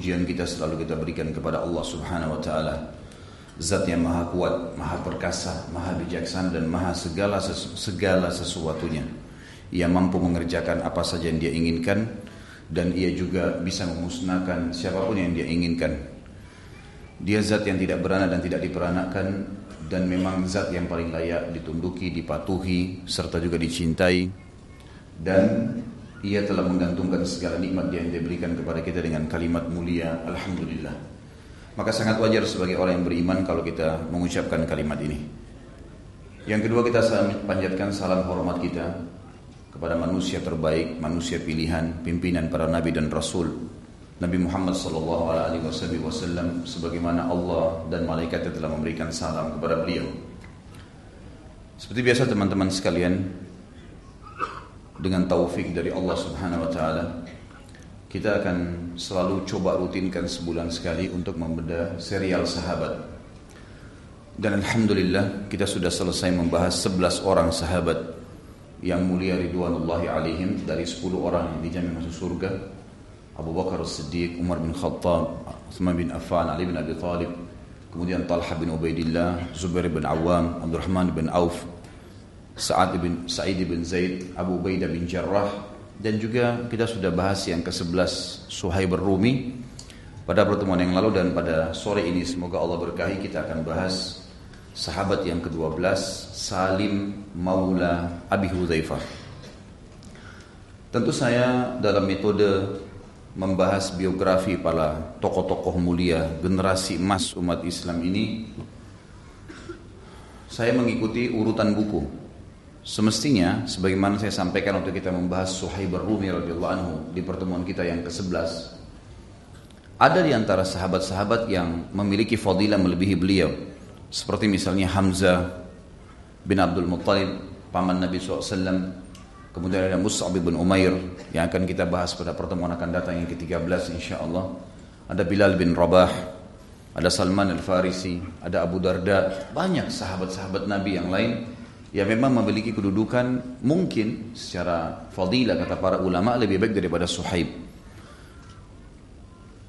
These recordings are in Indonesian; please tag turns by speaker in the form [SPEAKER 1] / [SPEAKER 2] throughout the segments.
[SPEAKER 1] pujian kita selalu kita berikan kepada Allah Subhanahu wa taala. Zat yang maha kuat, maha perkasa, maha bijaksana dan maha segala sesu, segala sesuatunya. Ia mampu mengerjakan apa saja yang dia inginkan dan ia juga bisa memusnahkan siapa pun yang dia inginkan. Dia zat yang tidak beranak dan tidak diperanakan dan memang zat yang paling layak ditunduki, dipatuhi serta juga dicintai dan ia telah menggantungkan segala nikmat yang dia berikan kepada kita dengan kalimat mulia Alhamdulillah maka sangat wajar sebagai orang yang beriman kalau kita mengucapkan kalimat ini yang kedua kita panjatkan salam hormat kita kepada manusia terbaik, manusia pilihan, pimpinan para nabi dan rasul Nabi Muhammad sallallahu alaihi wasallam sebagaimana Allah dan malaikatnya telah memberikan salam kepada beliau. Seperti biasa teman-teman sekalian, dengan taufik dari Allah Subhanahu wa taala kita akan selalu coba rutinkan sebulan sekali untuk membedah serial sahabat. Dan alhamdulillah kita sudah selesai membahas 11 orang sahabat yang mulia ridwanullahi alaihim dari 10 orang yang dijamin masuk surga. Abu Bakar As-Siddiq, Umar bin Khattab, Uthman bin Affan, Ali bin Abi Thalib, kemudian Talha bin Ubaidillah, Zubair bin Awam, Abdurrahman bin Auf, Sa'ad bin Sa'id bin Zaid, Abu Ubaidah bin Jarrah dan juga kita sudah bahas yang ke-11 Suhaib Rumi pada pertemuan yang lalu dan pada sore ini. Semoga Allah berkahi. Kita akan bahas sahabat yang ke-12 Salim Maula Abi Hudzaifah. Tentu saya dalam metode membahas biografi para tokoh-tokoh mulia generasi emas umat Islam ini saya mengikuti urutan buku Semestinya sebagaimana saya sampaikan waktu kita membahas Suhaib Rumi radhiyallahu anhu di pertemuan kita yang ke-11 ada di antara sahabat-sahabat yang memiliki fadilah melebihi beliau. Seperti misalnya Hamzah bin Abdul Muttalib paman Nabi SAW kemudian ada Mus'ab bin Umair yang akan kita bahas pada pertemuan akan datang yang ke-13 insyaAllah. Ada Bilal bin Rabah ada Salman al-Farisi ada Abu Darda. Banyak sahabat-sahabat Nabi yang lain yang memang memiliki kedudukan mungkin secara fadilah kata para ulama lebih baik daripada Suhaib.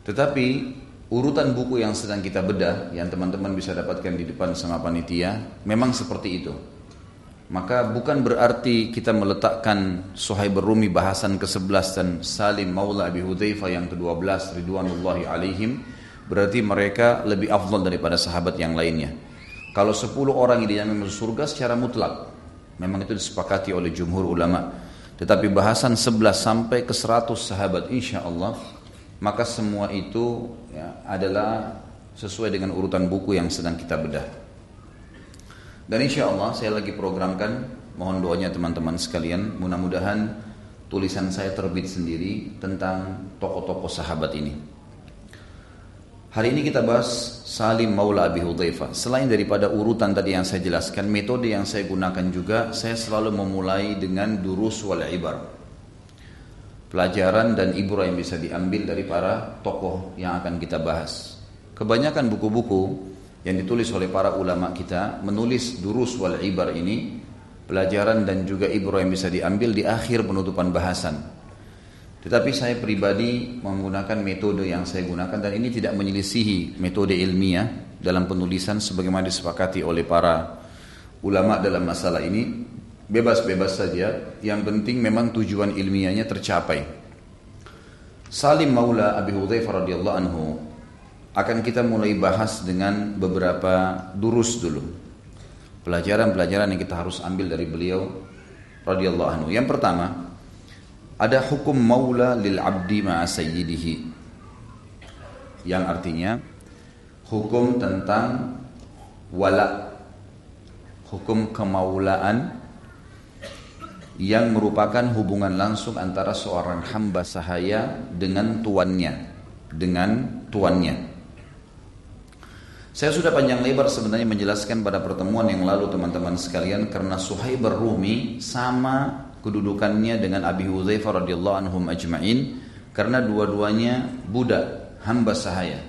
[SPEAKER 1] Tetapi urutan buku yang sedang kita bedah yang teman-teman bisa dapatkan di depan sama panitia memang seperti itu. Maka bukan berarti kita meletakkan Suhaib Rumi bahasan ke-11 dan Salim Maula Abi Hudzaifah yang ke-12 Ridwanullahi alaihim berarti mereka lebih afdal daripada sahabat yang lainnya. Kalau 10 orang ini yang masuk surga secara mutlak. Memang itu disepakati oleh jumhur ulama. Tetapi bahasan 11 sampai ke 100 sahabat insya Allah. Maka semua itu ya, adalah sesuai dengan urutan buku yang sedang kita bedah. Dan insya Allah saya lagi programkan, mohon doanya teman-teman sekalian, mudah-mudahan tulisan saya terbit sendiri tentang tokoh-tokoh sahabat ini. Hari ini kita bahas Salim Maula Abi Hudzaifah. Selain daripada urutan tadi yang saya jelaskan, metode yang saya gunakan juga, saya selalu memulai dengan durus wal ibar. Pelajaran dan ibrah yang bisa diambil dari para tokoh yang akan kita bahas. Kebanyakan buku-buku yang ditulis oleh para ulama kita menulis durus wal ibar ini pelajaran dan juga ibrah yang bisa diambil di akhir penutupan bahasan. Tetapi saya pribadi menggunakan metode yang saya gunakan dan ini tidak menyelisihi metode ilmiah dalam penulisan sebagaimana disepakati oleh para ulama dalam masalah ini. Bebas-bebas saja, yang penting memang tujuan ilmiahnya tercapai. Salim Maula Abi Hudzaifah radhiyallahu anhu akan kita mulai bahas dengan beberapa durus dulu. Pelajaran-pelajaran yang kita harus ambil dari beliau radhiyallahu anhu. Yang pertama, ada hukum maula lil abdi ma'a sayyidihi. Yang artinya hukum tentang wala. Hukum kemaulaan yang merupakan hubungan langsung antara seorang hamba sahaya dengan tuannya. Dengan tuannya. Saya sudah panjang lebar sebenarnya menjelaskan pada pertemuan yang lalu teman-teman sekalian karena Suhaib Rumi sama kedudukannya dengan Abi Hudzaifah radhiyallahu anhum ajma'in karena dua-duanya budak hamba sahaya.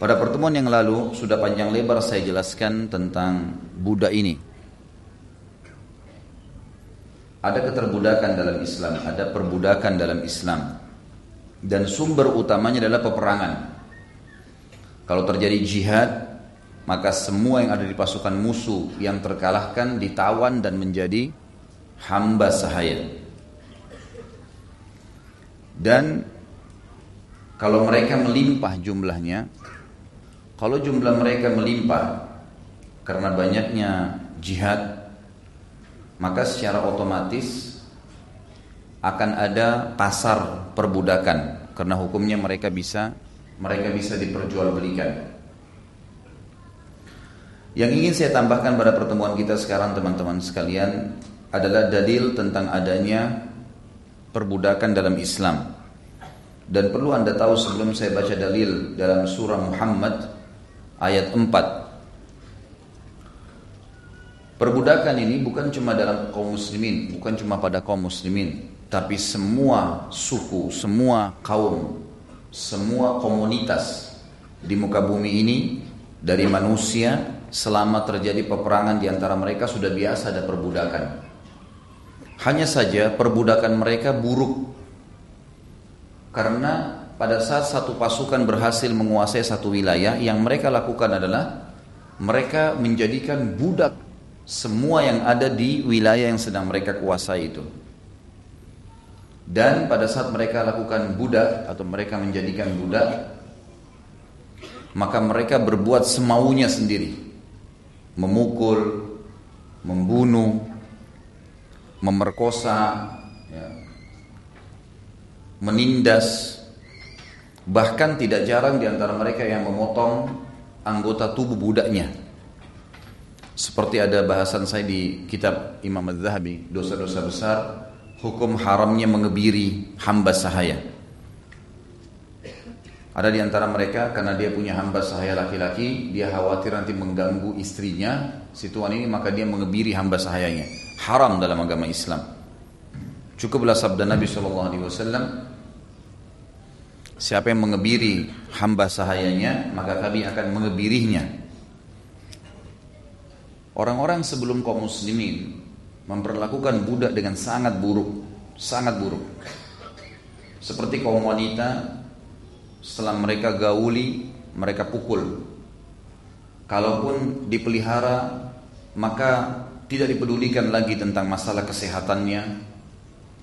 [SPEAKER 1] Pada pertemuan yang lalu sudah panjang lebar saya jelaskan tentang budak ini. Ada keterbudakan dalam Islam, ada perbudakan dalam Islam. dan sumber utamanya adalah peperangan. Kalau terjadi jihad, maka semua yang ada di pasukan musuh yang terkalahkan ditawan dan menjadi hamba sahaya. Dan kalau mereka melimpah jumlahnya, kalau jumlah mereka melimpah karena banyaknya jihad, maka secara otomatis akan ada pasar perbudakan karena hukumnya mereka bisa mereka bisa diperjualbelikan. Yang ingin saya tambahkan pada pertemuan kita sekarang teman-teman sekalian adalah dalil tentang adanya perbudakan dalam Islam. Dan perlu Anda tahu sebelum saya baca dalil dalam surah Muhammad ayat 4. Perbudakan ini bukan cuma dalam kaum muslimin, bukan cuma pada kaum muslimin, tapi semua suku, semua kaum, semua komunitas di muka bumi ini dari manusia selama terjadi peperangan di antara mereka sudah biasa ada perbudakan. Hanya saja perbudakan mereka buruk karena pada saat satu pasukan berhasil menguasai satu wilayah yang mereka lakukan adalah mereka menjadikan budak semua yang ada di wilayah yang sedang mereka kuasai itu. Dan pada saat mereka lakukan budak atau mereka menjadikan budak, maka mereka berbuat semaunya sendiri. Memukul, membunuh, memerkosa, ya, menindas, bahkan tidak jarang di antara mereka yang memotong anggota tubuh budaknya. Seperti ada bahasan saya di kitab Imam Az-Zahabi, dosa-dosa besar hukum haramnya mengebiri hamba sahaya. Ada di antara mereka karena dia punya hamba sahaya laki-laki, dia khawatir nanti mengganggu istrinya, situan ini maka dia mengebiri hamba sahayanya. Haram dalam agama Islam. Cukuplah sabda Nabi Shallallahu Alaihi Wasallam, siapa yang mengebiri hamba sahayanya, maka kami akan mengebirinya. Orang-orang sebelum kaum muslimin memperlakukan budak dengan sangat buruk, sangat buruk. Seperti kaum wanita setelah mereka gauli, mereka pukul. Kalaupun dipelihara, maka tidak dipedulikan lagi tentang masalah kesehatannya,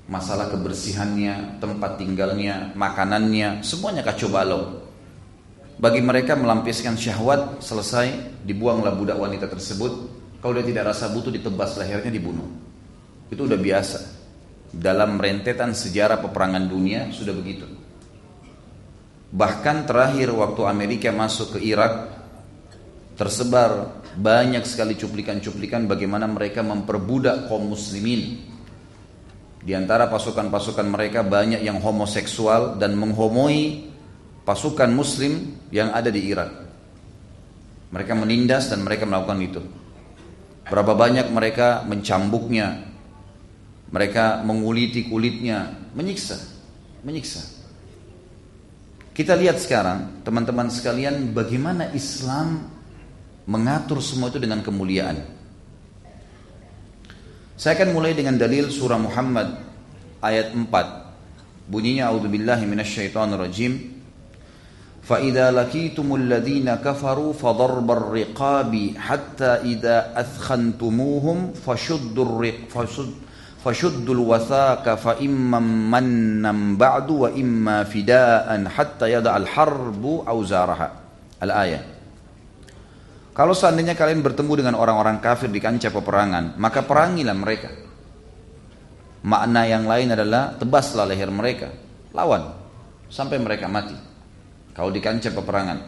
[SPEAKER 1] masalah kebersihannya, tempat tinggalnya, makanannya, semuanya kacau balau. Bagi mereka melampiaskan syahwat selesai, dibuanglah budak wanita tersebut, kalau dia tidak rasa butuh ditebas lehernya dibunuh. Itu udah biasa. Dalam rentetan sejarah peperangan dunia sudah begitu. Bahkan terakhir waktu Amerika masuk ke Irak tersebar banyak sekali cuplikan-cuplikan bagaimana mereka memperbudak kaum muslimin. Di antara pasukan-pasukan mereka banyak yang homoseksual dan menghomoi pasukan muslim yang ada di Irak. Mereka menindas dan mereka melakukan itu. Berapa banyak mereka mencambuknya, mereka menguliti kulitnya, menyiksa, menyiksa. Kita lihat sekarang, teman-teman sekalian, bagaimana Islam mengatur semua itu dengan kemuliaan. Saya akan mulai dengan dalil surah Muhammad ayat 4. Bunyinya A'udzubillahi minasyaitonirrajim. فإذا لقيتم الذين كفروا فضرب الرقاب حتى إذا أثخنتموهم فشدوا الرق فشد فشدوا الوثاق فإما منا بعد وإما فداء حتى يدع الحرب أوزارها الآية kalau seandainya kalian bertemu dengan orang-orang kafir di kancah peperangan, maka perangilah mereka. Makna yang lain adalah tebaslah leher mereka, lawan sampai mereka mati. Kalau di kancah peperangan.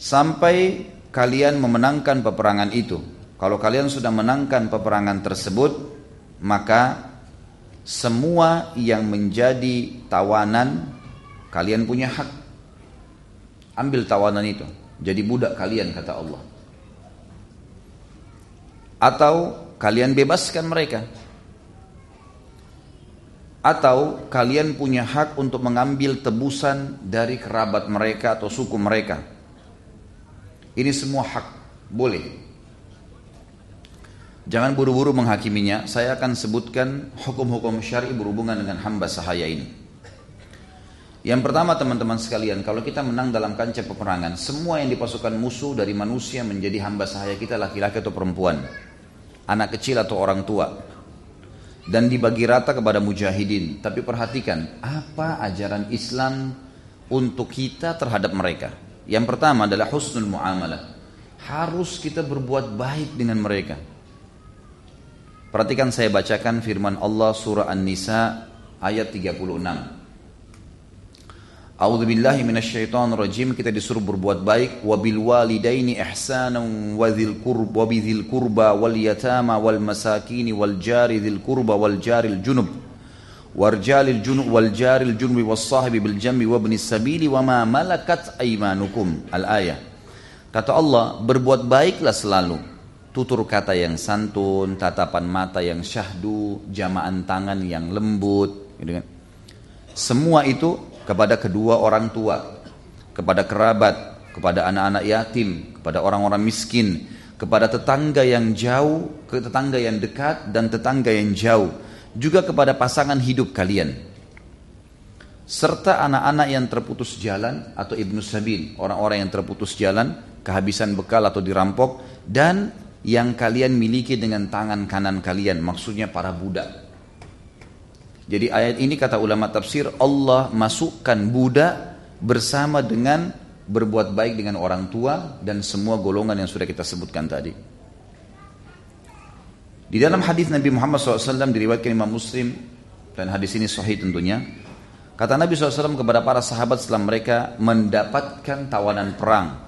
[SPEAKER 1] Sampai kalian memenangkan peperangan itu. Kalau kalian sudah menangkan peperangan tersebut, maka semua yang menjadi tawanan kalian punya hak. Ambil tawanan itu, jadi budak kalian kata Allah. Atau kalian bebaskan mereka atau kalian punya hak untuk mengambil tebusan dari kerabat mereka atau suku mereka. Ini semua hak, boleh. Jangan buru-buru menghakiminya. Saya akan sebutkan hukum-hukum syar'i berhubungan dengan hamba sahaya ini. Yang pertama teman-teman sekalian, kalau kita menang dalam kancah peperangan, semua yang dipasukan musuh dari manusia menjadi hamba sahaya kita laki-laki atau perempuan, anak kecil atau orang tua, dan dibagi rata kepada mujahidin. Tapi perhatikan, apa ajaran Islam untuk kita terhadap mereka? Yang pertama adalah husnul muamalah. Harus kita berbuat baik dengan mereka. Perhatikan saya bacakan firman Allah surah An-Nisa ayat 36. A'udzu billahi minasyaitonir rajim kita disuruh berbuat baik. Wabil walidaini ihsanan wa dzil qurba wa qurba wal yatama wal masakin wal jari dzil qurba wal jaril junub. Warjalil junub wal jaril junubi was sahibi bil jambi wa ibnis sabili wa ma malakat aymanukum. Al ayah. Kata Allah berbuat baiklah selalu. Tutur kata yang santun tatapan mata yang syahdu jamaan tangan yang lembut gitu kan. Semua itu kepada kedua orang tua kepada kerabat kepada anak-anak yatim kepada orang-orang miskin kepada tetangga yang jauh ke tetangga yang dekat dan tetangga yang jauh juga kepada pasangan hidup kalian. Serta anak-anak yang terputus jalan atau ibnu sabil orang-orang yang terputus jalan kehabisan bekal atau dirampok dan yang kalian miliki dengan tangan kanan kalian maksudnya para budak jadi ayat ini kata ulama tafsir Allah masukkan budak bersama dengan berbuat baik dengan orang tua dan semua golongan yang sudah kita sebutkan tadi di dalam hadis Nabi Muhammad SAW diriwayatkan Imam Muslim dan hadis ini sahih tentunya. Kata Nabi SAW kepada para sahabat setelah mereka mendapatkan tawanan perang.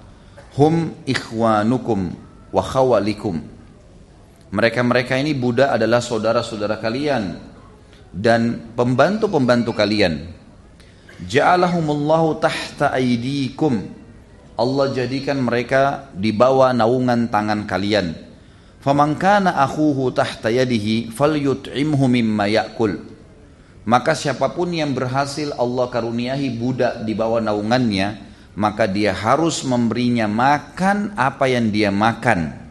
[SPEAKER 1] Hum ikhwanukum wa khawalikum. Mereka-mereka ini budak adalah saudara-saudara kalian dan pembantu-pembantu kalian. Ja'alahumullahu tahta aidikum. Allah jadikan mereka di bawah naungan tangan kalian Faman kana akhuhu tahta yadihi falyut'imhu mimma ya'kul. Maka siapa pun yang berhasil Allah karuniahi budak di bawah naungannya, maka dia harus memberinya makan apa yang dia makan.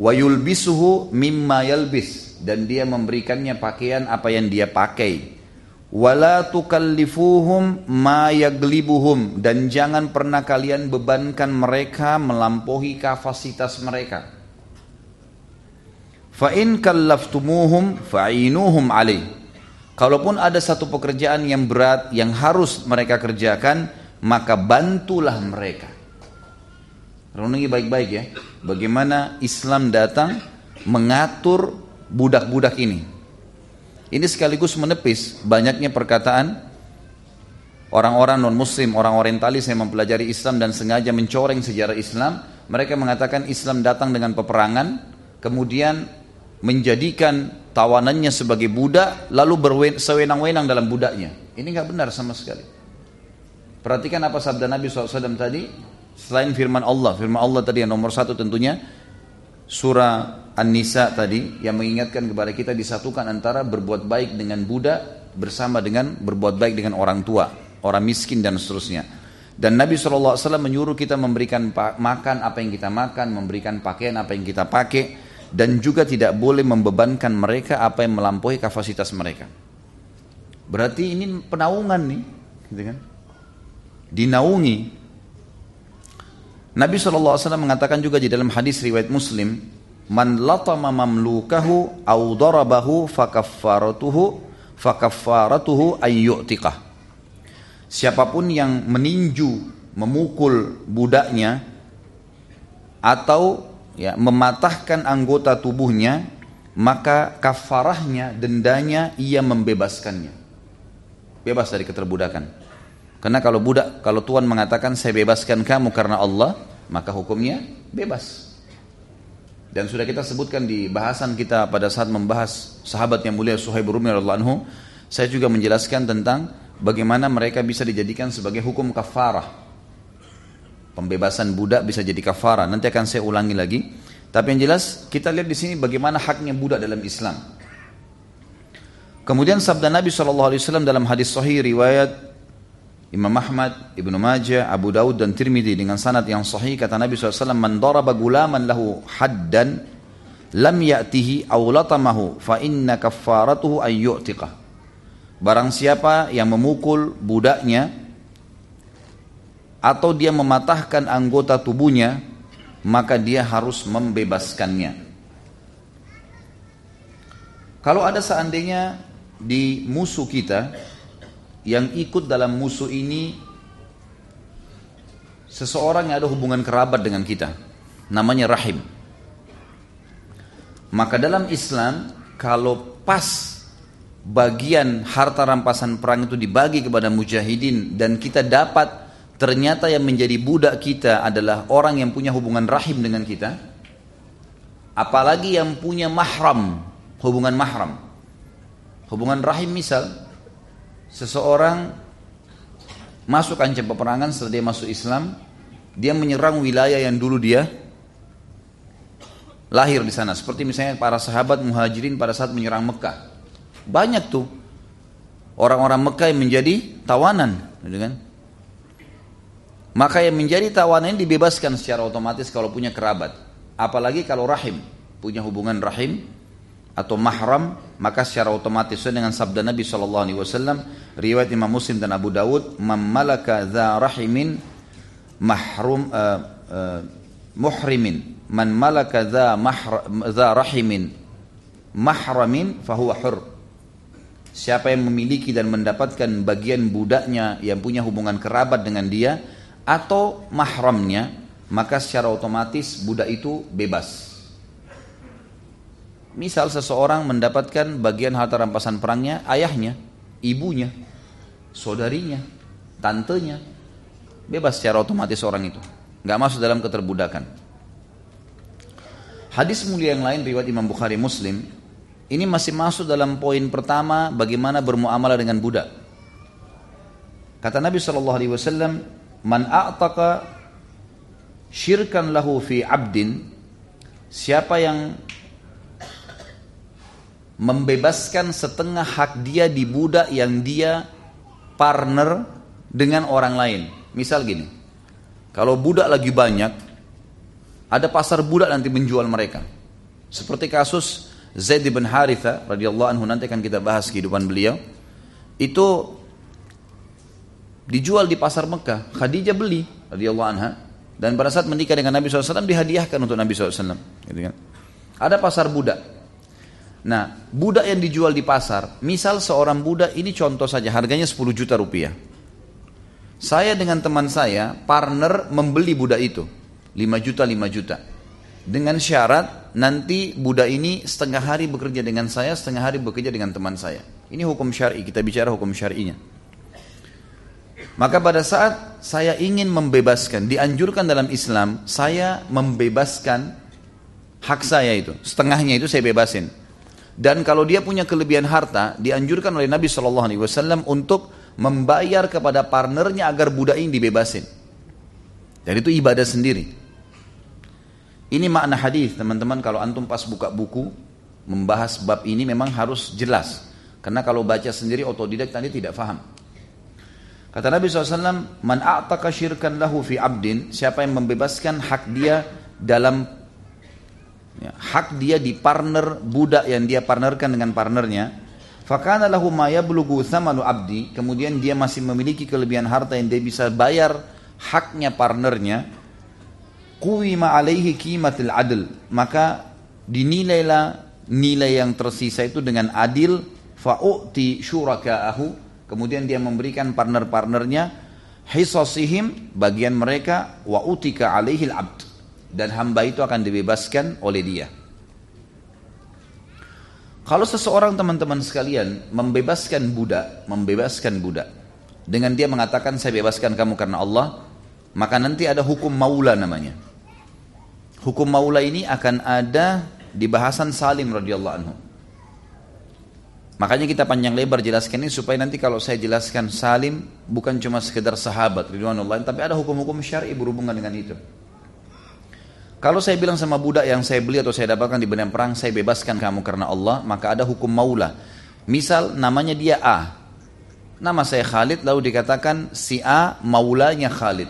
[SPEAKER 1] Wa yulbisuhu mimma yalbis dan dia memberikannya pakaian apa yang dia pakai. Wala tukallifuhum ma yaglibuhum dan jangan pernah kalian bebankan mereka melampaui kapasitas mereka. Fa in kallaftumuhum fa'inuhum alaih. Kalaupun ada satu pekerjaan yang berat yang harus mereka kerjakan, maka bantulah mereka. Renungi baik-baik ya. Bagaimana Islam datang mengatur budak-budak ini. Ini sekaligus menepis banyaknya perkataan orang-orang non-muslim, orang orientalis yang mempelajari Islam dan sengaja mencoreng sejarah Islam. Mereka mengatakan Islam datang dengan peperangan, kemudian menjadikan tawanannya sebagai budak, lalu bersewenang-wenang dalam budaknya. Ini nggak benar sama sekali. Perhatikan apa sabda Nabi SAW tadi, selain firman Allah, firman Allah tadi yang nomor satu tentunya, surah An-Nisa tadi yang mengingatkan kepada kita disatukan antara berbuat baik dengan budak bersama dengan berbuat baik dengan orang tua, orang miskin dan seterusnya. Dan Nabi SAW menyuruh kita memberikan makan apa yang kita makan, memberikan pakaian apa yang kita pakai, dan juga tidak boleh membebankan mereka apa yang melampaui kapasitas mereka. Berarti ini penaungan nih, gitu kan? Dinaungi Nabi SAW mengatakan juga di dalam hadis riwayat Muslim, "Man latama mamlukahu au darabahu fakaffaratuhu fakaffaratuhu ayyu'tiqah." Siapa pun yang meninju, memukul budaknya atau ya mematahkan anggota tubuhnya, maka kafarahnya, dendanya ia membebaskannya. Bebas dari keterbudakan. Karena kalau budak, kalau Tuhan mengatakan saya bebaskan kamu karena Allah, maka hukumnya bebas. Dan sudah kita sebutkan di bahasan kita pada saat membahas sahabat yang mulia Suhaib Rumi anhu, saya juga menjelaskan tentang bagaimana mereka bisa dijadikan sebagai hukum kafarah. Pembebasan budak bisa jadi kafarah. Nanti akan saya ulangi lagi. Tapi yang jelas kita lihat di sini bagaimana haknya budak dalam Islam. Kemudian sabda Nabi SAW dalam hadis sahih riwayat Imam Ahmad, Ibnu Majah, Abu Daud dan Tirmidzi dengan sanad yang sahih kata Nabi SAW man daraba gulaman lahu haddan lam ya'tihi aw latamahu fa inna kaffaratuhu ay yu'tiqah. Barang siapa yang memukul budaknya atau dia mematahkan anggota tubuhnya, maka dia harus membebaskannya. Kalau ada seandainya di musuh kita yang ikut dalam musuh ini seseorang yang ada hubungan kerabat dengan kita, namanya rahim. Maka dalam Islam kalau pas bagian harta rampasan perang itu dibagi kepada mujahidin dan kita dapat ternyata yang menjadi budak kita adalah orang yang punya hubungan rahim dengan kita, apalagi yang punya mahram hubungan mahram. Hubungan rahim misal seseorang masuk kancah peperangan setelah dia masuk Islam, dia menyerang wilayah yang dulu dia lahir di sana. Seperti misalnya para sahabat muhajirin pada saat menyerang Mekah. Banyak tuh orang-orang Mekah yang menjadi tawanan, gitu kan? Maka yang menjadi tawanan dibebaskan secara otomatis kalau punya kerabat. Apalagi kalau rahim, punya hubungan rahim, atau mahram maka secara otomatis dengan sabda Nabi sallallahu alaihi wasallam riwayat Imam Muslim dan Abu Dawud man malaka dza rahimin mahrum uh, uh, muhrimin. Man malaka dza dza rahimin mahramin fahuwa hur. Siapa yang memiliki dan mendapatkan bagian budaknya yang punya hubungan kerabat dengan dia atau mahramnya maka secara otomatis budak itu bebas Misal seseorang mendapatkan bagian harta rampasan perangnya ayahnya, ibunya, saudarinya, tantenya. Bebas secara otomatis orang itu. Nggak masuk dalam keterbudakan. Hadis mulia yang lain riwayat Imam Bukhari Muslim ini masih masuk dalam poin pertama bagaimana bermuamalah dengan budak. Kata Nabi Shallallahu Alaihi Wasallam, "Man a'taqa syirkan lahu fi abdin." Siapa yang membebaskan setengah hak dia di budak yang dia partner dengan orang lain. Misal gini, kalau budak lagi banyak, ada pasar budak nanti menjual mereka. Seperti kasus Zaid bin Haritha radhiyallahu anhu nanti akan kita bahas kehidupan beliau. Itu dijual di pasar Mekah. Khadijah beli radhiyallahu anha dan pada saat menikah dengan Nabi SAW dihadiahkan untuk Nabi SAW. Gitu kan. Ada pasar budak. Nah, budak yang dijual di pasar, misal seorang budak ini contoh saja harganya 10 juta rupiah. Saya dengan teman saya partner membeli budak itu 5 juta 5 juta. Dengan syarat nanti budak ini setengah hari bekerja dengan saya, setengah hari bekerja dengan teman saya. Ini hukum syar'i, kita bicara hukum syar'inya. Maka pada saat saya ingin membebaskan, dianjurkan dalam Islam, saya membebaskan hak saya itu. Setengahnya itu saya bebasin. Dan kalau dia punya kelebihan harta, dianjurkan oleh Nabi Shallallahu Alaihi Wasallam untuk membayar kepada partnernya agar budak ini dibebasin. Dan itu ibadah sendiri. Ini makna hadis teman-teman kalau antum pas buka buku membahas bab ini memang harus jelas. Karena kalau baca sendiri otodidak tadi tidak faham. Kata Nabi SAW, Man a'taka syirkan lahu fi abdin, siapa yang membebaskan hak dia dalam ya, hak dia di partner budak yang dia partnerkan dengan partnernya. Fakana lahu ma abdi. Kemudian dia masih memiliki kelebihan harta yang dia bisa bayar haknya partnernya. Kuwima alaihi qimatil adl. Maka dinilailah nilai yang tersisa itu dengan adil. Fa'u'ti syuraka'ahu. Kemudian dia memberikan partner-partnernya hisasihim bagian mereka wa utika alaihi abd dan hamba itu akan dibebaskan oleh dia. Kalau seseorang teman-teman sekalian membebaskan budak, membebaskan budak dengan dia mengatakan saya bebaskan kamu karena Allah, maka nanti ada hukum maula namanya. Hukum maula ini akan ada di bahasan Salim radhiyallahu anhu. Makanya kita panjang lebar jelaskan ini supaya nanti kalau saya jelaskan Salim bukan cuma sekedar sahabat ridwanullah tapi ada hukum-hukum syar'i berhubungan dengan itu. Kalau saya bilang sama budak yang saya beli atau saya dapatkan di benang perang, saya bebaskan kamu karena Allah, maka ada hukum maula. Misal namanya dia A. Nama saya Khalid, lalu dikatakan si A maulanya Khalid.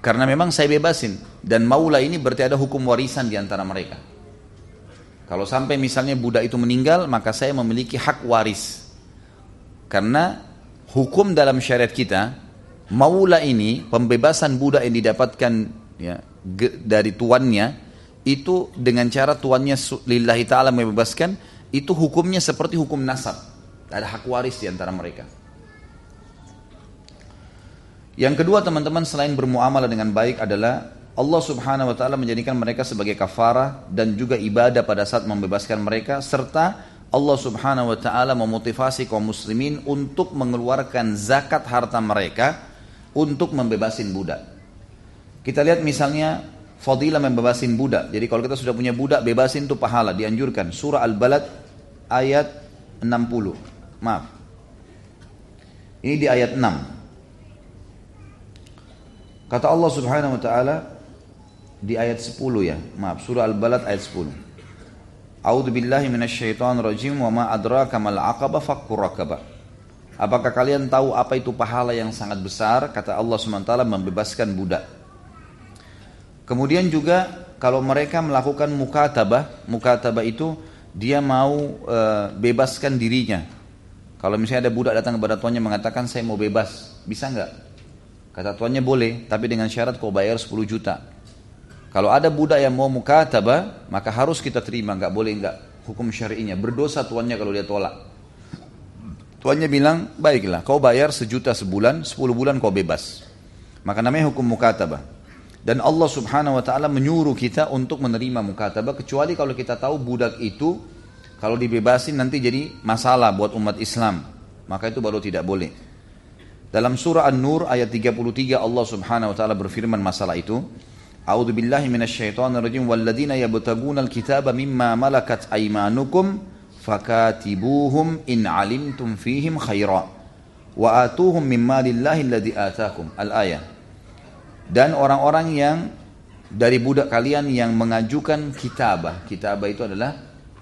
[SPEAKER 1] Karena memang saya bebasin dan maula ini berarti ada hukum warisan di antara mereka. Kalau sampai misalnya budak itu meninggal, maka saya memiliki hak waris. Karena hukum dalam syariat kita, maula ini pembebasan budak yang didapatkan ya, dari tuannya itu dengan cara tuannya lillahi taala membebaskan itu hukumnya seperti hukum nasab. Ada hak waris di antara mereka. Yang kedua teman-teman selain bermuamalah dengan baik adalah Allah subhanahu wa ta'ala menjadikan mereka sebagai kafarah dan juga ibadah pada saat membebaskan mereka serta Allah subhanahu wa ta'ala memotivasi kaum muslimin untuk mengeluarkan zakat harta mereka untuk membebasin budak. Kita lihat misalnya fadilah membebasin budak. Jadi kalau kita sudah punya budak bebasin itu pahala dianjurkan. Surah Al-Balad ayat 60. Maaf. Ini di ayat 6. Kata Allah Subhanahu wa taala di ayat 10 ya. Maaf, surah Al-Balad ayat 10. A'udzu billahi minasyaitonir rajim wa ma adraka mal aqaba fakkur raqabah. Apakah kalian tahu apa itu pahala yang sangat besar? Kata Allah SWT membebaskan budak. Kemudian juga kalau mereka melakukan mukatabah, mukatabah itu dia mau e, bebaskan dirinya. Kalau misalnya ada budak datang kepada tuannya mengatakan saya mau bebas, bisa nggak? Kata tuannya boleh, tapi dengan syarat kau bayar 10 juta. Kalau ada budak yang mau mukataba, maka harus kita terima, nggak boleh nggak hukum syari'inya. Berdosa tuannya kalau dia tolak. Tuannya bilang, baiklah, kau bayar sejuta sebulan, 10 bulan kau bebas. Maka namanya hukum mukataba. Dan Allah subhanahu wa ta'ala menyuruh kita untuk menerima mukataba, kecuali kalau kita tahu budak itu, kalau dibebasin nanti jadi masalah buat umat Islam. Maka itu baru tidak boleh. Dalam surah An-Nur ayat 33 Allah Subhanahu wa taala berfirman masalah itu. A'udzu billahi rajim walladzina yabtaguna al-kitaba mimma malakat aymanukum fakatibuhum in alimtum fihim khaira wa atuhum mimma lillahi alladzi atakum. Al-ayah. Dan orang-orang yang dari budak kalian yang mengajukan kitabah. Kitabah itu adalah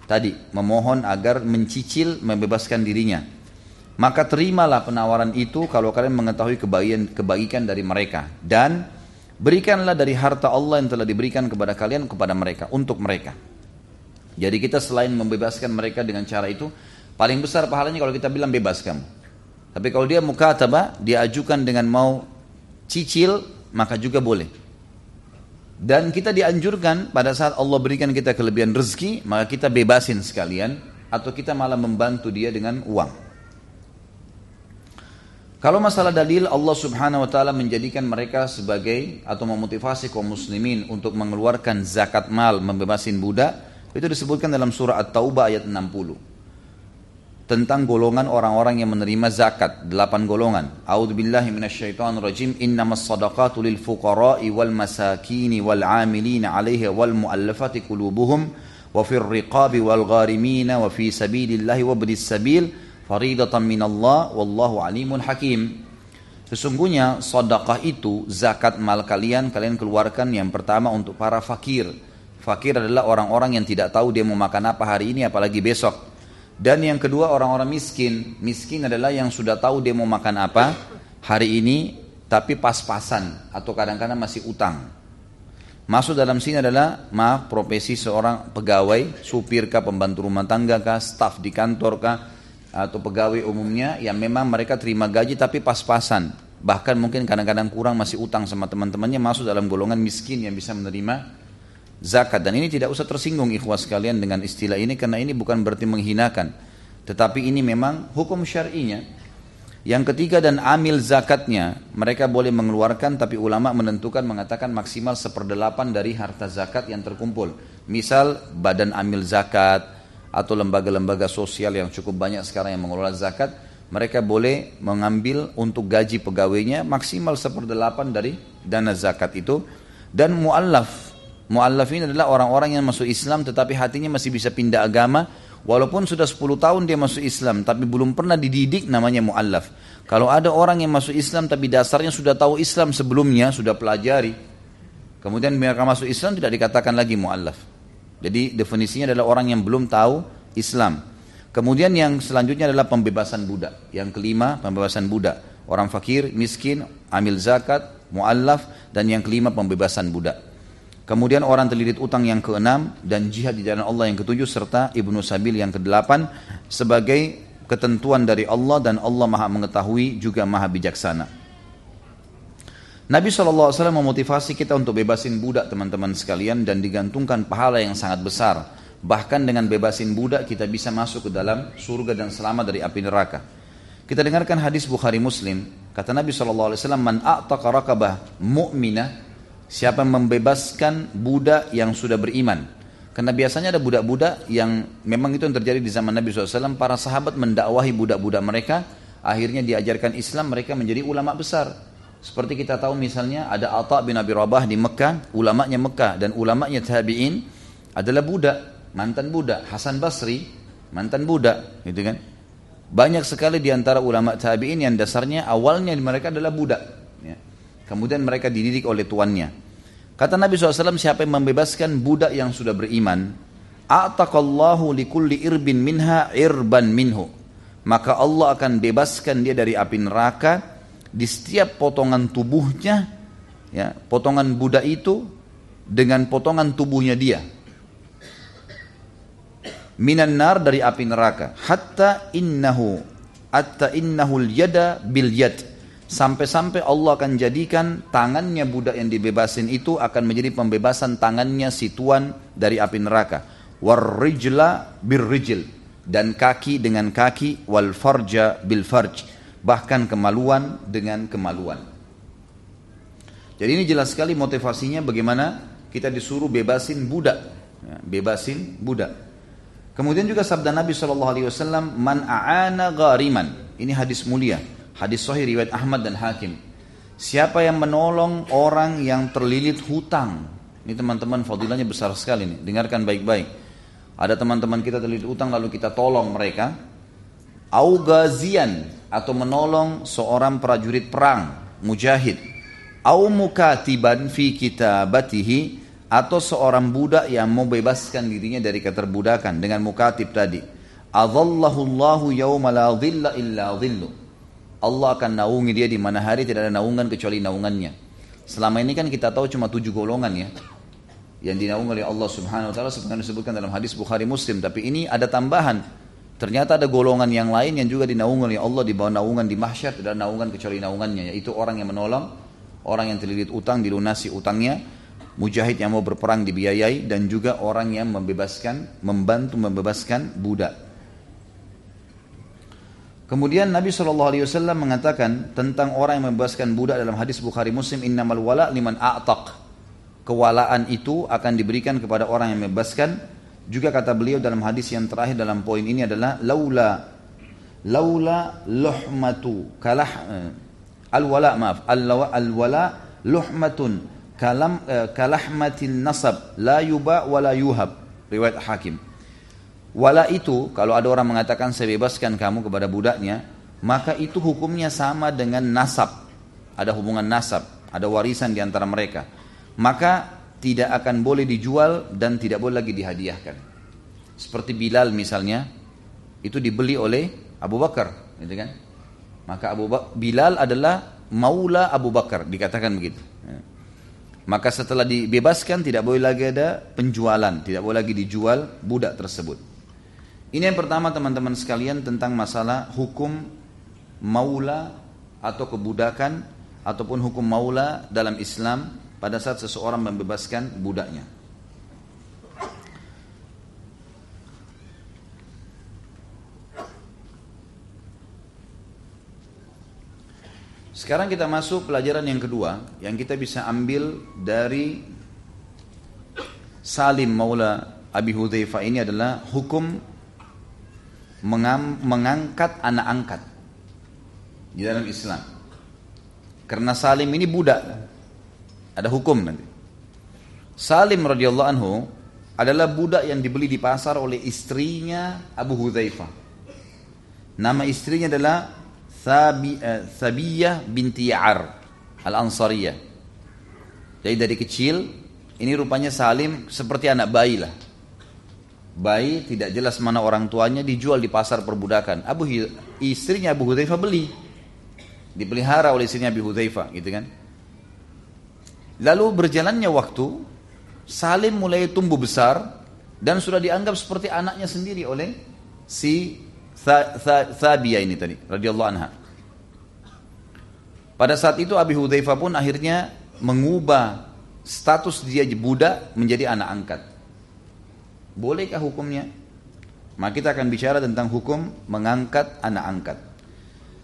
[SPEAKER 1] tadi memohon agar mencicil membebaskan dirinya maka terimalah penawaran itu kalau kalian mengetahui kebaikan, kebaikan dari mereka. Dan berikanlah dari harta Allah yang telah diberikan kepada kalian kepada mereka, untuk mereka. Jadi kita selain membebaskan mereka dengan cara itu, paling besar pahalanya kalau kita bilang bebas kamu. Tapi kalau dia mukataba, dia ajukan dengan mau cicil, maka juga boleh. Dan kita dianjurkan pada saat Allah berikan kita kelebihan rezeki, maka kita bebasin sekalian, atau kita malah membantu dia dengan uang. Kalau masalah dalil Allah Subhanahu wa taala menjadikan mereka sebagai atau memotivasi kaum muslimin untuk mengeluarkan zakat mal membebasin budak itu disebutkan dalam surah At-Taubah ayat 60 tentang golongan orang-orang yang menerima zakat delapan golongan A'udzubillahi minasyaitonirrajim innamas sadaqatu lil fuqara'i wal masakini wal 'amilina 'alaiha wal mu'allafati qulubuhum wa fir riqabi wal gharimina wa fi sabilillahi wa sabil faridatan minallah wallahu alimun hakim. Sesungguhnya sedekah itu zakat mal kalian kalian keluarkan yang pertama untuk para fakir. Fakir adalah orang-orang yang tidak tahu dia mau makan apa hari ini apalagi besok. Dan yang kedua orang-orang miskin. Miskin adalah yang sudah tahu dia mau makan apa hari ini tapi pas-pasan atau kadang-kadang masih utang. Masuk dalam sini adalah maaf profesi seorang pegawai, supir kah, pembantu rumah tangga kah, staf di kantor kah, atau pegawai umumnya yang memang mereka terima gaji tapi pas-pasan bahkan mungkin kadang-kadang kurang masih utang sama teman-temannya masuk dalam golongan miskin yang bisa menerima zakat. Dan ini tidak usah tersinggung ikhwas sekalian dengan istilah ini karena ini bukan berarti menghinakan. Tetapi ini memang hukum syar'inya. Yang ketiga dan amil zakatnya mereka boleh mengeluarkan tapi ulama menentukan mengatakan maksimal seperdelapan dari harta zakat yang terkumpul. Misal badan amil zakat atau lembaga-lembaga sosial yang cukup banyak sekarang yang mengelola zakat, mereka boleh mengambil untuk gaji pegawainya maksimal seperdelapan dari dana zakat itu. Dan muallaf. Muallaf ini adalah orang-orang yang masuk Islam tetapi hatinya masih bisa pindah agama walaupun sudah 10 tahun dia masuk Islam tapi belum pernah dididik namanya muallaf. Kalau ada orang yang masuk Islam tapi dasarnya sudah tahu Islam sebelumnya, sudah pelajari, kemudian mereka masuk Islam tidak dikatakan lagi muallaf. Jadi definisinya adalah orang yang belum tahu Islam. Kemudian yang selanjutnya adalah pembebasan budak. Yang kelima, pembebasan budak. Orang fakir, miskin, amil zakat, muallaf dan yang kelima pembebasan budak. Kemudian orang terlilit utang yang keenam dan jihad di jalan Allah yang ketujuh serta ibnu sabil yang kedelapan sebagai ketentuan dari Allah dan Allah maha mengetahui juga maha bijaksana. Nabi SAW memotivasi kita untuk bebasin budak teman-teman sekalian dan digantungkan pahala yang sangat besar. Bahkan dengan bebasin budak kita bisa masuk ke dalam surga dan selamat dari api neraka. Kita dengarkan hadis Bukhari Muslim. Kata Nabi SAW, Man a'taqa rakabah siapa membebaskan budak yang sudah beriman. Karena biasanya ada budak-budak yang memang itu yang terjadi di zaman Nabi SAW. Para sahabat mendakwahi budak-budak mereka. Akhirnya diajarkan Islam mereka menjadi ulama besar. Seperti kita tahu misalnya ada Atta bin Abi Rabah di Mekah. Ulamanya Mekah dan ulamanya tabi'in adalah budak. Mantan budak. Hasan Basri mantan budak. Gitu kan. Banyak sekali di antara ulama tabi'in yang dasarnya awalnya mereka adalah budak. Ya. Kemudian mereka dididik oleh tuannya. Kata Nabi SAW, siapa yang membebaskan budak yang sudah beriman, A'taqallahu likulli irbin minha irban minhu. Maka Allah akan bebaskan dia dari api neraka di setiap potongan tubuhnya, ya, potongan budak itu dengan potongan tubuhnya dia. Minan nar dari api neraka. Hatta innahu, hatta innahul yada bil yad Sampai-sampai Allah akan jadikan tangannya budak yang dibebasin itu akan menjadi pembebasan tangannya situan dari api neraka. Warrijla birrijil. Dan kaki dengan kaki wal farja bil farj. Bahkan kemaluan dengan kemaluan. Jadi ini jelas sekali motivasinya bagaimana kita disuruh bebasin budak. Ya, bebasin budak. Kemudian juga sabda Nabi SAW, Man a'ana ghariman. Ini hadis mulia Hadis sahih riwayat Ahmad dan Hakim. Siapa yang menolong orang yang terlilit hutang? Ini teman-teman fadilahnya besar sekali nih. Dengarkan baik-baik. Ada teman-teman kita terlilit hutang lalu kita tolong mereka. Augazian atau menolong seorang prajurit perang, mujahid. Au mukatiban fi kitabatihi atau seorang budak yang mau bebaskan dirinya dari keterbudakan dengan mukatib tadi. Adallahu Allahu yawma illa dhillu. Allah akan naungi dia di mana hari tidak ada naungan kecuali naungannya. Selama ini kan kita tahu cuma tujuh golongan ya. Yang dinaungi oleh Allah subhanahu wa ta'ala seperti disebutkan dalam hadis Bukhari Muslim. Tapi ini ada tambahan. Ternyata ada golongan yang lain yang juga dinaungi oleh Allah di bawah naungan di mahsyar tidak ada naungan kecuali naungannya. Yaitu orang yang menolong, orang yang terlilit utang dilunasi utangnya, mujahid yang mau berperang dibiayai dan juga orang yang membebaskan, membantu membebaskan budak. Kemudian Nabi SAW mengatakan tentang orang yang membebaskan budak dalam hadis Bukhari Muslim innamal wala liman a'taq. Kewalaan itu akan diberikan kepada orang yang membebaskan. Juga kata beliau dalam hadis yang terakhir dalam poin ini adalah laula laula luhmatu kalah eh, al wala maaf al wala luhmatun kalam eh, kalahmatin nasab la yuba wala yuhab riwayat Hakim. Wala itu kalau ada orang mengatakan saya bebaskan kamu kepada budaknya, maka itu hukumnya sama dengan nasab. Ada hubungan nasab, ada warisan di antara mereka. Maka tidak akan boleh dijual dan tidak boleh lagi dihadiahkan. Seperti Bilal misalnya, itu dibeli oleh Abu Bakar, gitu kan? Maka Abu Bakar, Bilal adalah maula Abu Bakar, dikatakan begitu. Ya. Maka setelah dibebaskan tidak boleh lagi ada penjualan, tidak boleh lagi dijual budak tersebut. Ini yang pertama teman-teman sekalian tentang masalah hukum maula atau kebudakan ataupun hukum maula dalam Islam pada saat seseorang membebaskan budaknya. Sekarang kita masuk pelajaran yang kedua yang kita bisa ambil dari Salim Maula Abi Hudzaifah ini adalah hukum mengangkat anak angkat di dalam Islam. Karena Salim ini budak, ada hukum nanti. Salim radhiyallahu anhu adalah budak yang dibeli di pasar oleh istrinya Abu Hudzaifah. Nama istrinya adalah Thabi, uh, Thabiyah binti Ya'ar Al-Ansariyah. Jadi dari kecil ini rupanya Salim seperti anak bayi lah bayi tidak jelas mana orang tuanya dijual di pasar perbudakan. Abu istrinya Abu Hudzaifah beli. Dipelihara oleh istrinya Abu Hudzaifah gitu kan. Lalu berjalannya waktu, Salim mulai tumbuh besar dan sudah dianggap seperti anaknya sendiri oleh si Thabiyah ini tadi, radhiyallahu anha. Pada saat itu Abi Hudzaifah pun akhirnya mengubah status dia budak menjadi anak angkat. Bolehkah hukumnya? Maka kita akan bicara tentang hukum mengangkat anak angkat.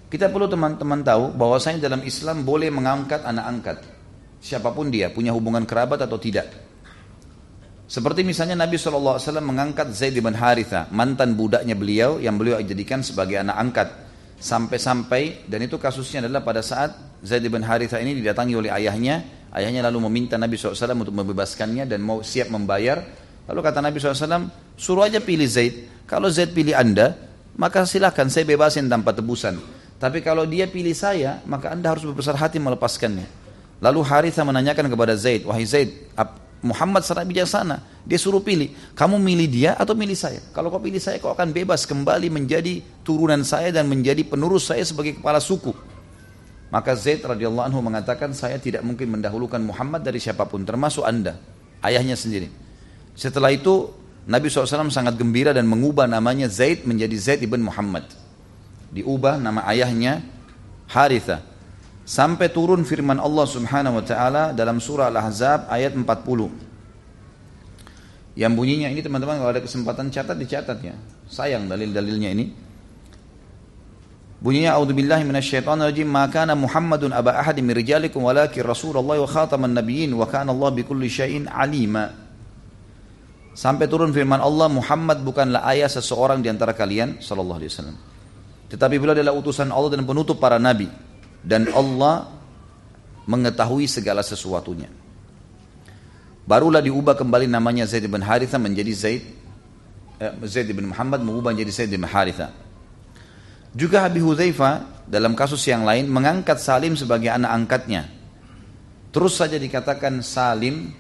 [SPEAKER 1] Kita perlu teman-teman tahu bahwasanya dalam Islam boleh mengangkat anak angkat. Siapa pun dia, punya hubungan kerabat atau tidak. Seperti misalnya Nabi SAW mengangkat Zaid bin Haritha, mantan budaknya beliau yang beliau jadikan sebagai anak angkat. Sampai-sampai, dan itu kasusnya adalah pada saat Zaid bin Haritha ini didatangi oleh ayahnya, ayahnya lalu meminta Nabi SAW untuk membebaskannya dan mau siap membayar. Lalu kata Nabi SAW, suruh aja pilih Zaid. Kalau Zaid pilih anda, maka silahkan saya bebasin tanpa tebusan. Tapi kalau dia pilih saya, maka anda harus berbesar hati melepaskannya. Lalu Haritha menanyakan kepada Zaid, wahai Zaid, Muhammad sangat bijaksana. Dia suruh pilih, kamu milih dia atau milih saya? Kalau kau pilih saya, kau akan bebas kembali menjadi turunan saya dan menjadi penerus saya sebagai kepala suku. Maka Zaid radhiyallahu anhu mengatakan, saya tidak mungkin mendahulukan Muhammad dari siapa pun, termasuk anda, ayahnya sendiri. Setelah itu, Nabi SAW sangat gembira dan mengubah namanya Zaid menjadi Zaid ibn Muhammad. Diubah nama ayahnya Haritha sampai turun firman Allah Subhanahu wa taala dalam surah Al-Ahzab ayat 40. Yang bunyinya ini teman-teman kalau ada kesempatan catat dicatat ya. Sayang dalil-dalilnya ini. Bunyinya a'udzubillahi minasyaitonirrajim ma kana Muhammadun aba ahadin min rijalikum walakin Rasulullah wa khataman nabiyyin wa kana Allah bikulli syai'in alima. Sampai turun firman Allah Muhammad bukanlah ayah seseorang di antara kalian sallallahu alaihi wasallam. Tetapi beliau adalah utusan Allah dan penutup para nabi dan Allah mengetahui segala sesuatunya. Barulah diubah kembali namanya Zaid bin Haritha menjadi Zaid eh, Zaid bin Muhammad mengubah menjadi Zaid bin Haritha. Juga Abi Hudzaifah dalam kasus yang lain mengangkat Salim sebagai anak angkatnya. Terus saja dikatakan Salim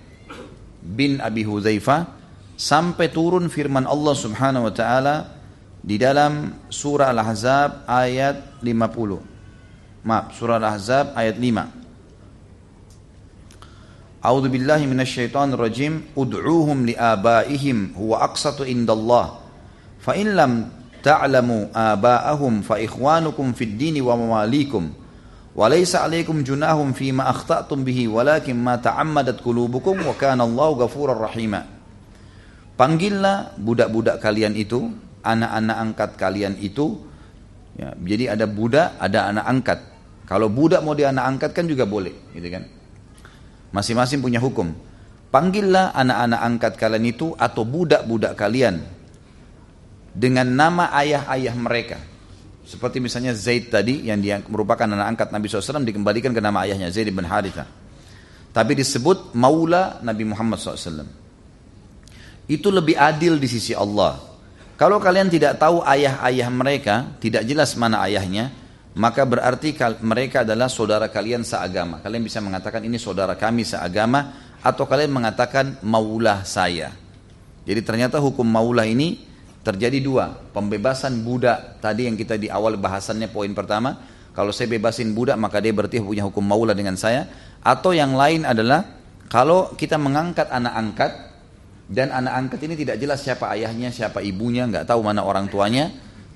[SPEAKER 1] bin Abi Hudzaifah sampai turun firman Allah Subhanahu wa taala di dalam surah Al-Ahzab ayat 50. Maaf, surah Al-Ahzab ayat 5. A'udzu billahi minasyaitonir rajim. Ud'uuhum liabaihim huwa aqsatu indallah. Fa in lam ta'lamu aba'ahum fa ikhwanukum fid dini wa mawalikum. 'alaikum junahum fima akhta'tum bihi walakin ma ta'ammadat qulubukum wa kana Allahu ghafurar rahima. Panggillah budak-budak kalian itu, anak-anak angkat kalian itu Ya, jadi ada budak, ada anak angkat. Kalau budak mau dianak angkat kan juga boleh, gitu kan? Masing-masing punya hukum. Panggillah anak-anak angkat kalian itu atau budak-budak kalian dengan nama ayah-ayah mereka. Seperti misalnya Zaid tadi yang dia merupakan anak angkat Nabi SAW dikembalikan ke nama ayahnya Zaid bin Haritha. Tapi disebut maula Nabi Muhammad SAW. Itu lebih adil di sisi Allah. Kalau kalian tidak tahu ayah-ayah mereka, tidak jelas mana ayahnya, maka berarti mereka adalah saudara kalian seagama. Kalian bisa mengatakan ini saudara kami seagama, atau kalian mengatakan maulah saya. Jadi ternyata hukum maulah ini terjadi dua. Pembebasan budak, tadi yang kita di awal bahasannya poin pertama, kalau saya bebasin budak maka dia berarti punya hukum maulah dengan saya. Atau yang lain adalah kalau kita mengangkat anak angkat, dan anak angkat ini tidak jelas siapa ayahnya, siapa ibunya, nggak tahu mana orang tuanya,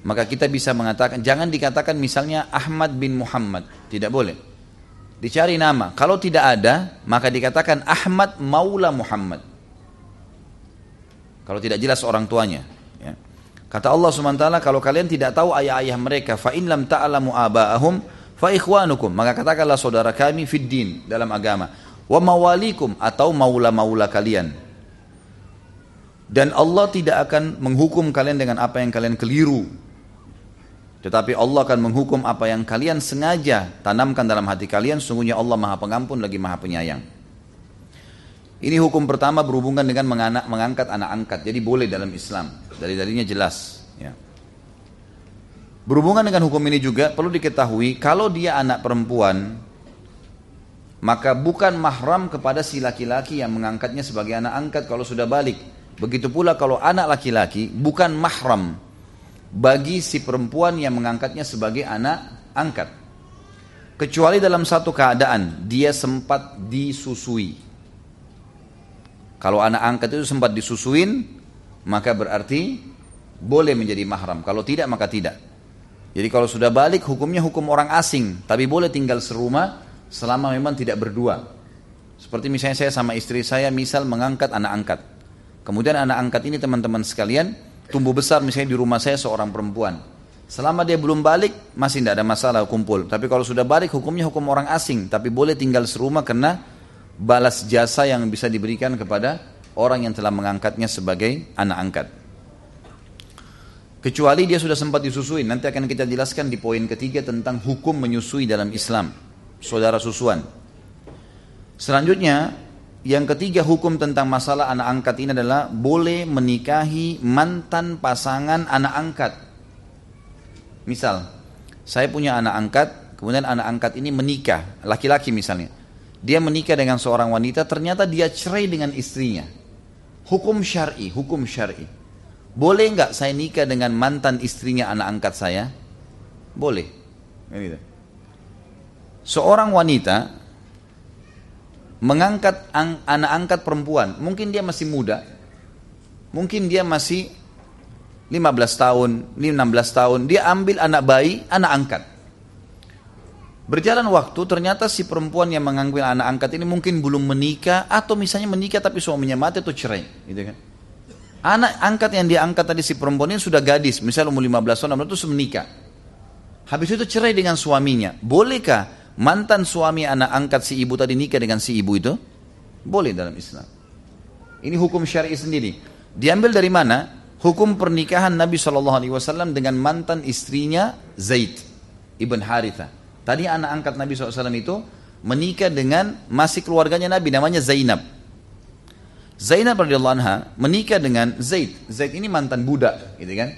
[SPEAKER 1] maka kita bisa mengatakan jangan dikatakan misalnya Ahmad bin Muhammad, tidak boleh. Dicari nama. Kalau tidak ada, maka dikatakan Ahmad Maula Muhammad. Kalau tidak jelas orang tuanya. Ya. Kata Allah SWT, kalau kalian tidak tahu ayah-ayah mereka, fa in lam ta'lamu aba'ahum fa ikhwanukum. Maka katakanlah saudara kami fid din dalam agama. Wa mawalikum atau maula-maula kalian. Dan Allah tidak akan menghukum kalian dengan apa yang kalian keliru. Tetapi Allah akan menghukum apa yang kalian sengaja tanamkan dalam hati kalian. Sungguhnya Allah maha pengampun lagi maha penyayang. Ini hukum pertama berhubungan dengan mengangkat anak angkat. Jadi boleh dalam Islam. Dari darinya jelas. Ya. Berhubungan dengan hukum ini juga perlu diketahui kalau dia anak perempuan maka bukan mahram kepada si laki-laki yang mengangkatnya sebagai anak angkat kalau sudah balik. Begitu pula kalau anak laki-laki bukan mahram bagi si perempuan yang mengangkatnya sebagai anak angkat. Kecuali dalam satu keadaan dia sempat disusui. Kalau anak angkat itu sempat disusuin, maka berarti boleh menjadi mahram. Kalau tidak, maka tidak. Jadi kalau sudah balik, hukumnya hukum orang asing. Tapi boleh tinggal serumah selama memang tidak berdua. Seperti misalnya saya sama istri saya misal mengangkat anak angkat. Kemudian anak angkat ini teman-teman sekalian tumbuh besar misalnya di rumah saya seorang perempuan. Selama dia belum balik masih tidak ada masalah kumpul. Tapi kalau sudah balik hukumnya hukum orang asing. Tapi boleh tinggal serumah karena balas jasa yang bisa diberikan kepada orang yang telah mengangkatnya sebagai anak angkat. Kecuali dia sudah sempat disusui. Nanti akan kita jelaskan di poin ketiga tentang hukum menyusui dalam Islam. Saudara susuan. Selanjutnya, yang ketiga hukum tentang masalah anak angkat ini adalah boleh menikahi mantan pasangan anak angkat. Misal, saya punya anak angkat, kemudian anak angkat ini menikah, laki-laki misalnya. Dia menikah dengan seorang wanita, ternyata dia cerai dengan istrinya. Hukum syar'i, hukum syar'i. Boleh nggak saya nikah dengan mantan istrinya anak angkat saya? Boleh. Seorang wanita mengangkat ang, anak angkat perempuan, mungkin dia masih muda, mungkin dia masih 15 tahun, 16 tahun, dia ambil anak bayi, anak angkat. Berjalan waktu, ternyata si perempuan yang mengambil anak angkat ini mungkin belum menikah, atau misalnya menikah tapi suaminya mati atau cerai. Gitu kan. Anak angkat yang dia angkat tadi si perempuan ini sudah gadis, misalnya umur 15 tahun, itu menikah. Habis itu cerai dengan suaminya. Bolehkah mantan suami anak angkat si ibu tadi nikah dengan si ibu itu? Boleh dalam Islam. Ini hukum syar'i sendiri. Diambil dari mana? Hukum pernikahan Nabi Wasallam dengan mantan istrinya Zaid ibn Haritha. Tadi anak angkat Nabi SAW itu menikah dengan masih keluarganya Nabi namanya Zainab. Zainab radhiyallahu anha menikah dengan Zaid. Zaid ini mantan budak, gitu kan?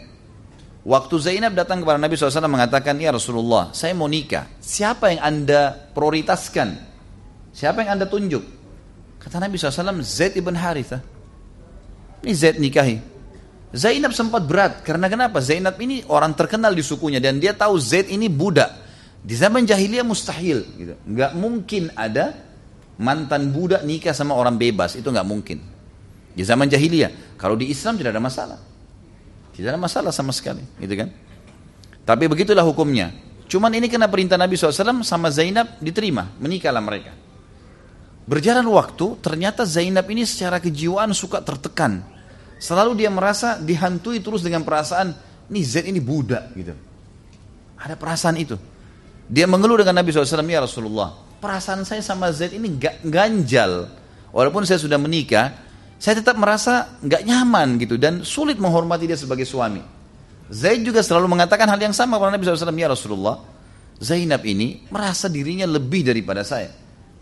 [SPEAKER 1] Waktu Zainab datang kepada Nabi SAW mengatakan, Ya Rasulullah, saya mau nikah. Siapa yang anda prioritaskan? Siapa yang anda tunjuk? Kata Nabi SAW, Zaid ibn Haritha. Ini Zaid nikahi. Zainab sempat berat, karena kenapa? Zainab ini orang terkenal di sukunya, dan dia tahu Zaid ini budak. Di zaman jahiliyah mustahil. Gitu. Nggak mungkin ada mantan budak nikah sama orang bebas, itu nggak mungkin. Di zaman jahiliyah. Kalau di Islam tidak ada masalah. Tidak ada masalah sama sekali, gitu kan? Tapi begitulah hukumnya. Cuman ini kena perintah Nabi SAW sama Zainab diterima, menikahlah mereka. Berjalan waktu, ternyata Zainab ini secara kejiwaan suka tertekan. Selalu dia merasa dihantui terus dengan perasaan, nih Zaid ini budak gitu. Ada perasaan itu. Dia mengeluh dengan Nabi SAW, ya Rasulullah, perasaan saya sama Zaid ini gak ganjal. Walaupun saya sudah menikah, saya tetap merasa nggak nyaman gitu dan sulit menghormati dia sebagai suami. Zaid juga selalu mengatakan hal yang sama kepada Nabi SAW, ya Rasulullah, Zainab ini merasa dirinya lebih daripada saya.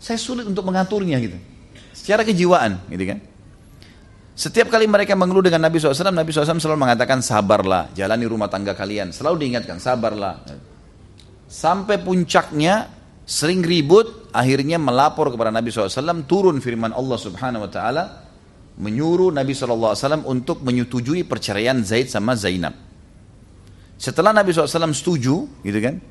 [SPEAKER 1] Saya sulit untuk mengaturnya gitu. Secara kejiwaan gitu kan. Setiap kali mereka mengeluh dengan Nabi SAW, Nabi SAW selalu mengatakan sabarlah, jalani rumah tangga kalian. Selalu diingatkan, sabarlah. Sampai puncaknya sering ribut, akhirnya melapor kepada Nabi SAW, turun firman Allah Subhanahu Wa Taala, menyuruh Nabi SAW untuk menyetujui perceraian Zaid sama Zainab. Setelah Nabi SAW setuju, gitu kan,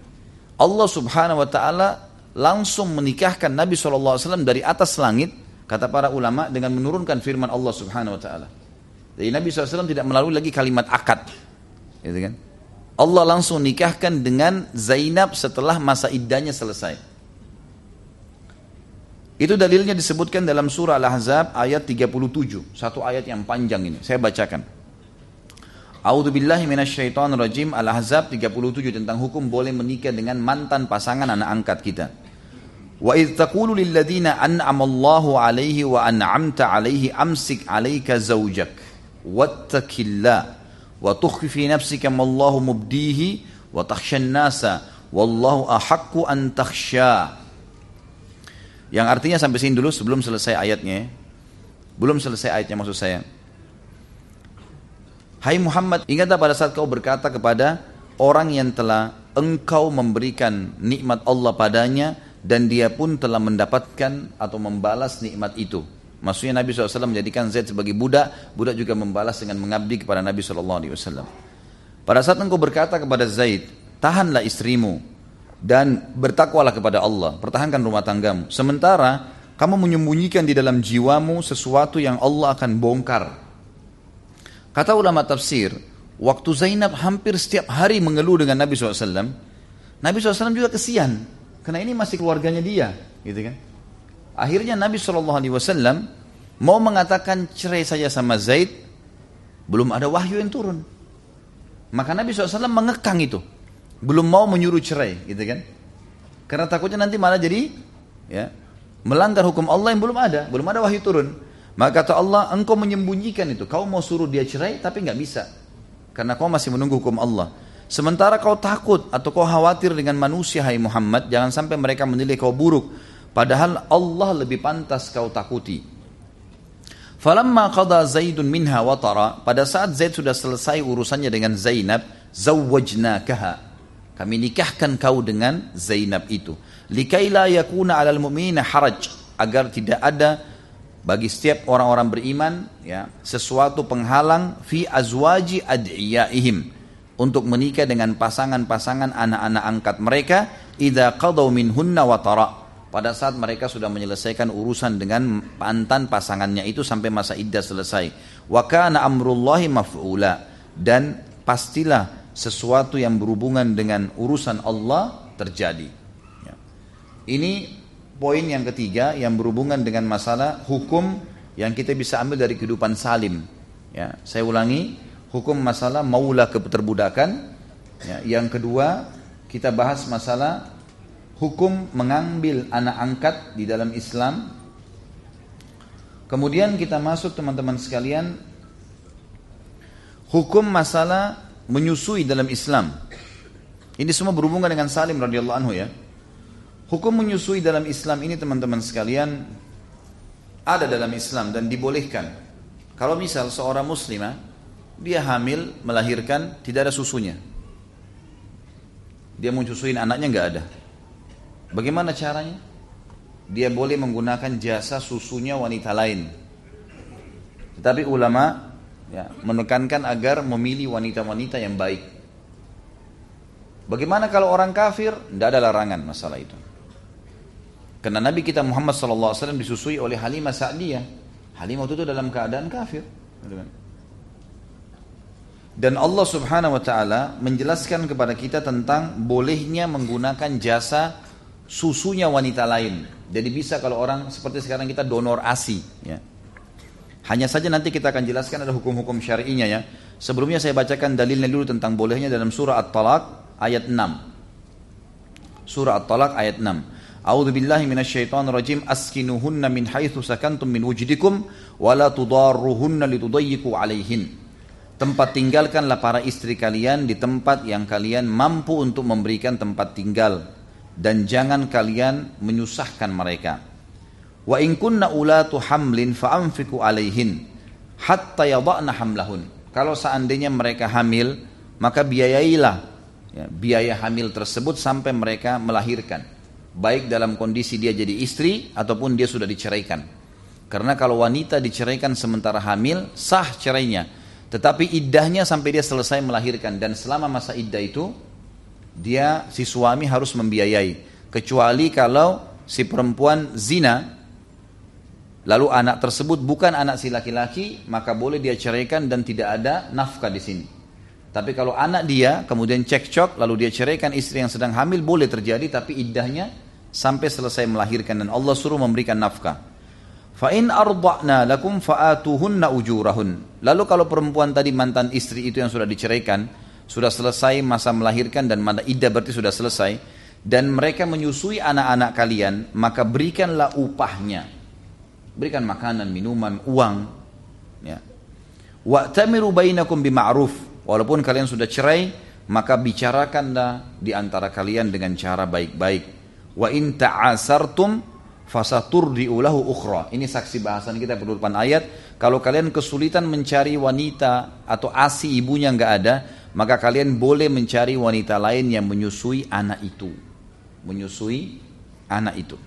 [SPEAKER 1] Allah Subhanahu Wa Taala langsung menikahkan Nabi SAW dari atas langit, kata para ulama dengan menurunkan firman Allah Subhanahu Wa Taala. Jadi Nabi SAW tidak melalui lagi kalimat akad, gitu kan. Allah langsung nikahkan dengan Zainab setelah masa iddahnya selesai. Itu dalilnya disebutkan dalam surah Al-Ahzab ayat 37. Satu ayat yang panjang ini. Saya bacakan. A'udzu billahi minasyaitonir rajim. Al-Ahzab 37 tentang hukum boleh menikah dengan mantan pasangan anak angkat kita. Wa idh taqulu lil ladzina an'ama Allahu 'alaihi wa an'amta 'alaihi amsik 'alaika zawjak wattaqillah wa tukhfi fi nafsika Allahu mubdihi wa takhshan nasa wallahu ahaqqu an takhsha yang artinya sampai sini dulu sebelum selesai ayatnya. Belum selesai ayatnya maksud saya. Hai Muhammad, ingatlah pada saat kau berkata kepada orang yang telah engkau memberikan nikmat Allah padanya dan dia pun telah mendapatkan atau membalas nikmat itu. Maksudnya Nabi SAW menjadikan Zaid sebagai budak, budak juga membalas dengan mengabdi kepada Nabi SAW. Pada saat engkau berkata kepada Zaid, tahanlah istrimu, dan bertakwalah kepada Allah, pertahankan rumah tanggamu. Sementara kamu menyembunyikan di dalam jiwamu sesuatu yang Allah akan bongkar. Kata ulama tafsir, waktu Zainab hampir setiap hari mengeluh dengan Nabi SAW, Nabi SAW juga kesian, karena ini masih keluarganya dia, gitu kan? Akhirnya Nabi SAW mau mengatakan cerai saja sama Zaid, belum ada wahyu yang turun. Maka Nabi SAW mengekang itu belum mau menyuruh cerai, gitu kan? Karena takutnya nanti malah jadi ya melanggar hukum Allah yang belum ada, belum ada wahyu turun. Maka kata Allah, engkau menyembunyikan itu. Kau mau suruh dia cerai, tapi nggak bisa, karena kau masih menunggu hukum Allah. Sementara kau takut atau kau khawatir dengan manusia, hai Muhammad, jangan sampai mereka menilai kau buruk. Padahal Allah lebih pantas kau takuti. Falamma qada Zaidun minha watara, pada saat Zaid sudah selesai urusannya dengan Zainab, zawwajnakaha. Kami nikahkan kau dengan Zainab itu. Likaila yakuna alal mu'minina haraj. Agar tidak ada bagi setiap orang-orang beriman ya sesuatu penghalang fi azwaji ad'iyaihim untuk menikah dengan pasangan-pasangan anak-anak angkat mereka idza qadaw minhunna wa tara pada saat mereka sudah menyelesaikan urusan dengan mantan pasangannya itu sampai masa iddah selesai wa kana amrullahi maf'ula dan pastilah sesuatu yang berhubungan dengan urusan Allah terjadi. Ya. Ini poin yang ketiga yang berhubungan dengan masalah hukum yang kita bisa ambil dari kehidupan salim. Ya, saya ulangi, hukum masalah maula keterbudakan. Ya, yang kedua, kita bahas masalah hukum mengambil anak angkat di dalam Islam. Kemudian kita masuk teman-teman sekalian hukum masalah menyusui dalam Islam. Ini semua berhubungan dengan Salim radhiyallahu anhu ya. Hukum menyusui dalam Islam ini teman-teman sekalian ada dalam Islam dan dibolehkan. Kalau misal seorang muslimah dia hamil melahirkan tidak ada susunya. Dia mau anaknya nggak ada. Bagaimana caranya? Dia boleh menggunakan jasa susunya wanita lain. Tetapi ulama ya, menekankan agar memilih wanita-wanita yang baik. Bagaimana kalau orang kafir? Tidak ada larangan masalah itu. Karena Nabi kita Muhammad SAW disusui oleh Halimah Sa'diyah. Halimah itu dalam keadaan kafir. Dan Allah Subhanahu wa taala menjelaskan kepada kita tentang bolehnya menggunakan jasa susunya wanita lain. Jadi bisa kalau orang seperti sekarang kita donor ASI ya. Hanya saja nanti kita akan jelaskan ada hukum-hukum syar'inya ya. Sebelumnya saya bacakan dalilnya dulu tentang bolehnya dalam surah At-Talaq ayat 6. Surah At-Talaq ayat 6. A'udzu billahi minasyaitonir rajim askinuhunna min haitsu sakantum min wujdikum wa la tudarruhunna litudayyiqu 'alaihin. Tempat tinggalkanlah para istri kalian di tempat yang kalian mampu untuk memberikan tempat tinggal dan jangan kalian menyusahkan mereka. Wa in kunna ulatu hamlin fa'amfiku alaihin hatta yada'na hamlahun. Kalau seandainya mereka hamil, maka biayailah ya, biaya hamil tersebut sampai mereka melahirkan. Baik dalam kondisi dia jadi istri ataupun dia sudah diceraikan. Karena kalau wanita diceraikan sementara hamil, sah cerainya. Tetapi iddahnya sampai dia selesai melahirkan. Dan selama masa iddah itu, dia si suami harus membiayai. Kecuali kalau si perempuan zina, lalu anak tersebut bukan anak si laki-laki, maka boleh dia ceraikan dan tidak ada nafkah di sini. Tapi kalau anak dia kemudian cekcok lalu dia ceraikan istri yang sedang hamil boleh terjadi tapi iddahnya sampai selesai melahirkan dan Allah suruh memberikan nafkah. Fa in arda'na lakum fa'atuhunna ujurahun. Lalu kalau perempuan tadi mantan istri itu yang sudah diceraikan, sudah selesai masa melahirkan dan mana iddah berarti sudah selesai dan mereka menyusui anak-anak kalian, maka berikanlah upahnya berikan makanan, minuman, uang. Ya. Wa'tamiru bainakum bima'ruf. Walaupun kalian sudah cerai, maka bicarakanlah di antara kalian dengan cara baik-baik. Wa in ta'asartum fasaturdi'u lahu ukhra. Ini saksi bahasan kita penutupan ayat. Kalau kalian kesulitan mencari wanita atau asi ibunya nggak ada, maka kalian boleh mencari wanita lain yang menyusui anak itu. Menyusui anak itu.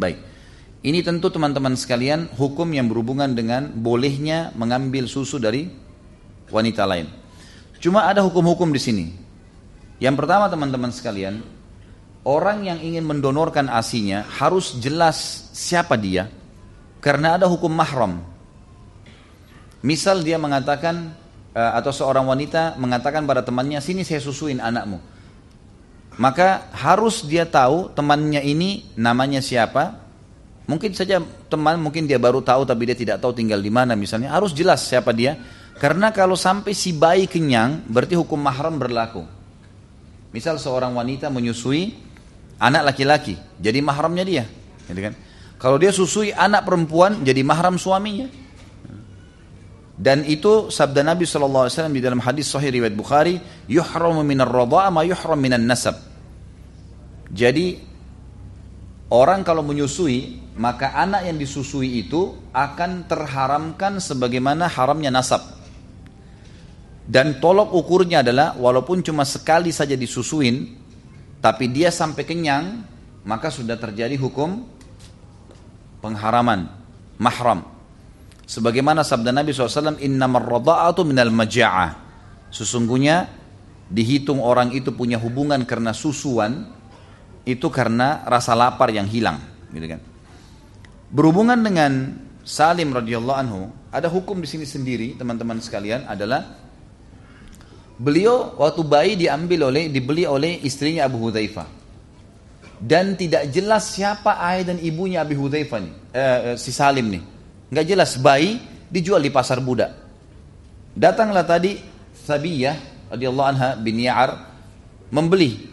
[SPEAKER 1] Baik. Ini tentu teman-teman sekalian hukum yang berhubungan dengan bolehnya mengambil susu dari wanita lain. Cuma ada hukum-hukum di sini. Yang pertama teman-teman sekalian, orang yang ingin mendonorkan asinya harus jelas siapa dia karena ada hukum mahram. Misal dia mengatakan eh, atau seorang wanita mengatakan pada temannya sini saya susuin anakmu. Maka harus dia tahu temannya ini namanya siapa. Mungkin saja teman mungkin dia baru tahu tapi dia tidak tahu tinggal di mana misalnya. Harus jelas siapa dia. Karena kalau sampai si bayi kenyang berarti hukum mahram berlaku. Misal seorang wanita menyusui anak laki-laki, jadi mahramnya dia, gitu kan? Kalau dia susui anak perempuan, jadi mahram suaminya. Dan itu sabda Nabi SAW di dalam hadis Sahih riwayat Bukhari, yuhramu minar radha'a ma yuhram minan nasab. Jadi orang kalau menyusui, maka anak yang disusui itu akan terharamkan sebagaimana haramnya nasab. Dan tolok ukurnya adalah walaupun cuma sekali saja disusuin, tapi dia sampai kenyang, maka sudah terjadi hukum pengharaman, mahram. Sebagaimana sabda Nabi SAW, Innamar rada'atu minal maja'ah. Sesungguhnya dihitung orang itu punya hubungan karena susuan, itu karena rasa lapar yang hilang. Gitu kan. Berhubungan dengan Salim radhiyallahu anhu, ada hukum di sini sendiri, teman-teman sekalian, adalah beliau waktu bayi diambil oleh, dibeli oleh istrinya Abu Hudzaifah. Dan tidak jelas siapa ayah dan ibunya Abu Hudzaifah nih, eh, eh, si Salim nih nggak jelas bayi dijual di pasar budak. Datanglah tadi Sabiyah radhiyallahu anha bin Ya'ar membeli.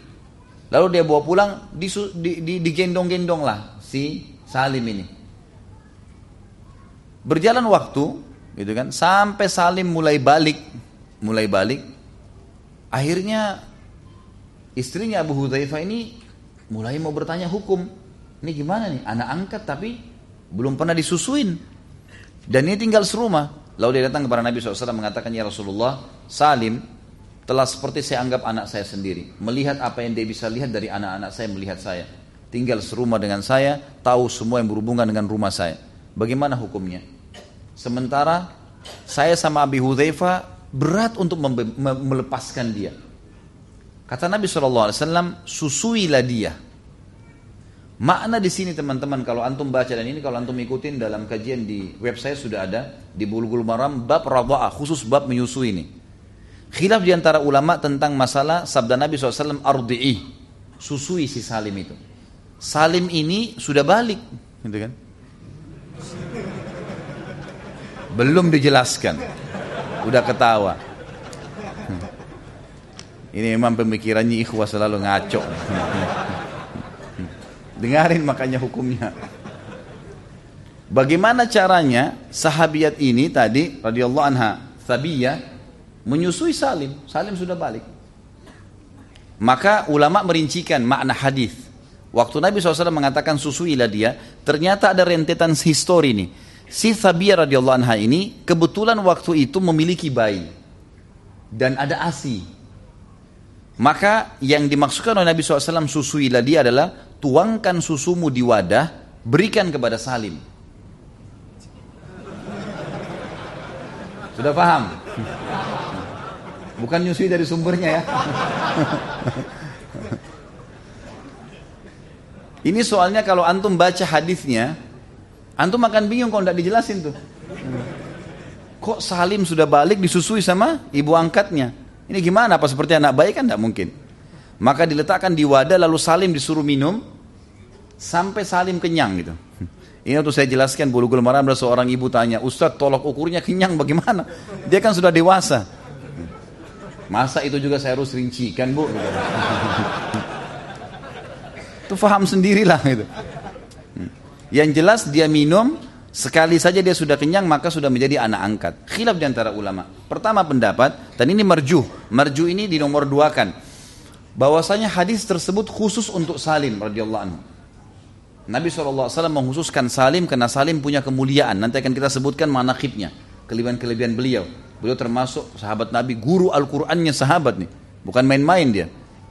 [SPEAKER 1] Lalu dia bawa pulang digendong-gendong lah si Salim ini. Berjalan waktu gitu kan sampai Salim mulai balik, mulai balik. Akhirnya istrinya Abu Hudzaifah ini mulai mau bertanya hukum. Ini gimana nih? Anak angkat tapi belum pernah disusuin. Dan ini tinggal serumah. Lalu dia datang kepada Nabi SAW mengatakan, Ya Rasulullah, Salim telah seperti saya anggap anak saya sendiri. Melihat apa yang dia bisa lihat dari anak-anak saya melihat saya. Tinggal serumah dengan saya, tahu semua yang berhubungan dengan rumah saya. Bagaimana hukumnya? Sementara saya sama Abi Hudhaifa berat untuk melepaskan dia. Kata Nabi SAW, susuilah dia. Makna di sini teman-teman kalau antum baca dan ini kalau antum ikutin dalam kajian di website sudah ada di Bulughul Maram bab radha'ah khusus bab menyusui ini. Khilaf di antara ulama tentang masalah sabda Nabi SAW ardi'i susui si Salim itu. Salim ini sudah balik, gitu kan? Belum dijelaskan, udah ketawa. Ini memang pemikirannya ikhwah selalu ngaco. Dengarin makanya hukumnya. Bagaimana caranya sahabiat ini tadi radhiyallahu anha Thabiyah menyusui Salim. Salim sudah balik. Maka ulama merincikan makna hadis. Waktu Nabi SAW mengatakan susuilah dia, ternyata ada rentetan histori ini. Si Thabiyah radhiyallahu anha ini kebetulan waktu itu memiliki bayi dan ada asi. Maka yang dimaksudkan oleh Nabi SAW susuilah dia adalah tuangkan susumu di wadah, berikan kepada Salim. Sudah paham? Bukan nyusui dari sumbernya ya. Ini soalnya kalau antum baca hadisnya, antum akan bingung kalau tidak dijelasin tuh. Kok Salim sudah balik disusui sama ibu angkatnya? Ini gimana? Apa seperti anak bayi kan tidak mungkin. Maka diletakkan di wadah lalu Salim disuruh minum sampai Salim kenyang gitu. Ini untuk saya jelaskan bulu-bulu maram ada seorang ibu tanya, Ustadz tolok ukurnya kenyang bagaimana? Dia kan sudah dewasa. Masa itu juga saya harus rincikan bu? Itu faham sendirilah gitu. Yang jelas dia minum Sekali saja dia sudah kenyang maka sudah menjadi anak angkat. Khilaf di antara ulama. Pertama pendapat dan ini merju. Merju ini di nomor dua kan bahwasanya hadis tersebut khusus untuk Salim radhiyallahu anhu. Nabi SAW mengkhususkan Salim karena Salim punya kemuliaan. Nanti akan kita sebutkan manakibnya, kelebihan-kelebihan beliau. Beliau termasuk sahabat Nabi, guru Al-Qur'annya sahabat nih. Bukan main-main dia.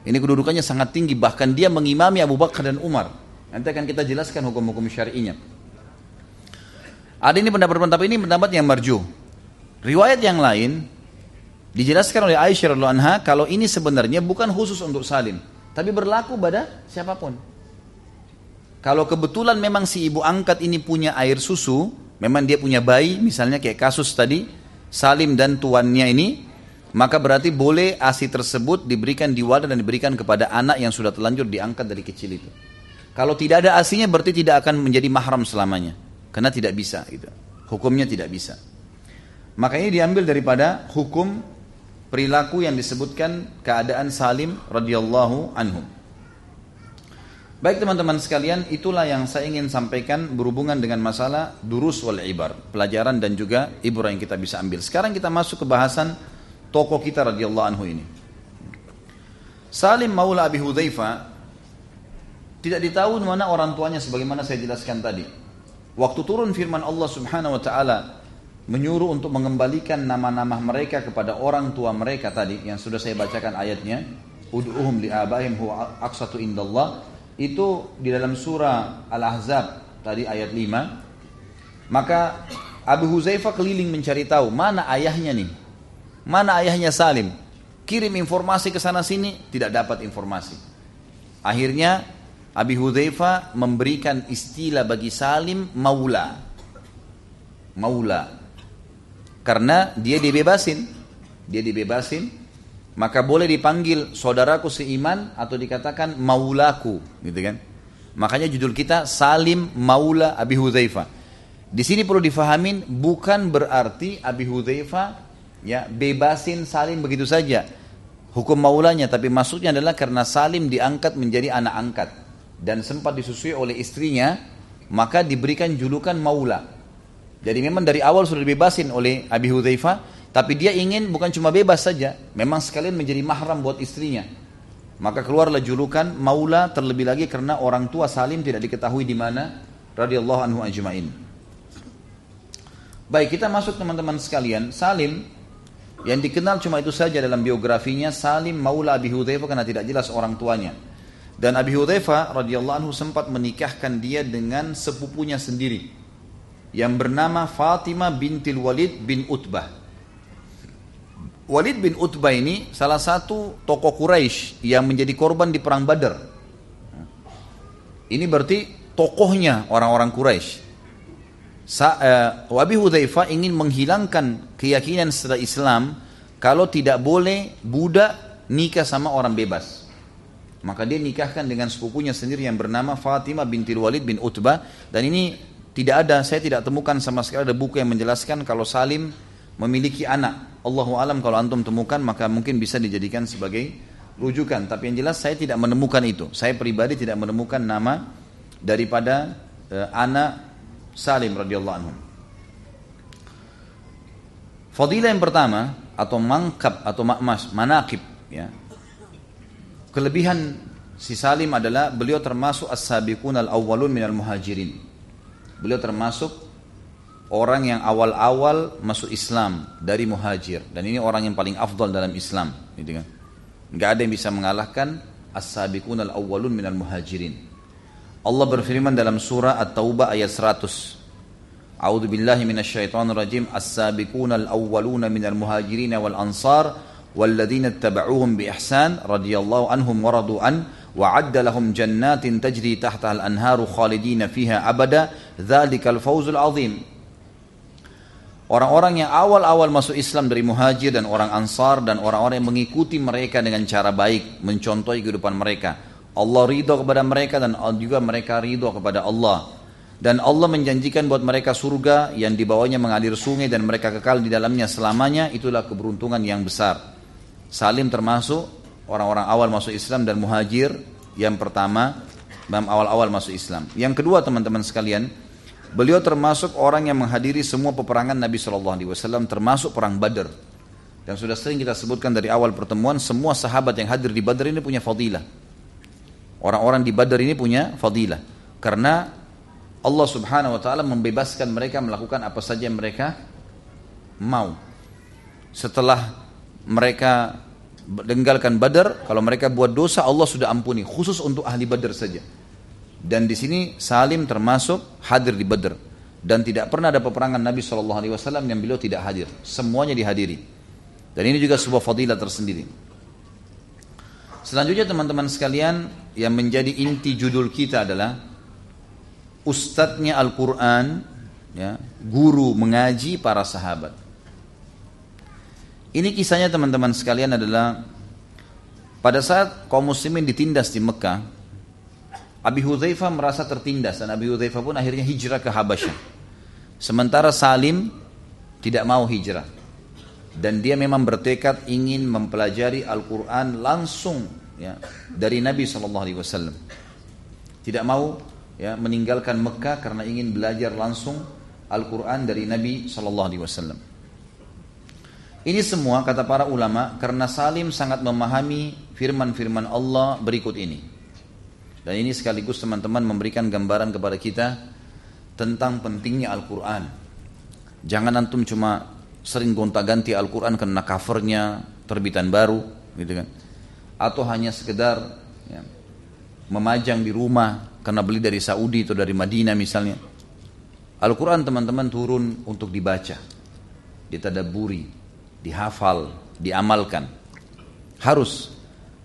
[SPEAKER 1] Ini kedudukannya sangat tinggi, bahkan dia mengimami Abu Bakar dan Umar. Nanti akan kita jelaskan hukum-hukum syari'inya. Ada ini pendapat-pendapat ini pendapat yang marju. Riwayat yang lain Dijelaskan oleh Aisyah radhiyallahu anha kalau ini sebenarnya bukan khusus untuk Salim. tapi berlaku pada siapa pun. Kalau kebetulan memang si ibu angkat ini punya air susu, memang dia punya bayi, misalnya kayak kasus tadi, Salim dan tuannya ini, maka berarti boleh ASI tersebut diberikan di wadah dan diberikan kepada anak yang sudah terlanjur diangkat dari kecil itu. Kalau tidak ada asinya berarti tidak akan menjadi mahram selamanya. Karena tidak bisa gitu. Hukumnya tidak bisa. Maka ini diambil daripada hukum perilaku yang disebutkan keadaan Salim radhiyallahu anhu. Baik teman-teman sekalian, itulah yang saya ingin sampaikan berhubungan dengan masalah durus wal ibar, pelajaran dan juga ibrah yang kita bisa ambil. Sekarang kita masuk ke bahasan tokoh kita radhiyallahu anhu ini. Salim Maula Abi Hudzaifah tidak ditahu mana orang tuanya sebagaimana saya jelaskan tadi. Waktu turun firman Allah Subhanahu wa taala menyuruh untuk mengembalikan nama-nama mereka kepada orang tua mereka tadi yang sudah saya bacakan ayatnya, ud'uhum li huwa aqsatu indallah itu di dalam surah Al-Ahzab tadi ayat 5 maka Abu Huzaifah keliling mencari tahu mana ayahnya nih mana ayahnya Salim? Kirim informasi ke sana sini tidak dapat informasi. Akhirnya Abi Huzaifah memberikan istilah bagi Salim maula. Maula. Karena dia dibebasin. Dia dibebasin. Maka boleh dipanggil saudaraku seiman atau dikatakan maulaku gitu kan? Makanya judul kita Salim Maula Abi Hudzaifah. Di sini perlu difahamin bukan berarti Abi Hudzaifah ya bebasin Salim begitu saja hukum maulanya tapi maksudnya adalah karena Salim diangkat menjadi anak angkat dan sempat disusui oleh istrinya maka diberikan julukan maula jadi memang dari awal sudah dibebasin oleh Abi Hudzaifah tapi dia ingin bukan cuma bebas saja, memang sekalian menjadi mahram buat istrinya. Maka keluarlah julukan maula terlebih lagi karena orang tua Salim tidak diketahui di mana radhiyallahu anhu ajmain. Baik, kita masuk teman-teman sekalian. Salim yang dikenal cuma itu saja dalam biografinya Salim Maula Abi Hudzaifah karena tidak jelas orang tuanya. Dan Abi Hudzaifah radhiyallahu anhu sempat menikahkan dia dengan sepupunya sendiri yang bernama Fatimah bintil Walid bin Utbah. Walid bin Utbah ini salah satu tokoh Quraisy yang menjadi korban di perang Badar. Ini berarti tokohnya orang-orang Quraisy. Uh, Wabi Hudzaifah ingin menghilangkan keyakinan setelah Islam kalau tidak boleh budak nikah sama orang bebas. Maka dia nikahkan dengan sepupunya sendiri yang bernama Fatimah binti Walid bin Utbah dan ini tidak ada saya tidak temukan sama sekali ada buku yang menjelaskan kalau Salim memiliki anak. Allahu alam kalau antum temukan maka mungkin bisa dijadikan sebagai rujukan. Tapi yang jelas saya tidak menemukan itu. Saya pribadi tidak menemukan nama daripada uh, anak Salim radhiyallahu anhu. Fadilah yang pertama atau mangkap atau makmas, manakib ya. Kelebihan si Salim adalah beliau termasuk as-sabiqun al-awwalun minal muhajirin. Beliau termasuk orang yang awal-awal masuk Islam dari muhajir dan ini orang yang paling afdal dalam Islam gitu kan nggak ada yang bisa mengalahkan as-sabiqun al-awwalun minal muhajirin Allah berfirman dalam surah At-Taubah ayat 100 A'udzu billahi minasyaitonir rajim as-sabiqun al-awwaluna minal muhajirin wal ansar والذين اتبعوهم بإحسان رضي الله عنهم ورضوا عنه وعد لهم جنات تجري تحتها الأنهار خالدين فيها أبدا ذلك الفوز العظيم Orang-orang yang awal-awal masuk Islam dari muhajir dan orang ansar dan orang-orang yang mengikuti mereka dengan cara baik, mencontohi kehidupan mereka. Allah ridho kepada mereka dan juga mereka ridho kepada Allah. Dan Allah menjanjikan buat mereka surga yang dibawanya mengalir sungai dan mereka kekal di dalamnya selamanya. Itulah keberuntungan yang besar. Salim termasuk orang-orang awal masuk Islam dan muhajir yang pertama dalam awal-awal masuk Islam. Yang kedua teman-teman sekalian, Beliau termasuk orang yang menghadiri semua peperangan Nabi Shallallahu Alaihi Wasallam, termasuk perang Badar. Dan sudah sering kita sebutkan dari awal pertemuan, semua sahabat yang hadir di Badar ini punya fadilah. Orang-orang di Badar ini punya fadilah. Karena Allah Subhanahu Wa Taala membebaskan mereka melakukan apa saja yang mereka mau. Setelah mereka meninggalkan Badar, kalau mereka buat dosa Allah sudah ampuni, khusus untuk ahli Badar saja. Dan di sini Salim termasuk hadir di Badr dan tidak pernah ada peperangan Nabi Shallallahu Alaihi Wasallam yang beliau tidak hadir. Semuanya dihadiri. Dan ini juga sebuah fadilah tersendiri. Selanjutnya teman-teman sekalian yang menjadi inti judul kita adalah Ustadznya Al-Quran, ya, guru mengaji para sahabat. Ini kisahnya teman-teman sekalian adalah pada saat kaum muslimin ditindas di Mekah, Abi Hudzaifah merasa tertindas dan Abi Hudzaifah pun akhirnya hijrah ke Habasyah. Sementara Salim tidak mau hijrah. Dan dia memang bertekad ingin mempelajari Al-Quran langsung ya, dari Nabi SAW. Tidak mau ya, meninggalkan Mekah karena ingin belajar langsung Al-Quran dari Nabi SAW. Ini semua kata para ulama karena Salim sangat memahami firman-firman Allah berikut ini. Dan ini sekaligus teman-teman memberikan gambaran kepada kita tentang pentingnya Al-Quran. Jangan antum cuma sering gonta-ganti Al-Quran karena covernya terbitan baru, gitu kan? Atau hanya sekedar ya, memajang di rumah karena beli dari Saudi atau dari Madinah misalnya. Al-Quran teman-teman turun untuk dibaca, ditadaburi, dihafal, diamalkan. Harus.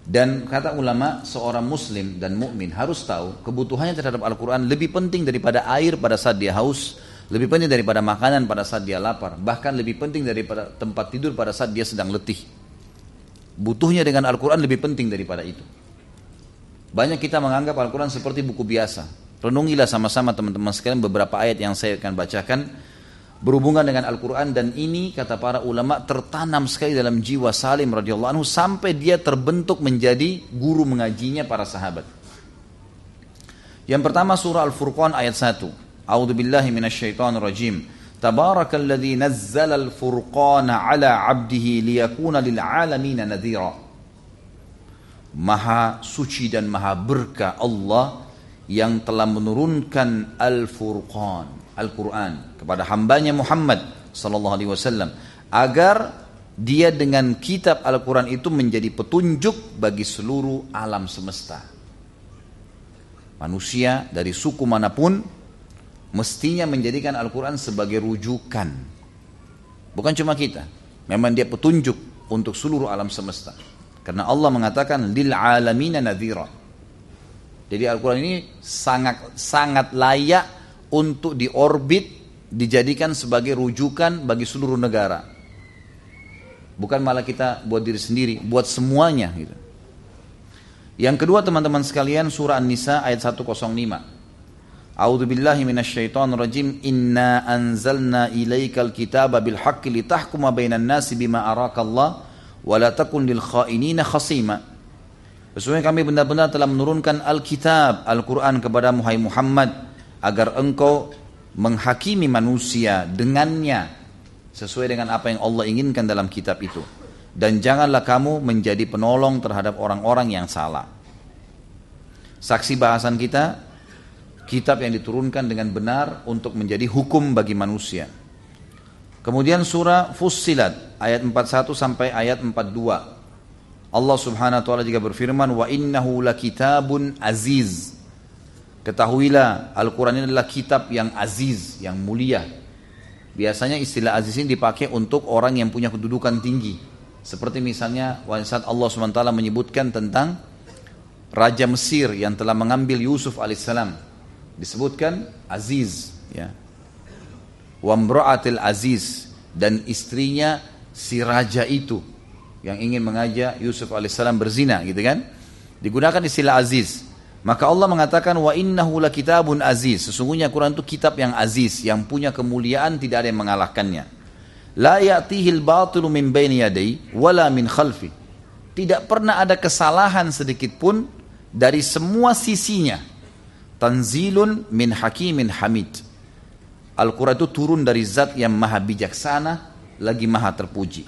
[SPEAKER 1] Dan kata ulama, seorang muslim dan mukmin harus tahu kebutuhannya terhadap Al-Quran lebih penting daripada air pada saat dia haus, lebih penting daripada makanan pada saat dia lapar, bahkan lebih penting daripada tempat tidur pada saat dia sedang letih. Butuhnya dengan Al-Quran lebih penting daripada itu. Banyak kita menganggap Al-Quran seperti buku biasa. Renungilah sama-sama teman-teman sekalian beberapa ayat yang saya akan bacakan berhubungan dengan Al-Quran dan ini kata para ulama tertanam sekali dalam jiwa Salim radhiyallahu anhu sampai dia terbentuk menjadi guru mengajinya para sahabat. Yang pertama surah Al-Furqan ayat 1. A'udzu rajim. Tabarakalladzi nazzala al-furqana ala 'abdihi liyakuna lil 'alamin nadhira. Maha suci dan maha berkah Allah yang telah menurunkan Al-Furqan Al-Quran kepada hambanya Muhammad Sallallahu Alaihi Wasallam agar dia dengan kitab Al-Quran itu menjadi petunjuk bagi seluruh alam semesta. Manusia dari suku mana pun mestinya menjadikan Al-Quran sebagai rujukan. Bukan cuma kita. Memang dia petunjuk untuk seluruh alam semesta. Karena Allah mengatakan lil alamina nadhira. Jadi Al-Quran ini sangat sangat layak untuk diorbit dijadikan sebagai rujukan bagi seluruh negara. Bukan malah kita buat diri sendiri, buat semuanya gitu. Yang kedua teman-teman sekalian surah An-Nisa ayat 105. A'udzu billahi minasyaitonir rajim. Inna anzalna ilaikal kitaba bil haqqi litahkuma bainan nasi bima arakallah wa la takun lil khainina khasima. Sesungguhnya kami benar-benar telah menurunkan Alkitab, Al-Quran kepada Muhammad agar engkau menghakimi manusia dengannya sesuai dengan apa yang Allah inginkan dalam kitab itu dan janganlah kamu menjadi penolong terhadap orang-orang yang salah saksi bahasan kita kitab yang diturunkan dengan benar untuk menjadi hukum bagi manusia kemudian surah Fussilat ayat 41 sampai ayat 42 Allah subhanahu wa ta'ala juga berfirman wa innahu lakitabun aziz Ketahuilah Al-Quran ini adalah kitab yang aziz, yang mulia. Biasanya istilah aziz ini dipakai untuk orang yang punya kedudukan tinggi. Seperti misalnya saat Allah SWT menyebutkan tentang Raja Mesir yang telah mengambil Yusuf alaihissalam. Disebutkan aziz. Ya. Wamra'atil aziz. Dan istrinya si raja itu yang ingin mengajak Yusuf alaihissalam berzina gitu kan. Digunakan istilah aziz. Maka Allah mengatakan wa innahu kitabun aziz. Sesungguhnya Quran itu kitab yang aziz, yang punya kemuliaan tidak ada yang mengalahkannya. La ya'tihil batilu min baini wala min khalfi. Tidak pernah ada kesalahan sedikit pun dari semua sisinya. Tanzilun min hakimin hamid. Al-Quran itu turun dari zat yang maha bijaksana, lagi maha terpuji.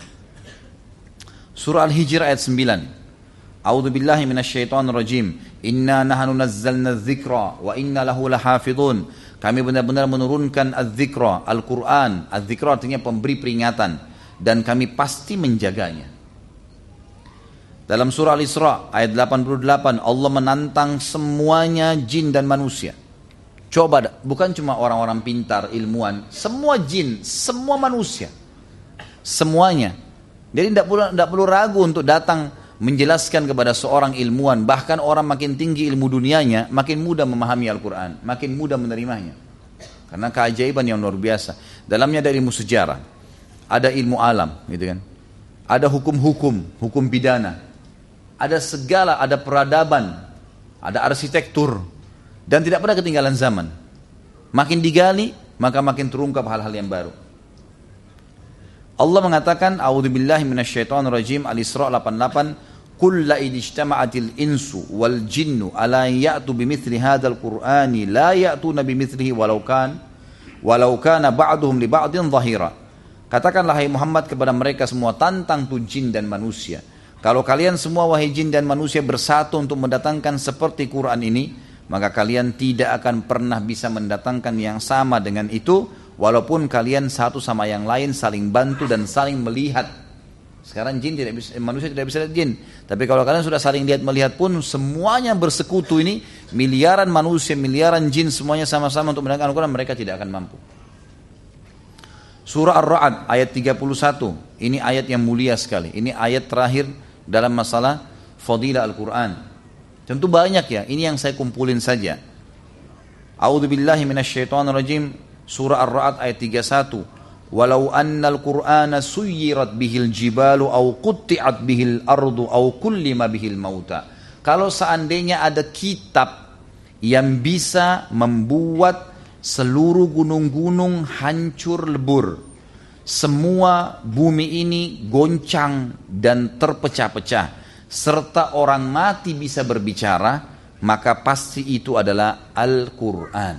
[SPEAKER 1] Surah Al-Hijr ayat 9. A'udzu billahi minasyaitonir rajim. Inna nahnu nazzalna dzikra wa inna lahu lahafizun. Kami benar-benar menurunkan az-dzikra, Al-Qur'an. Az-dzikra artinya pemberi peringatan dan kami pasti menjaganya. Dalam surah Al-Isra ayat 88 Allah menantang semuanya jin dan manusia. Coba bukan cuma orang-orang pintar, ilmuwan, semua jin, semua manusia. Semuanya. Jadi tidak perlu, tidak perlu ragu untuk datang menjelaskan kepada seorang ilmuwan, bahkan orang makin tinggi ilmu dunianya, makin mudah memahami Al-Quran, makin mudah menerimanya. Karena keajaiban yang luar biasa. Dalamnya ada ilmu sejarah, ada ilmu alam, gitu kan. Ada hukum-hukum, hukum pidana, ada segala, ada peradaban, ada arsitektur, dan tidak pernah ketinggalan zaman. Makin digali, maka makin terungkap hal-hal yang baru. Allah mengatakan, A'udzubillahi Al-Isra 88, "Qul la ijtama'atil insu wal jinnu ala ya'tu bimithli hadzal qur'ani la ya'tuna bimithlihi walau kan walau kana ba'duhum li ba'din dhahira." Katakanlah hai Muhammad kepada mereka semua tantang tu jin dan manusia. Kalau kalian semua wahai jin dan manusia bersatu untuk mendatangkan seperti Quran ini, maka kalian tidak akan pernah bisa mendatangkan yang sama dengan itu walaupun kalian satu sama yang lain saling bantu dan saling melihat. Sekarang jin tidak bisa, manusia tidak bisa lihat jin. Tapi kalau kalian sudah saling lihat melihat pun semuanya bersekutu ini miliaran manusia, miliaran jin semuanya sama-sama untuk mendengarkan Al-Quran mereka tidak akan mampu. Surah Ar-Ra'd ayat 31. Ini ayat yang mulia sekali. Ini ayat terakhir dalam masalah fadilah Al-Quran. Tentu banyak ya. Ini yang saya kumpulin saja. A'udzubillahi minasyaitonirrajim. Surah Ar-Ra'd ayat 31. Walau annal Qur'ana suyirat bihil jibalu au qutti'at bihil ardu au kullima bihil mauta. Kalau seandainya ada kitab yang bisa membuat seluruh gunung-gunung hancur lebur. Semua bumi ini goncang dan terpecah-pecah. Serta orang mati bisa berbicara, maka pasti itu adalah Al-Quran.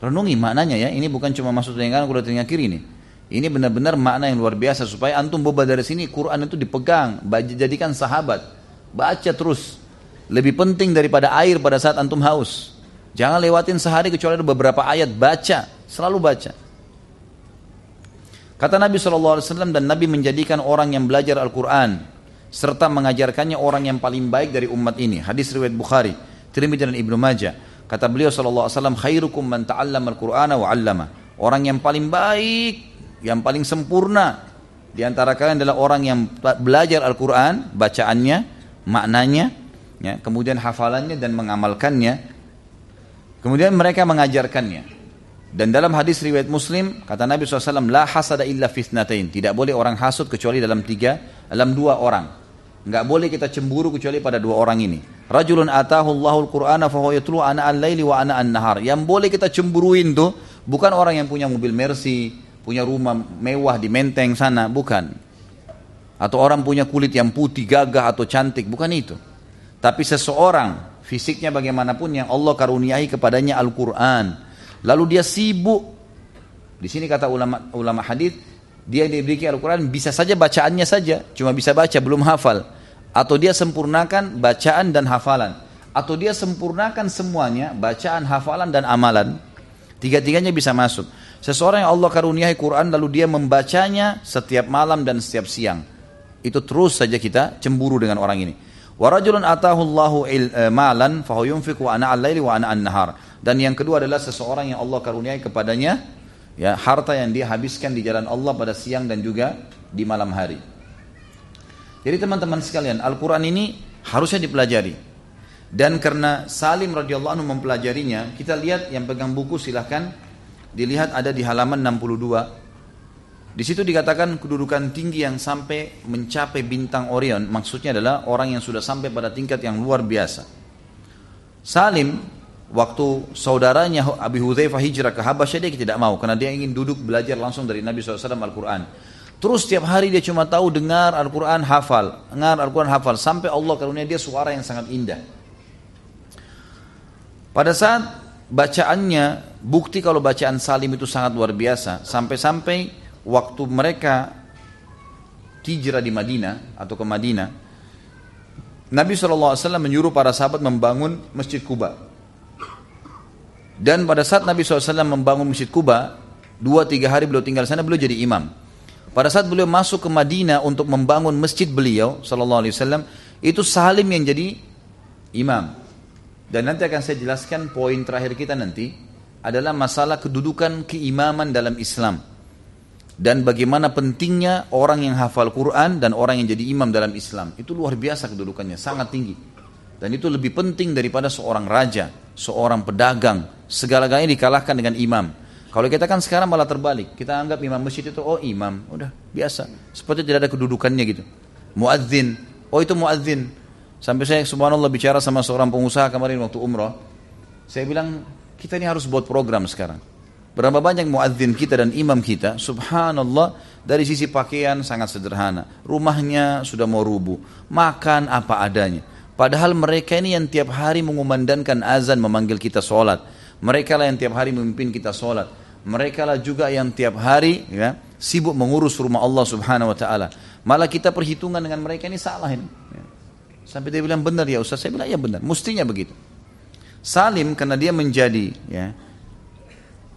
[SPEAKER 1] Renungi maknanya ya, ini bukan cuma masuk telinga kanan, keluar telinga kiri nih. Ini benar-benar makna yang luar biasa supaya antum boba dari sini Quran itu dipegang, jadikan sahabat. Baca terus. Lebih penting daripada air pada saat antum haus. Jangan lewatin sehari kecuali ada beberapa ayat, baca, selalu baca. Kata Nabi SAW dan Nabi menjadikan orang yang belajar Al-Quran serta mengajarkannya orang yang paling baik dari umat ini. Hadis riwayat Bukhari, Tirmidzi dan Ibnu Majah. Kata beliau wasallam, "Khairukum man ta'allama al-Qur'ana wa 'allama." Orang yang paling baik, yang paling sempurna di antara kalian adalah orang yang belajar Al-Qur'an, bacaannya, maknanya, ya, kemudian hafalannya dan mengamalkannya. Kemudian mereka mengajarkannya. Dan dalam hadis riwayat Muslim kata Nabi SAW, la hasada illa fitnatain. Tidak boleh orang hasud kecuali dalam tiga, dalam dua orang. Enggak boleh kita cemburu kecuali pada dua orang ini. Rajulun atahu Allahul Qur'ana fa huwa yatlu ana al-laili wa ana an-nahar. Yang boleh kita cemburuin tuh bukan orang yang punya mobil Mercy, punya rumah mewah di Menteng sana, bukan. Atau orang punya kulit yang putih, gagah atau cantik, bukan itu. Tapi seseorang fisiknya bagaimanapun yang Allah karuniai kepadanya Al-Qur'an. Lalu dia sibuk. Di sini kata ulama ulama hadis dia diberi Al-Quran bisa saja bacaannya saja, cuma bisa baca belum hafal. Atau dia sempurnakan bacaan dan hafalan. Atau dia sempurnakan semuanya, bacaan, hafalan dan amalan. Tiga-tiganya bisa masuk. Seseorang yang Allah karuniai Quran lalu dia membacanya setiap malam dan setiap siang. Itu terus saja kita cemburu dengan orang ini. Warajulun atahu Allahu eh, malan fahu yunfiqu ana al-laili wa ana an-nahar. Dan yang kedua adalah seseorang yang Allah karuniai kepadanya ya harta yang dia habiskan di jalan Allah pada siang dan juga di malam hari. Jadi teman-teman sekalian, Al-Quran ini harusnya dipelajari. Dan karena Salim radhiyallahu anhu mempelajarinya, kita lihat yang pegang buku silahkan dilihat ada di halaman 62. Di situ dikatakan kedudukan tinggi yang sampai mencapai bintang Orion, maksudnya adalah orang yang sudah sampai pada tingkat yang luar biasa. Salim waktu saudaranya Abi Hudzaifah hijrah ke Habasyah dia tidak mau karena dia ingin duduk belajar langsung dari Nabi SAW Al-Quran. Terus setiap hari dia cuma tahu dengar Al-Quran hafal, dengar Al-Quran hafal sampai Allah karunia dia suara yang sangat indah. Pada saat bacaannya, bukti kalau bacaan Salim itu sangat luar biasa, sampai-sampai waktu mereka hijrah di Madinah atau ke Madinah, Nabi SAW menyuruh para sahabat membangun Masjid Kuba. Dan pada saat Nabi SAW membangun Masjid Kuba, dua tiga hari beliau tinggal sana, beliau jadi imam. Pada saat beliau masuk ke Madinah untuk membangun masjid beliau, Sallallahu Alaihi Wasallam, itu Salim yang jadi imam. Dan nanti akan saya jelaskan poin terakhir kita nanti adalah masalah kedudukan keimaman dalam Islam. dan bagaimana pentingnya orang yang hafal Quran dan orang yang jadi imam dalam Islam. Itu luar biasa kedudukannya, sangat tinggi. Dan itu lebih penting daripada seorang raja, seorang pedagang, segala-galanya dikalahkan dengan imam. Kalau kita kan sekarang malah terbalik, kita anggap imam masjid itu oh imam, udah biasa, seperti tidak ada kedudukannya gitu. Muadzin, oh itu muadzin. Sampai saya subhanallah bicara sama seorang pengusaha kemarin waktu umrah, saya bilang kita ini harus buat program sekarang. Berapa banyak muadzin kita dan imam kita, subhanallah, dari sisi pakaian sangat sederhana. Rumahnya sudah mau rubuh, makan apa adanya. Padahal mereka ini yang tiap hari mengumandangkan azan memanggil kita sholat. Mereka lah yang tiap hari memimpin kita sholat. Mereka lah juga yang tiap hari ya, sibuk mengurus rumah Allah subhanahu wa ta'ala. Malah kita perhitungan dengan mereka ini salah ini. Ya. Sampai dia bilang benar ya Ustaz. Saya bilang ya benar. Mestinya begitu. Salim karena dia menjadi ya,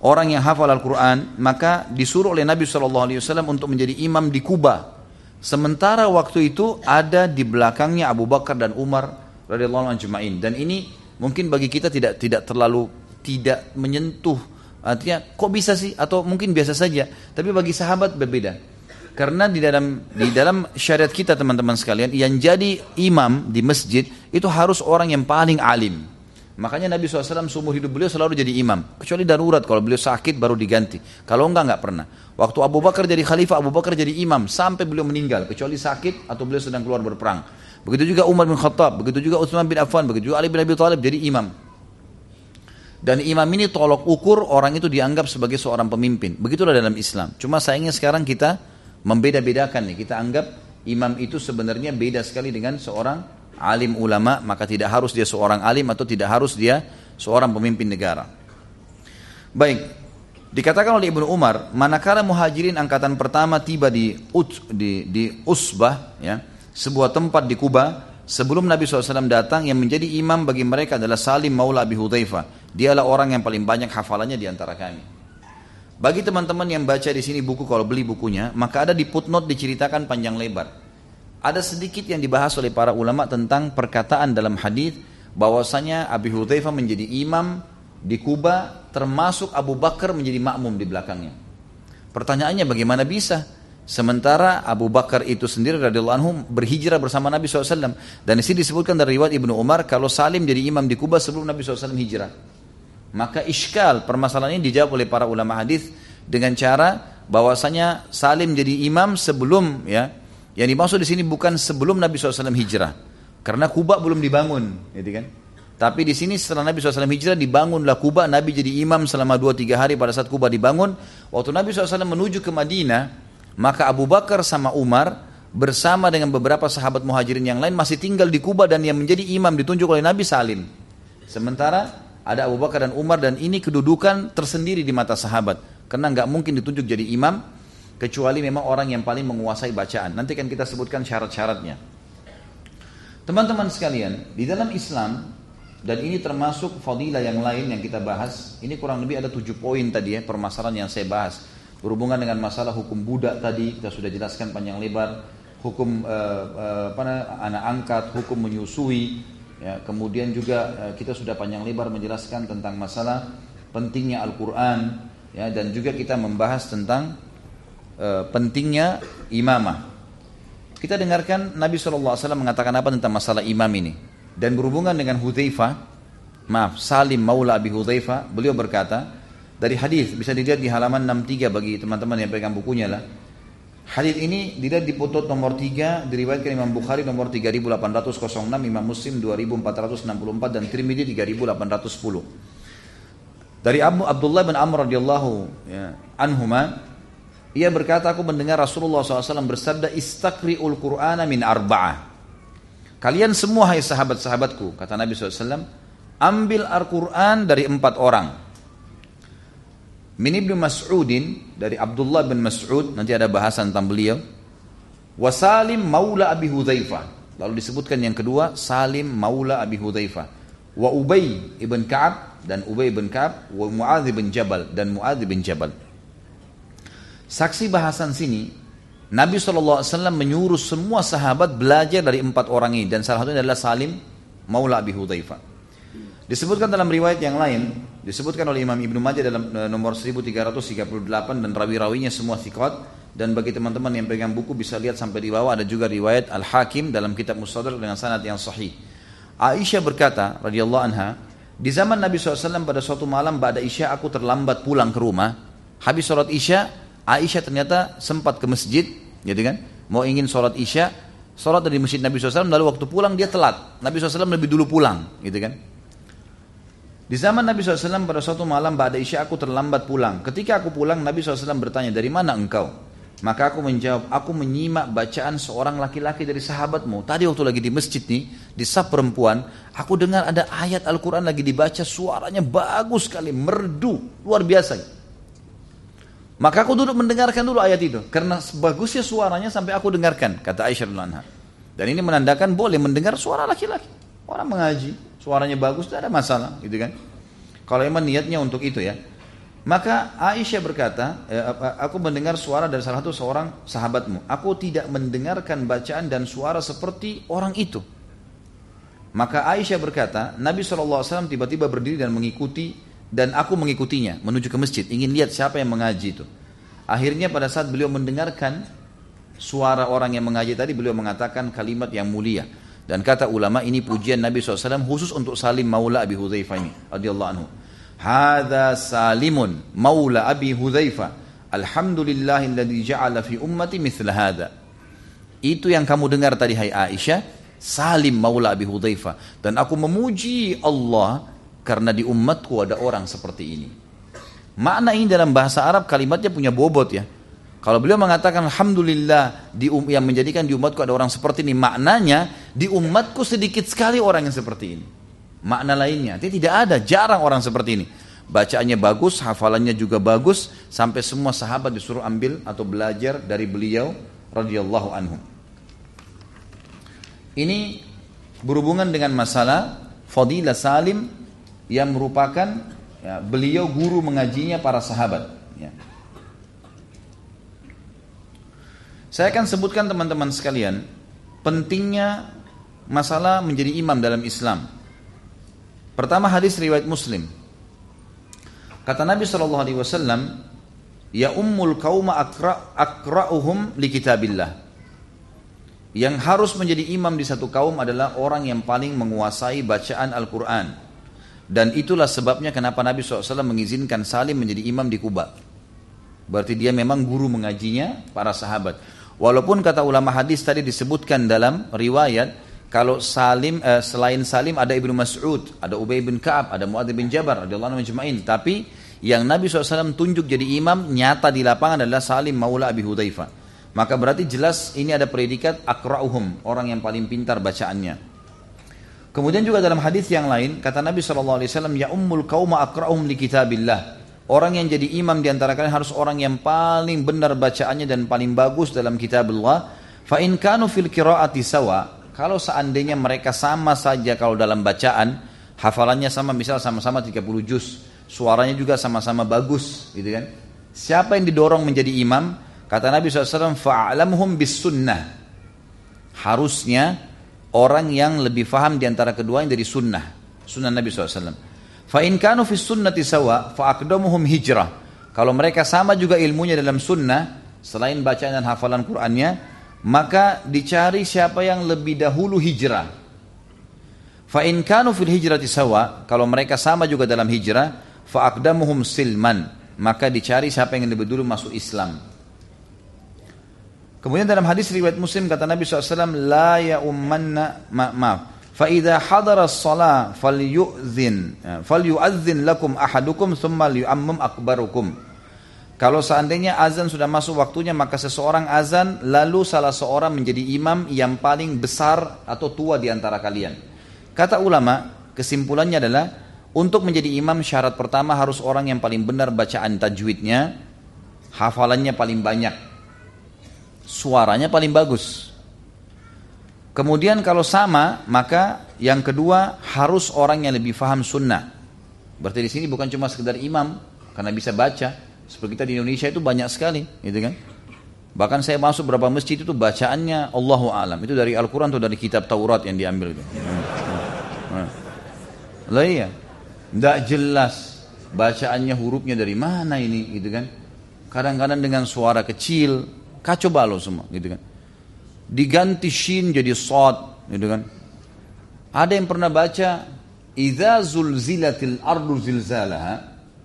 [SPEAKER 1] orang yang hafal Al-Quran, maka disuruh oleh Nabi SAW untuk menjadi imam di Kuba. Sementara waktu itu ada di belakangnya Abu Bakar dan Umar radhiyallahu anhu Dan ini mungkin bagi kita tidak tidak terlalu tidak menyentuh artinya kok bisa sih atau mungkin biasa saja tapi bagi sahabat berbeda karena di dalam di dalam syariat kita teman-teman sekalian yang jadi imam di masjid itu harus orang yang paling alim Makanya Nabi SAW seumur hidup beliau selalu jadi imam. Kecuali darurat kalau beliau sakit baru diganti. Kalau enggak, enggak pernah. Waktu Abu Bakar jadi khalifah, Abu Bakar jadi imam. Sampai beliau meninggal. Kecuali sakit atau beliau sedang keluar berperang. Begitu juga Umar bin Khattab. Begitu juga Utsman bin Affan. Begitu juga Ali bin Abi Thalib jadi imam. Dan imam ini tolok ukur orang itu dianggap sebagai seorang pemimpin. Begitulah dalam Islam. Cuma sayangnya sekarang kita membeda-bedakan nih. Kita anggap imam itu sebenarnya beda sekali dengan seorang alim ulama maka tidak harus dia seorang alim atau tidak harus dia seorang pemimpin negara. Baik, dikatakan oleh Ibnu Umar, manakala muhajirin angkatan pertama tiba di Ut, di, di Usbah, ya, sebuah tempat di Kuba, sebelum Nabi SAW datang yang menjadi imam bagi mereka adalah Salim Maula Abi Hudzaifah. Dialah orang yang paling banyak hafalannya di antara kami. Bagi teman-teman yang baca di sini buku kalau beli bukunya, maka ada di footnote diceritakan panjang lebar ada sedikit yang dibahas oleh para ulama tentang perkataan dalam hadis bahwasanya Abi Hudzaifah menjadi imam di Kuba termasuk Abu Bakar menjadi makmum di belakangnya. Pertanyaannya bagaimana bisa? Sementara Abu Bakar itu sendiri radhiyallahu anhu berhijrah bersama Nabi SAW. Dan di sini disebutkan dari riwayat Ibnu Umar kalau Salim jadi imam di Kuba sebelum Nabi SAW hijrah. Maka iskal permasalahan ini dijawab oleh para ulama hadis dengan cara bahwasanya Salim jadi imam sebelum ya yang dimaksud di sini bukan sebelum Nabi SAW hijrah. Karena Kuba belum dibangun, gitu kan? Tapi di sini setelah Nabi SAW hijrah dibangunlah Kuba, Nabi jadi imam selama 2-3 hari pada saat Kuba dibangun. Waktu Nabi SAW menuju ke Madinah, maka Abu Bakar sama Umar bersama dengan beberapa sahabat muhajirin yang lain masih tinggal di Kuba dan yang menjadi imam ditunjuk oleh Nabi Salim. Sementara ada Abu Bakar dan Umar dan ini kedudukan tersendiri di mata sahabat. Karena nggak mungkin ditunjuk jadi imam kecuali memang orang yang paling menguasai bacaan. Nanti kan kita sebutkan syarat-syaratnya. Teman-teman sekalian, di dalam Islam dan ini termasuk fadilah yang lain yang kita bahas. Ini kurang lebih ada tujuh poin tadi ya permasalahan yang saya bahas berhubungan dengan masalah hukum budak tadi kita sudah jelaskan panjang lebar, hukum uh, uh, apa anak angkat, hukum menyusui, ya, kemudian juga uh, kita sudah panjang lebar menjelaskan tentang masalah pentingnya Al-Quran, ya, dan juga kita membahas tentang e, pentingnya imamah. Kita dengarkan Nabi SAW mengatakan apa tentang masalah imam ini. Dan berhubungan dengan Hudzaifah, maaf, Salim Maula Abi Hudzaifah, beliau berkata, dari hadis bisa dilihat di halaman 63 bagi teman-teman yang pegang bukunya lah. Hadis ini dilihat di foto nomor 3 diriwayatkan Imam Bukhari nomor 3806, Imam Muslim 2464 dan Tirmidzi 3810. Dari Abu Abdullah bin Amr radhiyallahu ya, anhuma ia berkata, aku mendengar Rasulullah SAW bersabda, Istakri'ul Qur'ana min arba'ah. Kalian semua hai sahabat-sahabatku, kata Nabi SAW, ambil Al-Quran dari empat orang. Min ibnu Mas'udin, dari Abdullah bin Mas'ud, nanti ada bahasan tentang beliau. Wasalim maula Abi Hudzaifah. Lalu disebutkan yang kedua, Salim maula Abi Hudzaifah. Wa Ubay ibn Ka'ab, dan Ubay ibn Ka'ab, wa Mu'adh bin Jabal, dan Mu'adh bin Jabal. Saksi bahasan sini, Nabi SAW menyuruh semua sahabat belajar dari empat orang ini. Dan salah satunya adalah Salim Maula Abi Hudhaifah. Disebutkan dalam riwayat yang lain, Disebutkan oleh Imam Ibnu Majah dalam eh, nomor 1338 dan rawi-rawinya semua thiqat dan bagi teman-teman yang pegang buku bisa lihat sampai di bawah ada juga riwayat Al-Hakim dalam kitab Mustadrak dengan sanad yang sahih. Aisyah berkata radhiyallahu anha, di zaman Nabi SAW pada suatu malam pada Isya aku terlambat pulang ke rumah. Habis sholat Isya, Aisyah ternyata sempat ke masjid, gitu kan? Mau ingin sholat Isya, sholat dari masjid Nabi SAW, lalu waktu pulang dia telat. Nabi SAW lebih dulu pulang, gitu kan? Di zaman Nabi SAW pada suatu malam pada Isya aku terlambat pulang. Ketika aku pulang Nabi SAW bertanya dari mana engkau? Maka aku menjawab, aku menyimak bacaan seorang laki-laki dari sahabatmu. Tadi waktu lagi di masjid nih, di sab perempuan, aku dengar ada ayat Al-Quran lagi dibaca, suaranya bagus sekali, merdu, luar biasa. Maka aku duduk mendengarkan dulu ayat itu. Karena bagusnya suaranya sampai aku dengarkan, kata Aisyah anha. Dan ini menandakan boleh mendengar suara laki-laki. Orang mengaji, suaranya bagus, tidak ada masalah, gitu kan? Kalau emang niatnya untuk itu ya. Maka Aisyah berkata, eh, aku mendengar suara dari salah satu seorang sahabatmu. Aku tidak mendengarkan bacaan dan suara seperti orang itu. Maka Aisyah berkata, Nabi SAW tiba-tiba berdiri dan mengikuti dan aku mengikutinya menuju ke masjid. Ingin lihat siapa yang mengaji itu. Akhirnya pada saat beliau mendengarkan suara orang yang mengaji tadi, beliau mengatakan kalimat yang mulia. Dan kata ulama ini pujian Nabi SAW khusus untuk Salim Maula Abi Hudzaifah ini radhiyallahu anhu. Hada Salimun Maula Abi Hudzaifah. Alhamdulillahilladzi ja'ala fi ummati mithla hada. Itu yang kamu dengar tadi hai Aisyah, Salim Maula Abi Hudzaifah dan aku memuji Allah karena di umatku ada orang seperti ini. Makna ini dalam bahasa Arab kalimatnya punya bobot ya. Kalau beliau mengatakan Alhamdulillah di um, yang menjadikan di umatku ada orang seperti ini. Maknanya di umatku sedikit sekali orang yang seperti ini. Makna lainnya Itu tidak ada, jarang orang seperti ini. Bacaannya bagus, hafalannya juga bagus Sampai semua sahabat disuruh ambil atau belajar dari beliau radhiyallahu anhu Ini berhubungan dengan masalah Fadilah Salim yang merupakan ya, beliau guru mengajinya para sahabat ya. Saya akan sebutkan teman-teman sekalian pentingnya masalah menjadi imam dalam Islam. Pertama hadis riwayat Muslim. Kata Nabi Wasallam, Ya ummul kauma akra akra'uhum li kitabillah. Yang harus menjadi imam di satu kaum adalah orang yang paling menguasai bacaan Al-Quran. Dan itulah sebabnya kenapa Nabi SAW mengizinkan Salim menjadi imam di Kuba. Berarti dia memang guru mengajinya para sahabat. Walaupun kata ulama hadis tadi disebutkan dalam riwayat kalau Salim eh, selain Salim ada Ibnu Mas'ud, ada Ubay bin Ka'ab, ada Muadz bin Jabar radhiyallahu anhu Tapi yang Nabi SAW tunjuk jadi imam nyata di lapangan adalah Salim Maula Abi Hudzaifah. Maka berarti jelas ini ada predikat akra'uhum, orang yang paling pintar bacaannya. Kemudian juga dalam hadis yang lain kata Nabi SAW ya ummul kauma akra'uhum li kitabillah. Orang yang jadi imam di antara kalian harus orang yang paling benar bacaannya dan paling bagus dalam kitab Allah. Fa in kanu fil qiraati sawa, kalau seandainya mereka sama saja kalau dalam bacaan, hafalannya sama misal sama-sama 30 juz, suaranya juga sama-sama bagus, gitu kan? Siapa yang didorong menjadi imam? Kata Nabi SAW, fa'alamhum bis sunnah. Harusnya orang yang lebih faham di antara kedua yang dari sunnah. Sunnah Nabi SAW. Fa in kanu fi sunnati sawa fa aqdamuhum hijrah. Kalau mereka sama juga ilmunya dalam sunnah, selain bacaan dan hafalan Qur'annya, maka dicari siapa yang lebih dahulu hijrah. Fa in kanu fil hijrati sawa, kalau mereka sama juga dalam hijrah, fa aqdamuhum silman, maka dicari siapa yang lebih dulu masuk Islam. Kemudian dalam hadis riwayat Muslim kata Nabi SAW, la ya ummanna ma maaf, Faida hadara sholat fal yu'zin fal yu'adzin lakum ahadukum thumma. Kalau seandainya azan sudah masuk waktunya maka seseorang azan lalu salah seorang menjadi imam yang paling besar atau tua di antara kalian. Kata ulama, kesimpulannya adalah untuk menjadi imam syarat pertama harus orang yang paling benar bacaan tajwidnya, hafalannya paling banyak, suaranya paling bagus. Kemudian kalau sama, maka yang kedua harus orang yang lebih faham sunnah. Berarti di sini bukan cuma sekedar imam, karena bisa baca. Seperti kita di Indonesia itu banyak sekali, gitu kan? Bahkan saya masuk berapa masjid itu bacaannya Allahu alam. Itu dari Al-Quran atau dari kitab Taurat yang diambil. Lah iya, tidak jelas. bacaannya hurufnya dari mana ini gitu kan. Kadang-kadang dengan suara kecil, kacau balau semua gitu kan. Diganti shin jadi sod gitu kan. Ada yang pernah baca idza zulzilatil ardu zilzalaha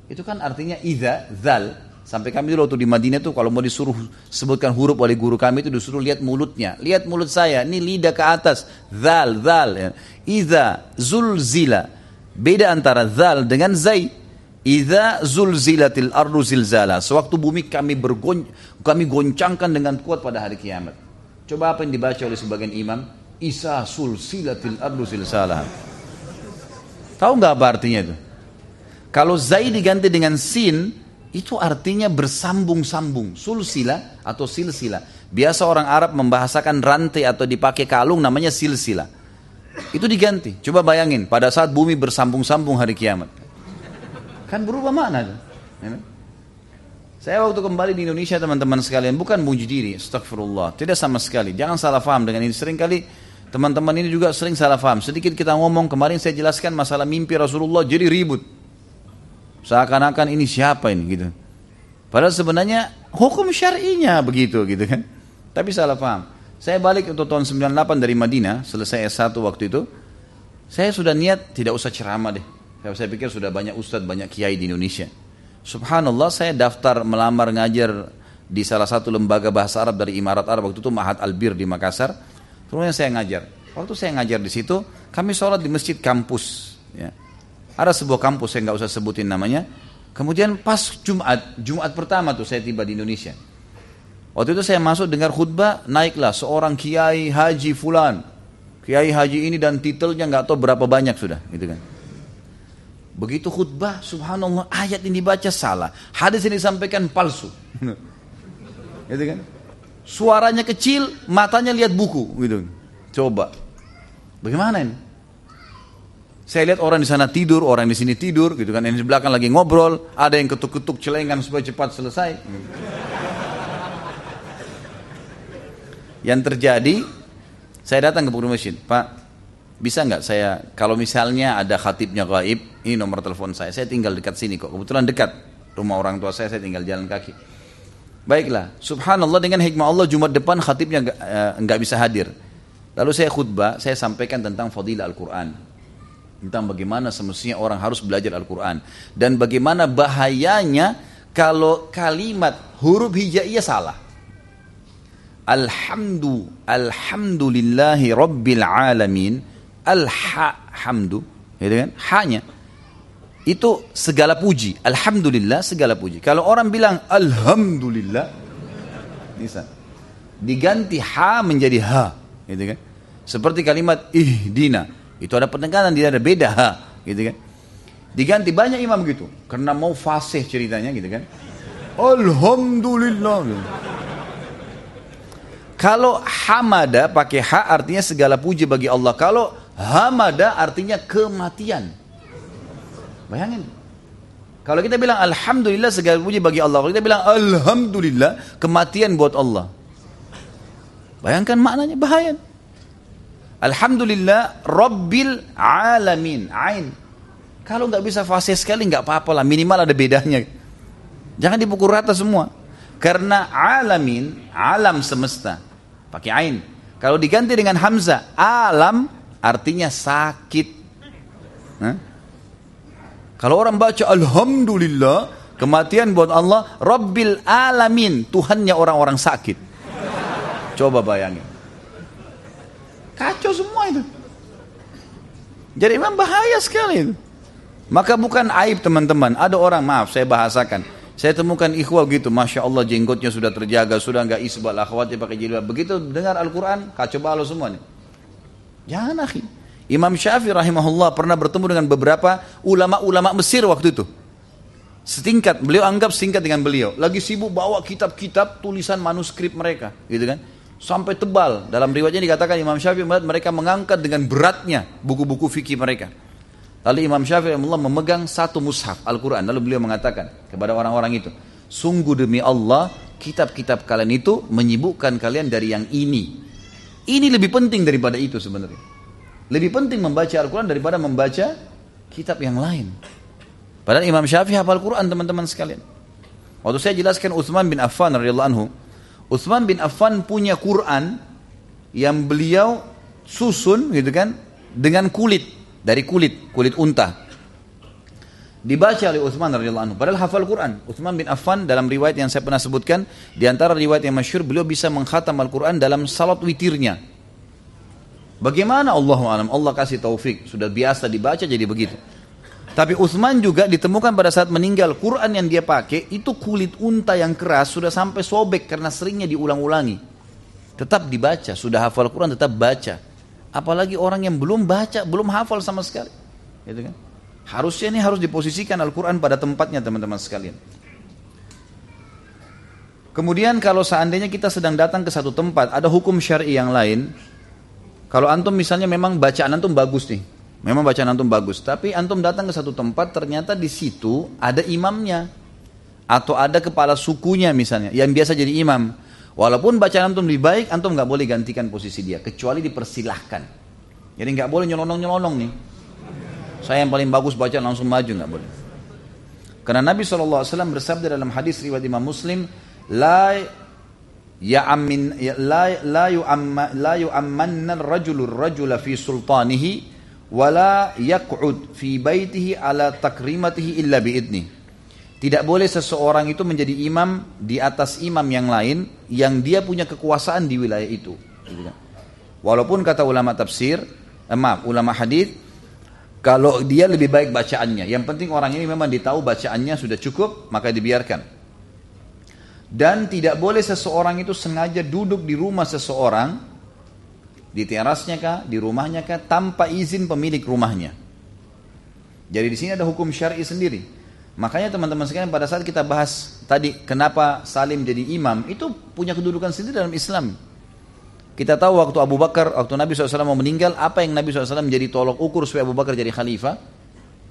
[SPEAKER 1] itu kan artinya idza zal sampai kami dulu waktu di Madinah tuh kalau mau disuruh sebutkan huruf oleh guru kami itu disuruh lihat mulutnya lihat mulut saya ini lidah ke atas zal zal ya. idza zulzila beda antara zal dengan zai Idza zulzilatil ardu zilzala. Sewaktu bumi kami bergon kami goncangkan dengan kuat pada hari kiamat. Coba apa yang dibaca oleh sebagian imam? Isa sulsilatil ardu zilzala. Tahu nggak apa artinya itu? Kalau zai diganti dengan sin, itu artinya bersambung-sambung. Sulsila atau silsila. Biasa orang Arab membahasakan rantai atau dipakai kalung namanya silsila. Itu diganti. Coba bayangin, pada saat bumi bersambung-sambung hari kiamat. Kan berubah makna. Ya kan? Saya waktu kembali di Indonesia teman-teman sekalian bukan muji diri, astagfirullah, tidak sama sekali. Jangan salah faham dengan ini. Sering kali teman-teman ini juga sering salah faham. Sedikit kita ngomong kemarin saya jelaskan masalah mimpi Rasulullah jadi ribut. Seakan-akan ini siapa ini gitu. Padahal sebenarnya hukum syar'inya begitu gitu kan. Tapi salah faham. Saya balik untuk tahun 98 dari Madinah, selesai S1 waktu itu. Saya sudah niat tidak usah ceramah deh. Saya pikir sudah banyak ustadz, banyak kiai di Indonesia. Subhanallah saya daftar melamar ngajar di salah satu lembaga bahasa Arab dari Imarat Arab waktu itu Mahat Albir di Makassar. Kemudian saya ngajar. Waktu saya ngajar di situ, kami sholat di masjid kampus. Ya. Ada sebuah kampus saya nggak usah sebutin namanya. Kemudian pas Jumat, Jumat pertama tuh saya tiba di Indonesia. Waktu itu saya masuk dengar khutbah, naiklah seorang kiai haji fulan. Kiai haji ini dan titelnya nggak tahu berapa banyak sudah, gitu kan. Begitu khutbah, subhanallah, ayat ini dibaca salah. Hadis ini disampaikan palsu. gitu kan? Suaranya kecil, matanya lihat buku, gitu. Coba. Bagaimana ini? Saya lihat orang di sana tidur, orang di sini tidur, gitu kan. Yang di belakang lagi ngobrol, ada yang ketuk-ketuk celengan supaya cepat selesai. Yang terjadi, saya datang ke masjid, Pak, bisa nggak saya kalau misalnya ada khatibnya gaib ini nomor telepon saya. Saya tinggal dekat sini kok. Kebetulan dekat rumah orang tua saya. Saya tinggal jalan kaki. Baiklah. Subhanallah dengan hikmah Allah Jumat depan khatibnya nggak uh, bisa hadir. Lalu saya khutbah saya sampaikan tentang fadilah Al-Quran. Tentang bagaimana semestinya orang harus belajar Al-Quran. Dan bagaimana bahayanya kalau kalimat huruf hijaiyah salah. Alhamdu Alhamdulillahi Rabbil Alamin. Al-ha hamdu, gitu kan? Hanya itu segala puji. Alhamdulillah segala puji. Kalau orang bilang alhamdulillah bisa diganti ha menjadi ha, gitu kan? Seperti kalimat ihdina, itu ada penekanan tidak ada beda ha, gitu kan? Diganti banyak imam gitu, karena mau fasih ceritanya gitu kan? Alhamdulillah. Gitu. Kalau hamada pakai ha artinya segala puji bagi Allah. Kalau hamada artinya kematian. Bayangin. Kalau kita bilang alhamdulillah segala puji bagi Allah. Kalau kita bilang alhamdulillah kematian buat Allah. Bayangkan maknanya bahaya. Alhamdulillah Rabbil Alamin. Ain. Kalau nggak bisa fasih sekali nggak apa-apa lah. Minimal ada bedanya. Jangan dipukul rata semua. Karena alamin, alam semesta. Pakai ain. Kalau diganti dengan hamzah, alam artinya sakit. Nah? Kalau orang baca Alhamdulillah, kematian buat Allah, Rabbil Alamin, Tuhannya orang-orang sakit. Coba bayangin. Kacau semua itu. Jadi memang bahaya sekali itu. Maka bukan aib teman-teman. Ada orang, maaf saya bahasakan. Saya temukan ikhwah gitu, Masya Allah jenggotnya sudah terjaga, sudah nggak isbal, akhwatnya pakai jilbab. Begitu dengar Al-Quran, kacau balau semuanya. Jangan akhi. Imam Syafi'i rahimahullah pernah bertemu dengan beberapa ulama-ulama Mesir waktu itu. Setingkat, beliau anggap setingkat dengan beliau. Lagi sibuk bawa kitab-kitab tulisan manuskrip mereka, gitu kan. Sampai tebal. Dalam riwayatnya dikatakan Imam Syafi'i melihat mereka mengangkat dengan beratnya buku-buku fikih mereka. Lalu Imam Syafi'i Allah memegang satu mushaf Al-Quran. Lalu beliau mengatakan kepada orang-orang itu, sungguh demi Allah, kitab-kitab kalian itu menyibukkan kalian dari yang ini. Ini lebih penting daripada itu sebenarnya. Lebih penting membaca Al-Quran daripada membaca kitab yang lain. Padahal Imam Syafi'i hafal Quran teman-teman sekalian. Waktu saya jelaskan Utsman bin Affan radhiyallahu anhu, Utsman bin Affan punya Quran yang beliau susun gitu kan dengan kulit dari kulit kulit unta dibaca oleh Utsman radhiyallahu anhu padahal hafal Quran Utsman bin Affan dalam riwayat yang saya pernah sebutkan di antara riwayat yang masyhur beliau bisa menghatam Al-Quran dalam salat witirnya bagaimana? Allah alam. Allah kasih taufik. Sudah biasa dibaca jadi begitu. Tapi Utsman juga ditemukan pada saat meninggal Quran yang dia pakai itu kulit unta yang keras sudah sampai sobek karena seringnya diulang-ulangi. Tetap dibaca. Sudah hafal Quran tetap baca. Apalagi orang yang belum baca belum hafal sama sekali. Gitu kan? Harusnya ini harus diposisikan Al-Quran pada tempatnya teman-teman sekalian. Kemudian kalau seandainya kita sedang datang ke satu tempat, ada hukum syari yang lain. Kalau antum misalnya memang bacaan antum bagus nih, memang bacaan antum bagus, tapi antum datang ke satu tempat ternyata di situ ada imamnya atau ada kepala sukunya misalnya yang biasa jadi imam. Walaupun bacaan antum lebih baik, antum nggak boleh gantikan posisi dia, kecuali dipersilahkan. Jadi nggak boleh nyelonong-nyelonong nih. Saya yang paling bagus baca langsung maju nggak boleh. Karena Nabi SAW bersabda dalam hadis riwayat Imam Muslim, la ya'ammin la la yu'amma la yu'ammanna ar-rajulu ar-rajula fi sultanihi wala yaq'ud fi baitihi ala takrimatihi illa biidni. Tidak boleh seseorang itu menjadi imam di atas imam yang lain yang dia punya kekuasaan di wilayah itu. Walaupun kata ulama tafsir, eh, maaf, ulama hadis kalau dia lebih baik bacaannya. Yang penting orang ini memang ditahu bacaannya sudah cukup, maka dibiarkan. Dan tidak boleh seseorang itu sengaja duduk di rumah seseorang, di terasnya kah, di rumahnya kah, tanpa izin pemilik rumahnya. Jadi di sini ada hukum syar'i sendiri. Makanya teman-teman sekalian pada saat kita bahas tadi kenapa Salim jadi imam, itu punya kedudukan sendiri dalam Islam. Kita tahu waktu Abu Bakar, waktu Nabi SAW mau meninggal, apa yang Nabi SAW menjadi tolok ukur supaya Abu Bakar jadi khalifah?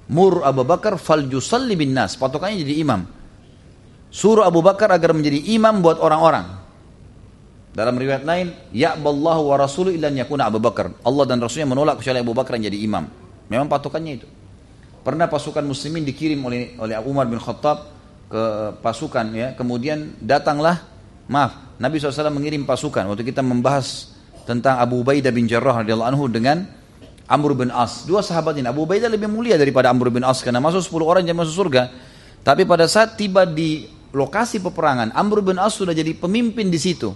[SPEAKER 1] Mur Abu Bakar fal bin nas, patokannya jadi imam. Suruh Abu Bakar agar menjadi imam buat orang-orang. Dalam riwayat lain, ya'ballahu wa rasuluh illa yakuna Abu Bakar. Allah dan Rasulnya menolak kecuali Abu Bakar yang jadi imam. Memang patokannya itu. Pernah pasukan muslimin dikirim oleh oleh Umar bin Khattab ke pasukan ya, kemudian datanglah maaf, Nabi SAW mengirim pasukan waktu kita membahas tentang Abu Ubaidah bin Jarrah radhiyallahu anhu dengan Amr bin As. Dua sahabat ini, Abu Ubaidah lebih mulia daripada Amr bin As karena masuk 10 orang yang masuk surga. Tapi pada saat tiba di lokasi peperangan, Amr bin As sudah jadi pemimpin di situ.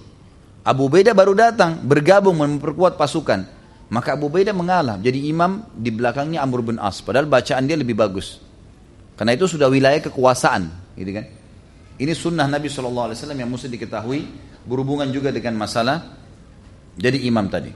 [SPEAKER 1] Abu Ubaidah baru datang bergabung memperkuat pasukan. Maka Abu Ubaidah mengalah jadi imam di belakangnya Amr bin As. Padahal bacaan dia lebih bagus. Karena itu sudah wilayah kekuasaan, gitu kan? Ini sunnah Nabi SAW yang mesti diketahui berhubungan juga dengan masalah jadi imam tadi.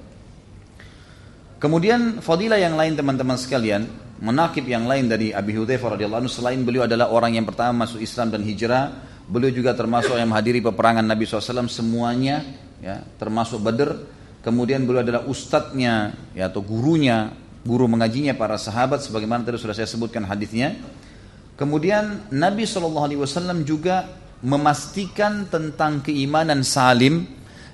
[SPEAKER 1] Kemudian fadilah yang lain teman-teman sekalian, menakib yang lain dari Abi Hudzaifah radhiyallahu anhu selain beliau adalah orang yang pertama masuk Islam dan hijrah, beliau juga termasuk yang menghadiri peperangan Nabi SAW semuanya, ya termasuk Badr. Kemudian beliau adalah ustadznya ya, atau gurunya, guru mengajinya para sahabat sebagaimana tadi sudah saya sebutkan hadisnya. Kemudian Nabi SAW juga memastikan tentang keimanan Salim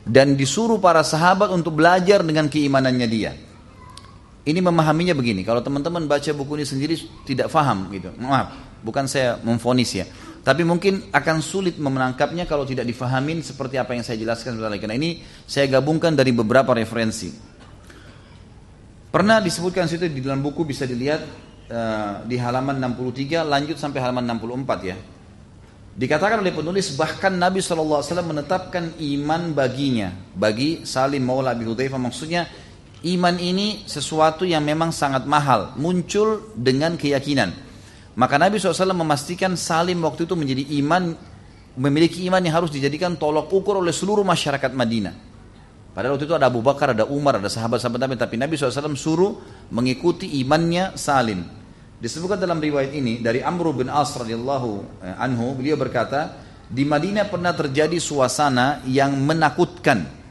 [SPEAKER 1] dan disuruh para sahabat untuk belajar dengan keimanannya dia. Ini memahaminya begini, kalau teman-teman baca buku ini sendiri tidak faham gitu. Maaf, bukan saya memfonis ya. Tapi mungkin akan sulit menangkapnya kalau tidak difahamin seperti apa yang saya jelaskan sebentar lagi. Karena ini saya gabungkan dari beberapa referensi. Pernah disebutkan situ di dalam buku bisa dilihat Eh, di halaman 63 lanjut sampai halaman 64 ya. Dikatakan oleh penulis bahkan Nabi SAW menetapkan iman baginya bagi Salim Maula Abi Hudzaifah maksudnya iman ini sesuatu yang memang sangat mahal muncul dengan keyakinan. Maka Nabi SAW memastikan Salim waktu itu menjadi iman memiliki iman yang harus dijadikan tolok ukur oleh seluruh masyarakat Madinah. Padahal waktu itu ada Abu Bakar, ada Umar, ada sahabat-sahabat Nabi, tapi Nabi SAW suruh mengikuti imannya Salim. Disebutkan dalam riwayat ini dari Amr bin As radhiyallahu eh, anhu, beliau berkata, di Madinah pernah terjadi suasana yang menakutkan.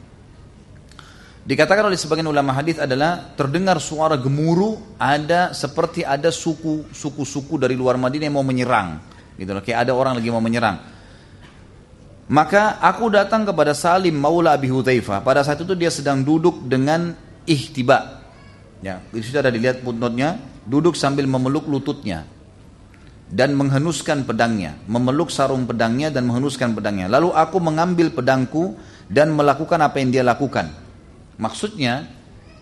[SPEAKER 1] Dikatakan oleh sebagian ulama hadis adalah terdengar suara gemuruh, ada seperti ada suku suku-suku dari luar Madinah yang mau menyerang. Gitu loh, kayak ada orang lagi mau menyerang. Maka aku datang kepada Salim Maula Abi Hudzaifah. Pada saat itu dia sedang duduk dengan ihtiba. Ya, di situ ada dilihat footnote-nya duduk sambil memeluk lututnya. dan menghenuskan pedangnya, memeluk sarung pedangnya dan menghenuskan pedangnya. Lalu aku mengambil pedangku dan melakukan apa yang dia lakukan. Maksudnya,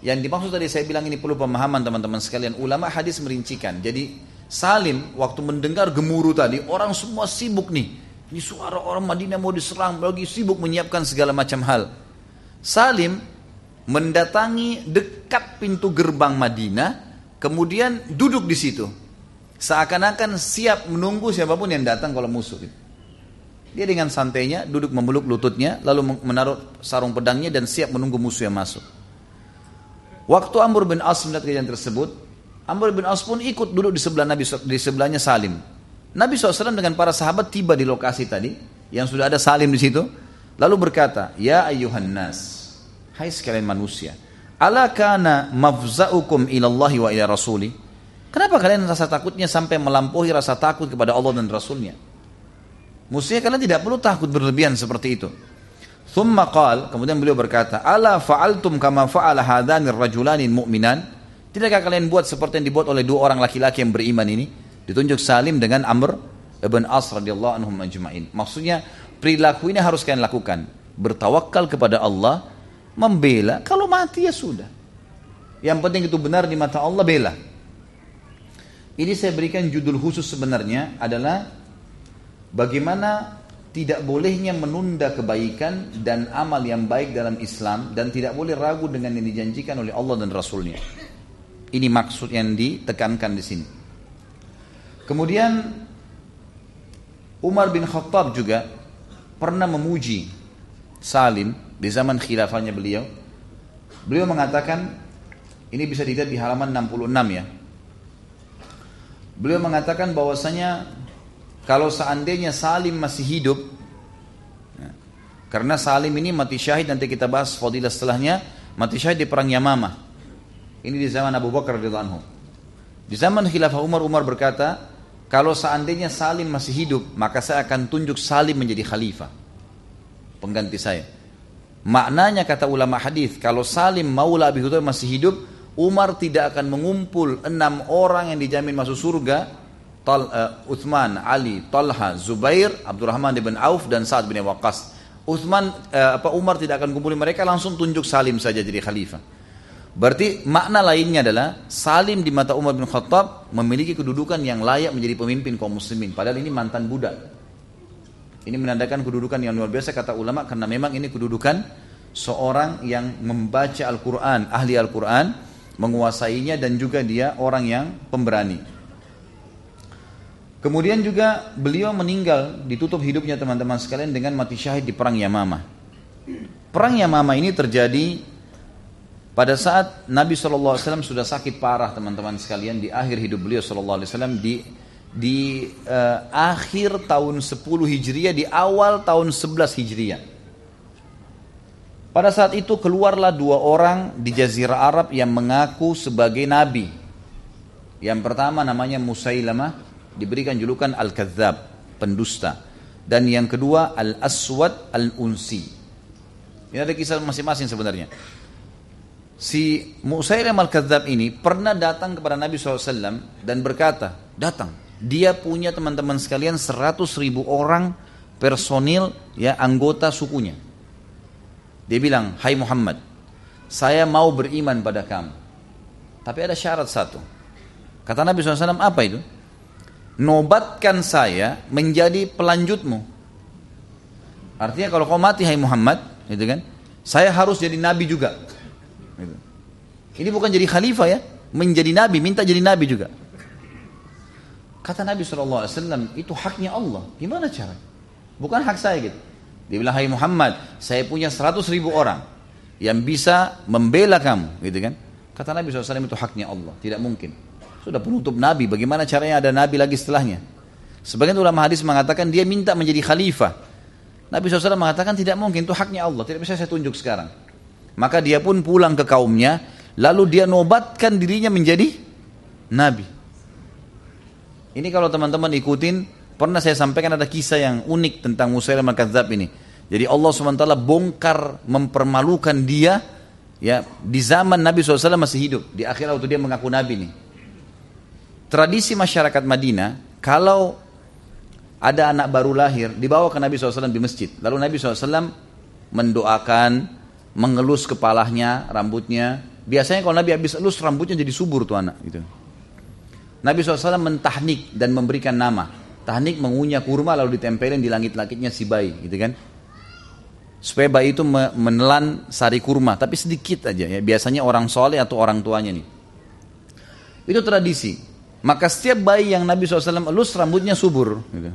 [SPEAKER 1] yang dimaksud tadi saya bilang ini perlu pemahaman teman-teman sekalian. Ulama hadis merincikan. Jadi Salim waktu mendengar gemuruh tadi, orang semua sibuk nih. Ini suara orang Madinah mau diserang, lagi sibuk menyiapkan segala macam hal. Salim mendatangi dekat pintu gerbang Madinah, kemudian duduk di situ Seakan-akan siap menunggu siapa pun yang datang kalau musuh. Dia dengan santainya duduk memeluk lututnya, lalu menaruh sarung pedangnya dan siap menunggu musuh yang masuk. Waktu Amr bin As melihat kejadian tersebut, Amr bin As pun ikut duduk di sebelah Nabi di sebelahnya Salim. Nabi SAW dengan para sahabat tiba di lokasi tadi yang sudah ada Salim di situ, lalu berkata, Ya ayuhan nas, hai sekalian manusia, ala kana mafza'ukum ilallahi wa ila rasuli, Kenapa kalian rasa takutnya sampai melampaui rasa takut kepada Allah dan Rasulnya? Mestinya kalian tidak perlu takut berlebihan seperti itu. Thumma qal, kemudian beliau berkata, Ala fa'altum kama fa'ala hadhanir rajulani mu'minan? Tidakkah kalian buat seperti yang dibuat oleh dua orang laki-laki yang beriman ini? Ditunjuk Salim dengan Amr ibn As radhiyallahu anhum ajma'in. Maksudnya, perilaku ini harus kalian lakukan. Bertawakal kepada Allah, membela, kalau mati ya sudah. Yang penting itu benar di mata Allah, bela. Ini saya berikan judul khusus sebenarnya adalah bagaimana tidak bolehnya menunda kebaikan dan amal yang baik dalam Islam dan tidak boleh ragu dengan yang dijanjikan oleh Allah dan Rasulnya. Ini maksud yang ditekankan di sini. Kemudian Umar bin Khattab juga pernah memuji Salim di zaman khilafahnya beliau. Beliau mengatakan ini bisa dilihat di halaman 66 ya. Beliau mengatakan bahwasanya kalau seandainya Salim masih hidup, ya, karena Salim ini mati syahid nanti kita bahas fadilah setelahnya mati syahid di perang Yamamah. Ini di zaman Abu Bakar radhiyallahu. Di zaman Khilafah Umar Umar berkata, kalau seandainya Salim masih hidup, maka saya akan tunjuk Salim menjadi khalifah. Pengganti saya. Maknanya kata ulama hadis, kalau Salim Maula Abi Hurairah masih hidup, Umar tidak akan mengumpul enam orang yang dijamin masuk surga Tal, uh, Uthman, Ali, Talha, Zubair, Abdurrahman bin Auf dan Sa'ad bin Waqqas. Uthman uh, apa Umar tidak akan kumpulin mereka langsung tunjuk Salim saja jadi khalifah. Berarti makna lainnya adalah Salim di mata Umar bin Khattab memiliki kedudukan yang layak menjadi pemimpin kaum muslimin. Padahal ini mantan budak. Ini menandakan kedudukan yang luar biasa kata ulama karena memang ini kedudukan seorang yang membaca Al-Quran, ahli Al-Quran, menguasainya dan juga dia orang yang pemberani. Kemudian juga beliau meninggal ditutup hidupnya teman-teman sekalian dengan mati syahid di perang Yamama. Perang Yamama ini terjadi pada saat Nabi SAW sudah sakit parah teman-teman sekalian di akhir hidup beliau SAW di di uh, akhir tahun 10 Hijriah di awal tahun 11 Hijriah. Pada saat itu keluarlah dua orang di Jazirah Arab yang mengaku sebagai nabi. Yang pertama namanya Musailamah, diberikan julukan Al-Kadzab, pendusta. Dan yang kedua Al-Aswad Al-Unsi. Ini ada kisah masing-masing sebenarnya. Si Musailamah Al-Kadzab ini pernah datang kepada Nabi SAW dan berkata, datang. Dia punya teman-teman sekalian 100 ribu orang personil ya anggota sukunya dia bilang, Hai Muhammad, saya mau beriman pada kamu. Tapi ada syarat satu. Kata Nabi SAW, apa itu? Nobatkan saya menjadi pelanjutmu. Artinya kalau kau mati, Hai Muhammad, gitu kan? Saya harus jadi nabi juga. Gitu. Ini bukan jadi khalifah ya, menjadi nabi, minta jadi nabi juga. Kata Nabi SAW, itu haknya Allah. Gimana cara? Bukan hak saya gitu. Dia bilang, hai Muhammad, saya punya 100 ribu orang yang bisa membela kamu, gitu kan? Kata Nabi SAW itu haknya Allah, tidak mungkin. Sudah penutup Nabi, bagaimana caranya ada Nabi lagi setelahnya? Sebagian ulama hadis mengatakan dia minta menjadi khalifah. Nabi SAW mengatakan tidak mungkin, itu haknya Allah, tidak bisa saya tunjuk sekarang. Maka dia pun pulang ke kaumnya, lalu dia nobatkan dirinya menjadi Nabi. Ini kalau teman-teman ikutin Pernah saya sampaikan ada kisah yang unik tentang Musailam al-Kadzab ini. Jadi Allah SWT bongkar mempermalukan dia ya di zaman Nabi SAW masih hidup. Di akhir waktu dia mengaku Nabi nih. Tradisi masyarakat Madinah kalau ada anak baru lahir, dibawa ke Nabi SAW di masjid. Lalu Nabi SAW mendoakan, mengelus kepalanya, rambutnya. Biasanya kalau Nabi habis elus rambutnya jadi subur tuh anak. Gitu. Nabi SAW mentahnik dan memberikan nama. Tahnik mengunyah kurma lalu ditempelin di langit-langitnya si bayi, gitu kan? Supaya bayi itu menelan sari kurma, tapi sedikit aja ya. Biasanya orang soleh atau orang tuanya nih. Itu tradisi. Maka setiap bayi yang Nabi SAW elus rambutnya subur. Gitu.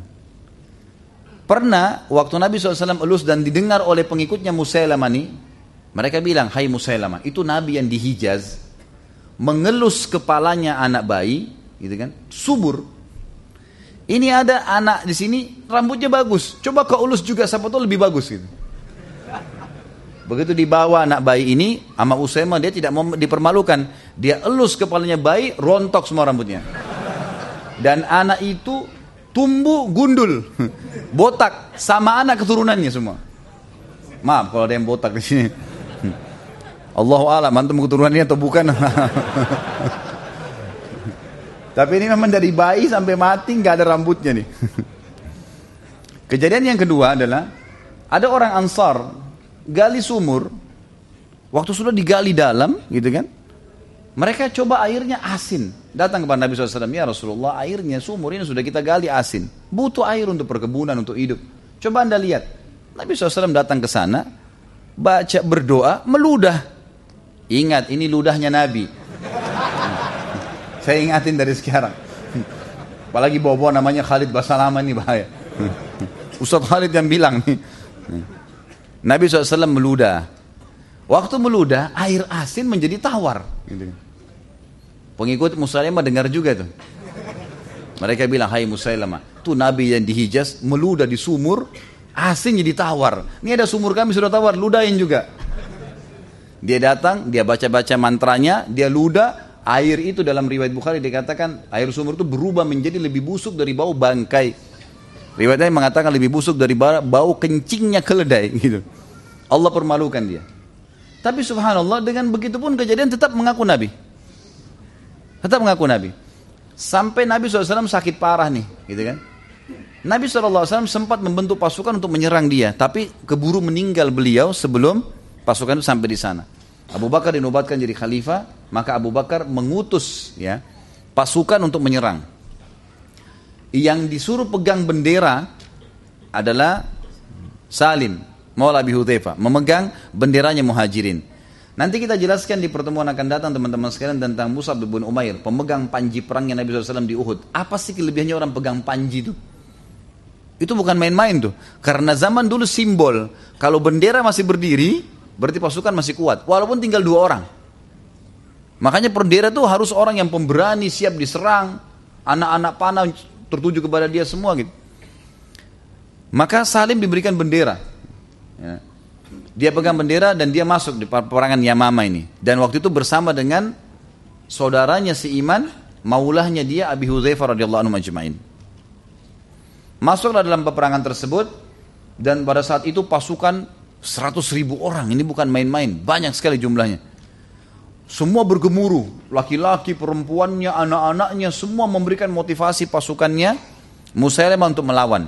[SPEAKER 1] Pernah waktu Nabi SAW elus dan didengar oleh pengikutnya Musailamah nih, mereka bilang, Hai Musailamah, itu Nabi yang di Hijaz, mengelus kepalanya anak bayi, gitu kan, subur. Ini ada anak di sini, rambutnya bagus, coba kau elus juga, siapa tahu lebih bagus gitu. Begitu dibawa anak bayi ini sama Usaimah dia tidak mau dipermalukan. Dia elus kepalanya bayi, rontok semua rambutnya. Dan anak itu tumbuh gundul, botak sama anak keturunannya semua. Maaf kalau ada yang botak di sini. Allah alam mantum keturunannya atau bukan. Tapi ini memang dari bayi sampai mati nggak ada rambutnya nih. Kejadian yang kedua adalah ada orang Ansar gali sumur, waktu sudah digali dalam, gitu kan? Mereka coba airnya asin. Datang kepada Nabi SAW, ya Rasulullah airnya sumur ini sudah kita gali asin. Butuh air untuk perkebunan, untuk hidup. Coba anda lihat. Nabi SAW datang ke sana, baca berdoa, meludah. Ingat, ini ludahnya Nabi. Saya ingatin dari sekarang. Apalagi bawa-bawa namanya Khalid Basalama ini bahaya. Ustaz Khalid yang bilang nih. Nabi SAW meludah. Waktu meludah, air asin menjadi tawar. Gitu. Pengikut Musailamah dengar juga tuh. Mereka bilang, hai Musailamah, tuh Nabi yang di Hijaz meludah di sumur, asin jadi tawar. Ini ada sumur kami sudah tawar, ludahin juga. Dia datang, dia baca-baca mantranya, dia ludah, air itu dalam riwayat Bukhari dikatakan air sumur itu berubah menjadi lebih busuk dari bau bangkai. Riwayatnya mengatakan lebih busuk dari bau kencingnya keledai gitu. Allah permalukan dia. Tapi subhanallah dengan begitu pun kejadian tetap mengaku Nabi. Tetap mengaku Nabi. Sampai Nabi SAW sakit parah nih, gitu kan. Nabi SAW sempat membentuk pasukan untuk menyerang dia, tapi keburu meninggal beliau sebelum pasukan itu sampai di sana. Abu Bakar dinobatkan jadi khalifah, maka Abu Bakar mengutus ya pasukan untuk menyerang. Yang disuruh pegang bendera adalah Salim, Maula Abi Hudhaifa, memegang benderanya muhajirin. Nanti kita jelaskan di pertemuan akan datang teman-teman sekalian tentang Musa bin Umair, pemegang panji perangnya Nabi SAW di Uhud. Apa sih kelebihannya orang pegang panji itu? Itu bukan main-main tuh. Karena zaman dulu simbol, kalau bendera masih berdiri, berarti pasukan masih kuat. Walaupun tinggal dua orang. Makanya bendera tuh harus orang yang pemberani, siap diserang. Anak-anak panah tertuju kepada dia semua gitu. Maka Salim diberikan bendera. Ya. Dia pegang bendera dan dia masuk di peperangan Yamama ini. Dan waktu itu bersama dengan saudaranya si Iman, maulahnya dia Abi Hudzaifah radhiyallahu anhu majma'in. Masuklah dalam peperangan tersebut dan pada saat itu pasukan 100 ribu orang, ini bukan main-main, banyak sekali jumlahnya. Semua bergemuruh, laki-laki, perempuannya, anak-anaknya, semua memberikan motivasi pasukannya Musailamah untuk melawan.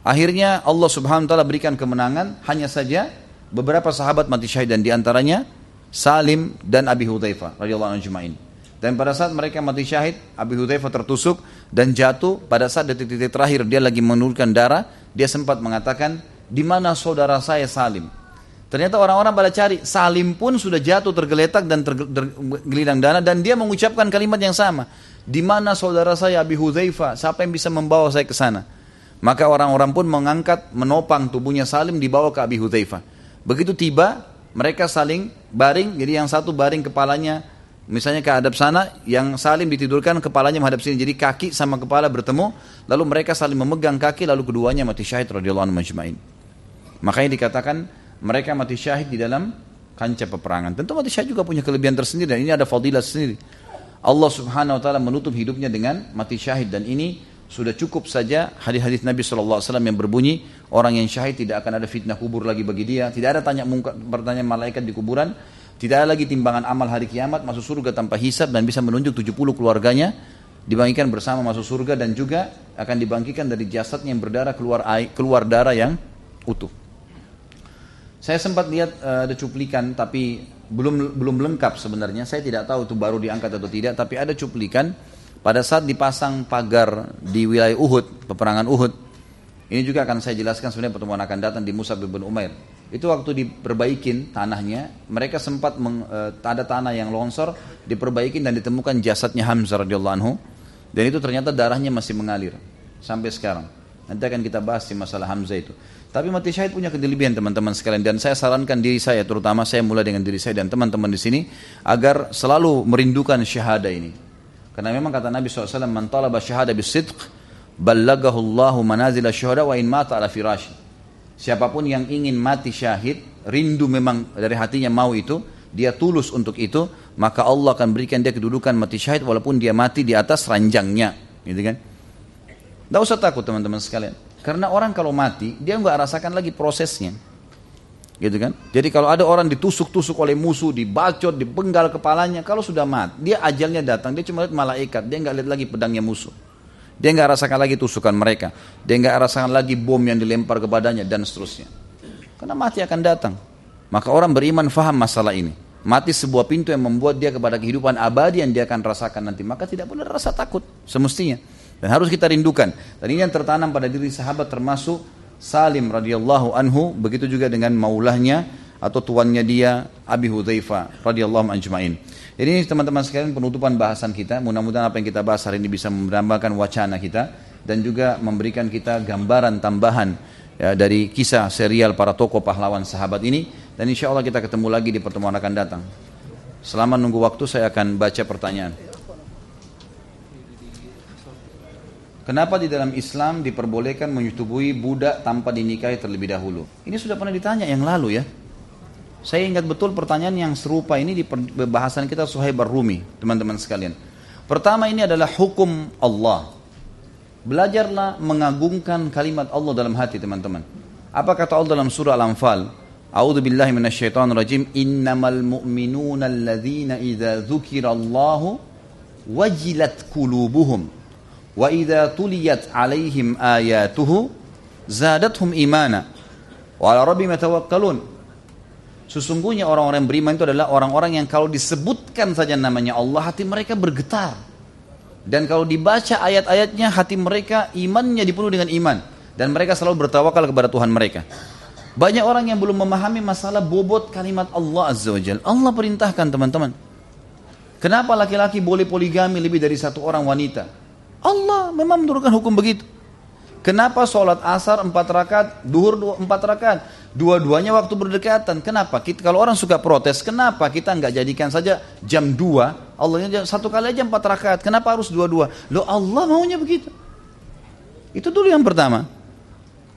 [SPEAKER 1] Akhirnya Allah subhanahu wa ta'ala berikan kemenangan, hanya saja beberapa sahabat mati syahid dan di antaranya Salim dan Abi Hudzaifah radhiyallahu anhu Dan pada saat mereka mati syahid, Abi Hudzaifah tertusuk dan jatuh. Pada saat detik-detik terakhir dia lagi menurunkan darah, dia sempat mengatakan, "Di mana saudara saya Salim?" Ternyata orang-orang pada cari, Salim pun sudah jatuh tergeletak dan tergelidang dana dan dia mengucapkan kalimat yang sama. Di mana saudara saya Abi Hudzaifah? Siapa yang bisa membawa saya ke sana? Maka orang-orang pun mengangkat, menopang tubuhnya Salim dibawa ke Abi Hudzaifah. Begitu tiba, mereka saling baring, jadi yang satu baring kepalanya misalnya ke hadap sana, yang saling ditidurkan kepalanya menghadap sini. Jadi kaki sama kepala bertemu, lalu mereka saling memegang kaki, lalu keduanya mati syahid radhiyallahu anhu majma'in. Makanya dikatakan mereka mati syahid di dalam kancah peperangan. Tentu mati syahid juga punya kelebihan tersendiri dan ini ada fadilah sendiri. Allah Subhanahu wa taala menutup hidupnya dengan mati syahid dan ini sudah cukup saja hadis-hadis Nabi SAW yang berbunyi orang yang syahid tidak akan ada fitnah kubur lagi bagi dia, tidak ada tanya pertanyaan malaikat di kuburan, tidak ada lagi timbangan amal hari kiamat masuk surga tanpa hisab dan bisa menunjuk 70 keluarganya dibangkitkan bersama masuk surga dan juga akan dibangkitkan dari jasadnya yang berdarah keluar air, keluar darah yang utuh. Saya sempat lihat uh, ada cuplikan tapi belum belum lengkap sebenarnya. Saya tidak tahu itu baru diangkat atau tidak, tapi ada cuplikan pada saat dipasang pagar di wilayah Uhud, peperangan Uhud. Ini juga akan saya jelaskan sebenarnya pertemuan akan datang di Musa bin Umair. Itu waktu diperbaikin tanahnya, mereka sempat meng, e, ada tanah yang longsor, diperbaikin dan ditemukan jasadnya Hamzah radhiyallahu anhu. Dan itu ternyata darahnya masih mengalir sampai sekarang. Nanti akan kita bahas di masalah Hamzah itu. Tapi mati syahid punya kelebihan teman-teman sekalian dan saya sarankan diri saya terutama saya mulai dengan diri saya dan teman-teman di sini agar selalu merindukan syahada ini. Karena memang kata Nabi SAW, "Man talaba syahada bisidq, ballagahu Allahu manazil syuhada wa in mata ala firashi." Siapa pun yang ingin mati syahid, rindu memang dari hatinya mau itu, dia tulus untuk itu, maka Allah akan berikan dia kedudukan mati syahid walaupun dia mati di atas ranjangnya, gitu kan? Tidak usah takut teman-teman sekalian. Karena orang kalau mati, dia nggak rasakan lagi prosesnya. Gitu kan? Jadi kalau ada orang ditusuk-tusuk oleh musuh, dibacot, dipenggal kepalanya, kalau sudah mati, dia ajalnya datang, dia cuma lihat malaikat, dia nggak lihat lagi pedangnya musuh. Dia nggak rasakan lagi tusukan mereka, dia nggak rasakan lagi bom yang dilempar kepadanya dan seterusnya. Karena mati akan datang. Maka orang beriman faham masalah ini. Mati sebuah pintu yang membuat dia kepada kehidupan abadi yang dia akan rasakan nanti. Maka tidak boleh rasa takut semestinya. Dan harus kita rindukan. Dan ini yang tertanam pada diri sahabat termasuk Salim radhiyallahu anhu, begitu juga dengan maulahnya atau tuannya dia Abi Hudzaifah radhiyallahu ajmain. Jadi ini teman-teman sekalian penutupan bahasan kita. Mudah-mudahan apa yang kita bahas hari ini bisa menambahkan wacana kita dan juga memberikan kita gambaran tambahan ya, dari kisah serial para tokoh pahlawan sahabat ini dan insya Allah kita ketemu lagi di pertemuan akan datang. Selama nunggu waktu saya akan baca pertanyaan. Kenapa di dalam Islam diperbolehkan menyetubui budak tanpa dinikahi terlebih dahulu? Ini sudah pernah ditanya yang lalu ya. Saya ingat betul pertanyaan yang serupa ini di pembahasan kita Suhaib Rumi, teman-teman sekalian. Pertama ini adalah hukum Allah. Belajarlah mengagungkan kalimat Allah dalam hati teman-teman. Apa kata Allah dalam surah Al-Anfal? A'udzu billahi minasyaitonir rajim. Innamal mu'minuna alladzina idza dzukirallahu wajilat qulubuhum wa idza tuliyat alaihim ayatuhu zadathum imana wa ala rabbihim Sesungguhnya orang-orang beriman itu adalah orang-orang yang kalau disebutkan saja namanya Allah hati mereka bergetar. Dan kalau dibaca ayat-ayatnya hati mereka imannya dipenuhi dengan iman dan mereka selalu bertawakal kepada Tuhan mereka. Banyak orang yang belum memahami masalah bobot kalimat Allah Azza wa Jalla. Allah perintahkan teman-teman. Kenapa laki-laki boleh poligami lebih dari satu orang wanita? Allah memang menurunkan hukum begitu. Kenapa sholat asar empat rakaat, duhur empat rakaat, dua-duanya waktu berdekatan? Kenapa? Kita, kalau orang suka protes, kenapa kita nggak jadikan saja jam dua? Allahnya satu kali aja empat rakaat. Kenapa harus dua-dua? Lo Allah maunya begitu. Itu dulu yang pertama.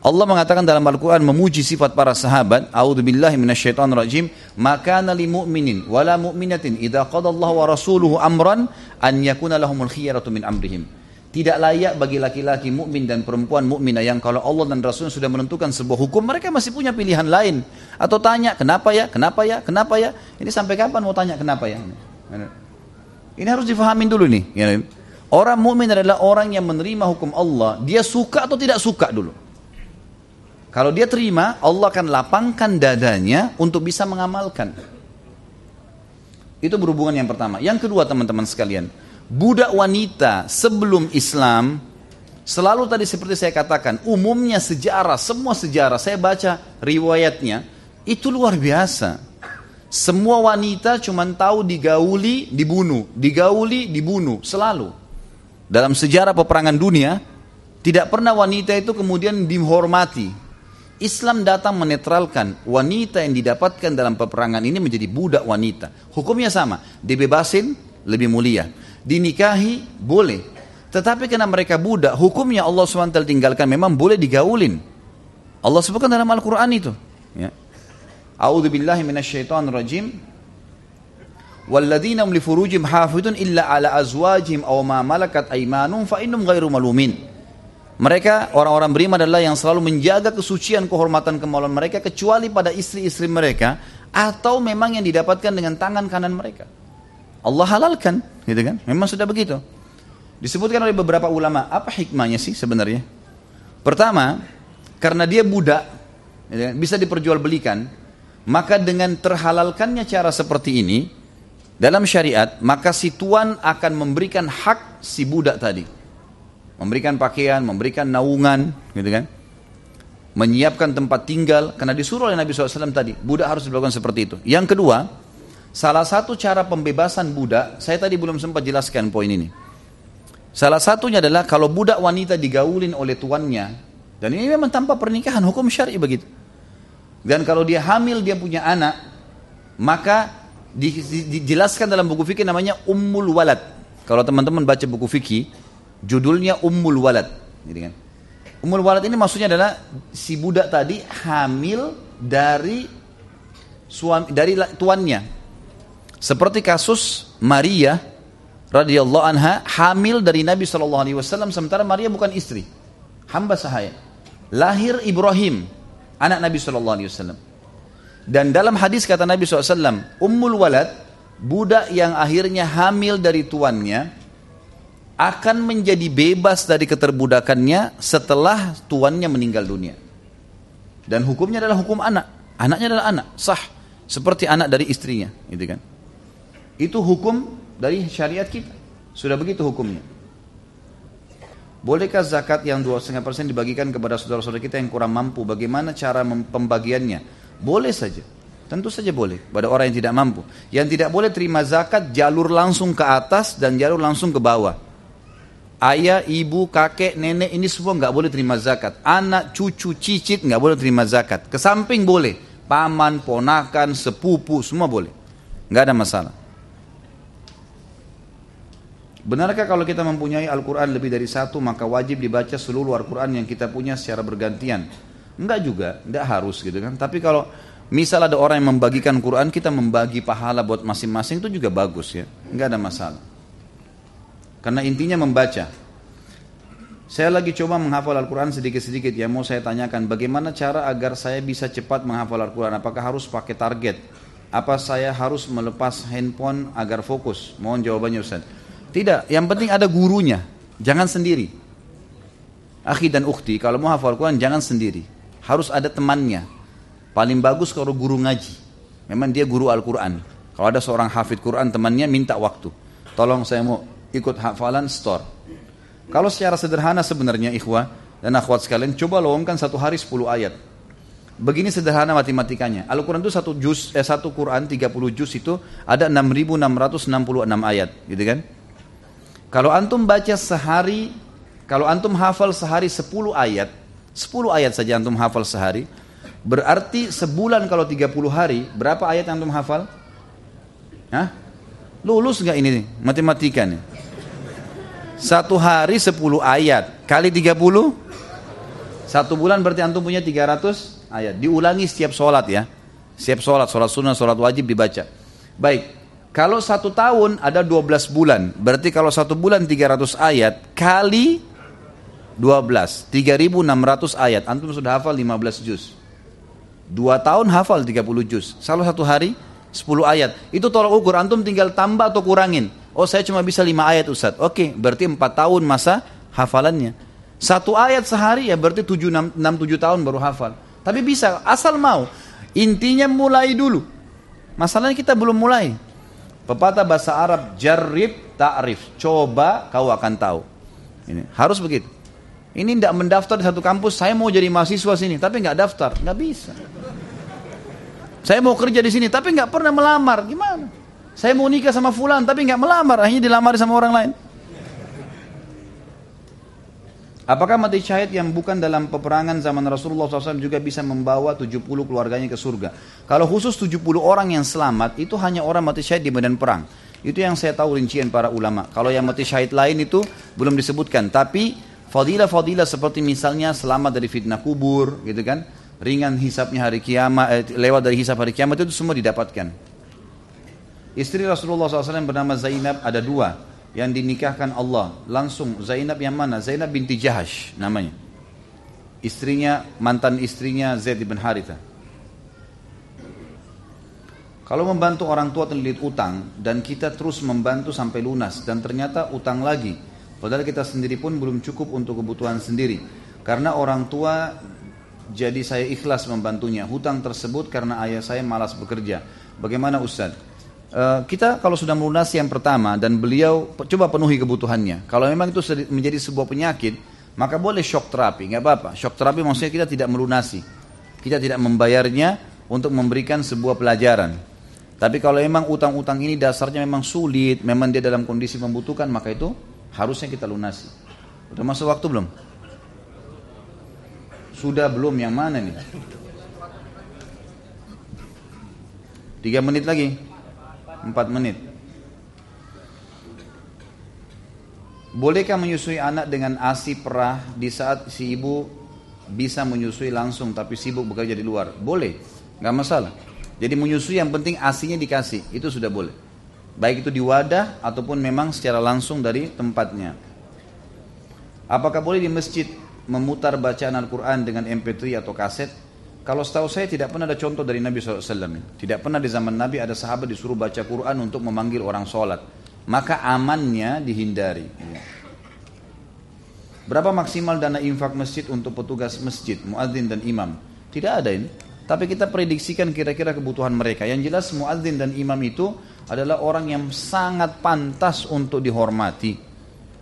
[SPEAKER 1] Allah mengatakan dalam Al-Quran memuji sifat para sahabat. A'udzubillahi minasyaitonir rajim. Maka nali mu'minin wala mu'minatin idza qadallahu wa rasuluhu amran an yakuna lahumul khiyaratu min amrihim. Tidak layak bagi laki-laki mukmin dan perempuan mukminah yang kalau Allah dan Rasul sudah menentukan sebuah hukum, mereka masih punya pilihan lain. Atau tanya, kenapa ya, kenapa ya, kenapa ya? Ini sampai kapan mau tanya kenapa ya? Ini harus difahamin dulu nih. Ya. Orang mukmin adalah orang yang menerima hukum Allah. Dia suka atau tidak suka dulu. Kalau dia terima, Allah akan lapangkan dadanya untuk bisa mengamalkan. Itu berhubungan yang pertama. Yang kedua teman-teman sekalian, budak wanita sebelum Islam selalu tadi seperti saya katakan umumnya sejarah semua sejarah saya baca riwayatnya itu luar biasa. Semua wanita cuma tahu digauli dibunuh. Digauli dibunuh selalu. Dalam sejarah peperangan dunia tidak pernah wanita itu kemudian dihormati. Islam datang menetralkan wanita yang didapatkan dalam peperangan ini menjadi budak wanita. Hukumnya sama dibebasin lebih mulia dinikahi boleh. Tetapi karena mereka budak, hukumnya Allah SWT tinggalkan memang boleh digaulin. Allah sebutkan dalam Al-Quran itu. Ya. A'udhu billahi minasyaitan rajim. Walladina li furujim hafidun illa ala azwajim aw ma malakat aymanum fa innum ghairu malumin. Mereka orang-orang beriman adalah yang selalu menjaga kesucian kehormatan kemaluan mereka kecuali pada istri-istri mereka atau memang yang didapatkan dengan tangan kanan mereka. Allah halalkan, gitu kan? Memang sudah begitu. Disebutkan oleh beberapa ulama, apa hikmahnya sih sebenarnya? Pertama, karena dia budak, ya, bisa diperjualbelikan, maka dengan terhalalkannya cara seperti ini, dalam syariat, maka si tuan akan memberikan hak si budak tadi. Memberikan pakaian, memberikan naungan, gitu kan? Menyiapkan tempat tinggal, karena disuruh oleh Nabi SAW tadi, budak harus dilakukan seperti itu. Yang kedua, salah satu cara pembebasan budak, saya tadi belum sempat jelaskan poin ini. Salah satunya adalah kalau budak wanita digaulin oleh tuannya, dan ini memang tanpa pernikahan, hukum syari begitu. Dan kalau dia hamil, dia punya anak, maka dijelaskan dalam buku fikih namanya ummul walad. Kalau teman-teman baca buku fikih, judulnya ummul walad. Gitu kan? Ummul walad ini maksudnya adalah si budak tadi hamil dari suami dari tuannya. Seperti kasus Maria radhiyallahu anha hamil dari Nabi Shallallahu alaihi wasallam sementara Maria bukan istri. Hamba sahaya. Lahir Ibrahim, anak Nabi Shallallahu alaihi wasallam. Dan dalam hadis kata Nabi SAW, Ummul Walad, budak yang akhirnya hamil dari tuannya, akan menjadi bebas dari keterbudakannya setelah tuannya meninggal dunia. Dan hukumnya adalah hukum anak. Anaknya adalah anak, sah. Seperti anak dari istrinya. Gitu kan. Itu hukum dari syariat kita. Sudah begitu hukumnya. Bolehkah zakat yang 2,5% dibagikan kepada saudara-saudara kita yang kurang mampu? Bagaimana cara pembagiannya? Boleh saja. Tentu saja boleh pada orang yang tidak mampu. Yang tidak boleh terima zakat jalur langsung ke atas dan jalur langsung ke bawah. Ayah, ibu, kakek, nenek ini semua nggak boleh terima zakat. Anak, cucu, cicit nggak boleh terima zakat. Ke samping boleh. Paman, ponakan, sepupu semua boleh. Nggak ada masalah. Benarkah kalau kita mempunyai Al-Quran lebih dari satu maka wajib dibaca seluruh Al-Quran yang kita punya secara bergantian? Enggak juga, enggak harus gitu kan. Tapi kalau misal ada orang yang membagikan Quran, kita membagi pahala buat masing-masing itu juga bagus ya. Enggak ada masalah. Karena intinya membaca. Saya lagi coba menghafal Al-Quran sedikit-sedikit ya. Mau saya tanyakan bagaimana cara agar saya bisa cepat menghafal Al-Quran. Apakah harus pakai target? Apa saya harus melepas handphone agar fokus? Mohon jawabannya Ustaz. Tidak, yang penting ada gurunya. Jangan sendiri. Akhi dan ukhti, kalau mau hafal Quran jangan sendiri. Harus ada temannya. Paling bagus kalau guru ngaji. Memang dia guru Al-Quran. Kalau ada seorang hafid Quran temannya minta waktu. Tolong saya mau ikut hafalan store. Kalau secara sederhana sebenarnya ikhwah dan akhwat sekalian, coba lowongkan satu hari 10 ayat. Begini sederhana matematikanya. Al-Quran itu satu juz, eh, satu Quran 30 juz itu ada 6666 ayat, gitu kan? Kalau antum baca sehari, kalau antum hafal sehari 10 ayat, 10 ayat saja antum hafal sehari, berarti sebulan kalau 30 hari, berapa ayat antum hafal? Hah? Lulus nggak ini matematika nih? Satu hari 10 ayat, kali 30, satu bulan berarti antum punya 300 ayat. Diulangi setiap sholat ya. Setiap sholat, sholat sunnah, sholat wajib dibaca. Baik, kalau satu tahun ada 12 bulan, berarti kalau satu bulan 300 ayat kali 12, 3600 ayat. Antum sudah hafal 15 juz. Dua tahun hafal 30 juz. Salah satu hari 10 ayat. Itu tolak ukur, antum tinggal tambah atau kurangin. Oh saya cuma bisa 5 ayat Ustaz. Oke, berarti 4 tahun masa hafalannya. Satu ayat sehari ya berarti 7, 6, 6 7 tahun baru hafal. Tapi bisa, asal mau. Intinya mulai dulu. Masalahnya kita belum mulai. Pepatah bahasa Arab jarib ta'rif. Coba kau akan tahu. Ini harus begitu. Ini tidak mendaftar di satu kampus, saya mau jadi mahasiswa sini, tapi nggak daftar, nggak bisa. Saya mau kerja di sini, tapi nggak pernah melamar, gimana? Saya mau nikah sama fulan, tapi nggak melamar, akhirnya dilamar sama orang lain. Apakah mati syahid yang bukan dalam peperangan zaman Rasulullah SAW juga bisa membawa 70 keluarganya ke surga? Kalau khusus 70 orang yang selamat, itu hanya orang mati syahid di medan perang. Itu yang saya tahu rincian para ulama. Kalau yang mati syahid lain itu belum disebutkan. Tapi fadilah-fadilah seperti misalnya selamat dari fitnah kubur, gitu kan? Ringan hisapnya hari kiamat, eh, lewat dari hisap hari kiamat itu semua didapatkan. Istri Rasulullah SAW bernama Zainab ada dua yang dinikahkan Allah langsung Zainab yang mana? Zainab binti Jahash namanya. Istrinya, mantan istrinya Zaid bin Haritha. Kalau membantu orang tua terlilit utang dan kita terus membantu sampai lunas dan ternyata utang lagi, Padahal kita sendiri pun belum cukup untuk kebutuhan sendiri. Karena orang tua jadi saya ikhlas membantunya. Hutang tersebut karena ayah saya malas bekerja. Bagaimana Ustaz? Uh, kita kalau sudah melunasi yang pertama dan beliau coba penuhi kebutuhannya. Kalau memang itu menjadi sebuah penyakit, maka boleh shock terapi, nggak apa-apa. Shock terapi maksudnya kita tidak melunasi, kita tidak membayarnya untuk memberikan sebuah pelajaran. Tapi kalau memang utang-utang ini dasarnya memang sulit, memang dia dalam kondisi membutuhkan, maka itu harusnya kita lunasi. Udah masuk waktu belum? Sudah belum yang mana nih? Tiga menit lagi Empat menit. Bolehkah menyusui anak dengan ASI perah Di saat si ibu bisa menyusui langsung Tapi sibuk bekerja di luar? Boleh, nggak masalah. Jadi menyusui yang penting ASInya dikasih. Itu sudah boleh. Baik itu di wadah Ataupun memang secara langsung dari tempatnya. Apakah boleh di masjid memutar bacaan Al-Quran dengan MP3 atau kaset kalau setahu saya tidak pernah ada contoh dari Nabi SAW Tidak pernah di zaman Nabi ada sahabat disuruh baca Quran untuk memanggil orang sholat Maka amannya dihindari Berapa maksimal dana infak masjid untuk petugas masjid, muadzin dan imam? Tidak ada ini. Tapi kita prediksikan kira-kira kebutuhan mereka. Yang jelas muadzin dan imam itu adalah orang yang sangat pantas untuk dihormati.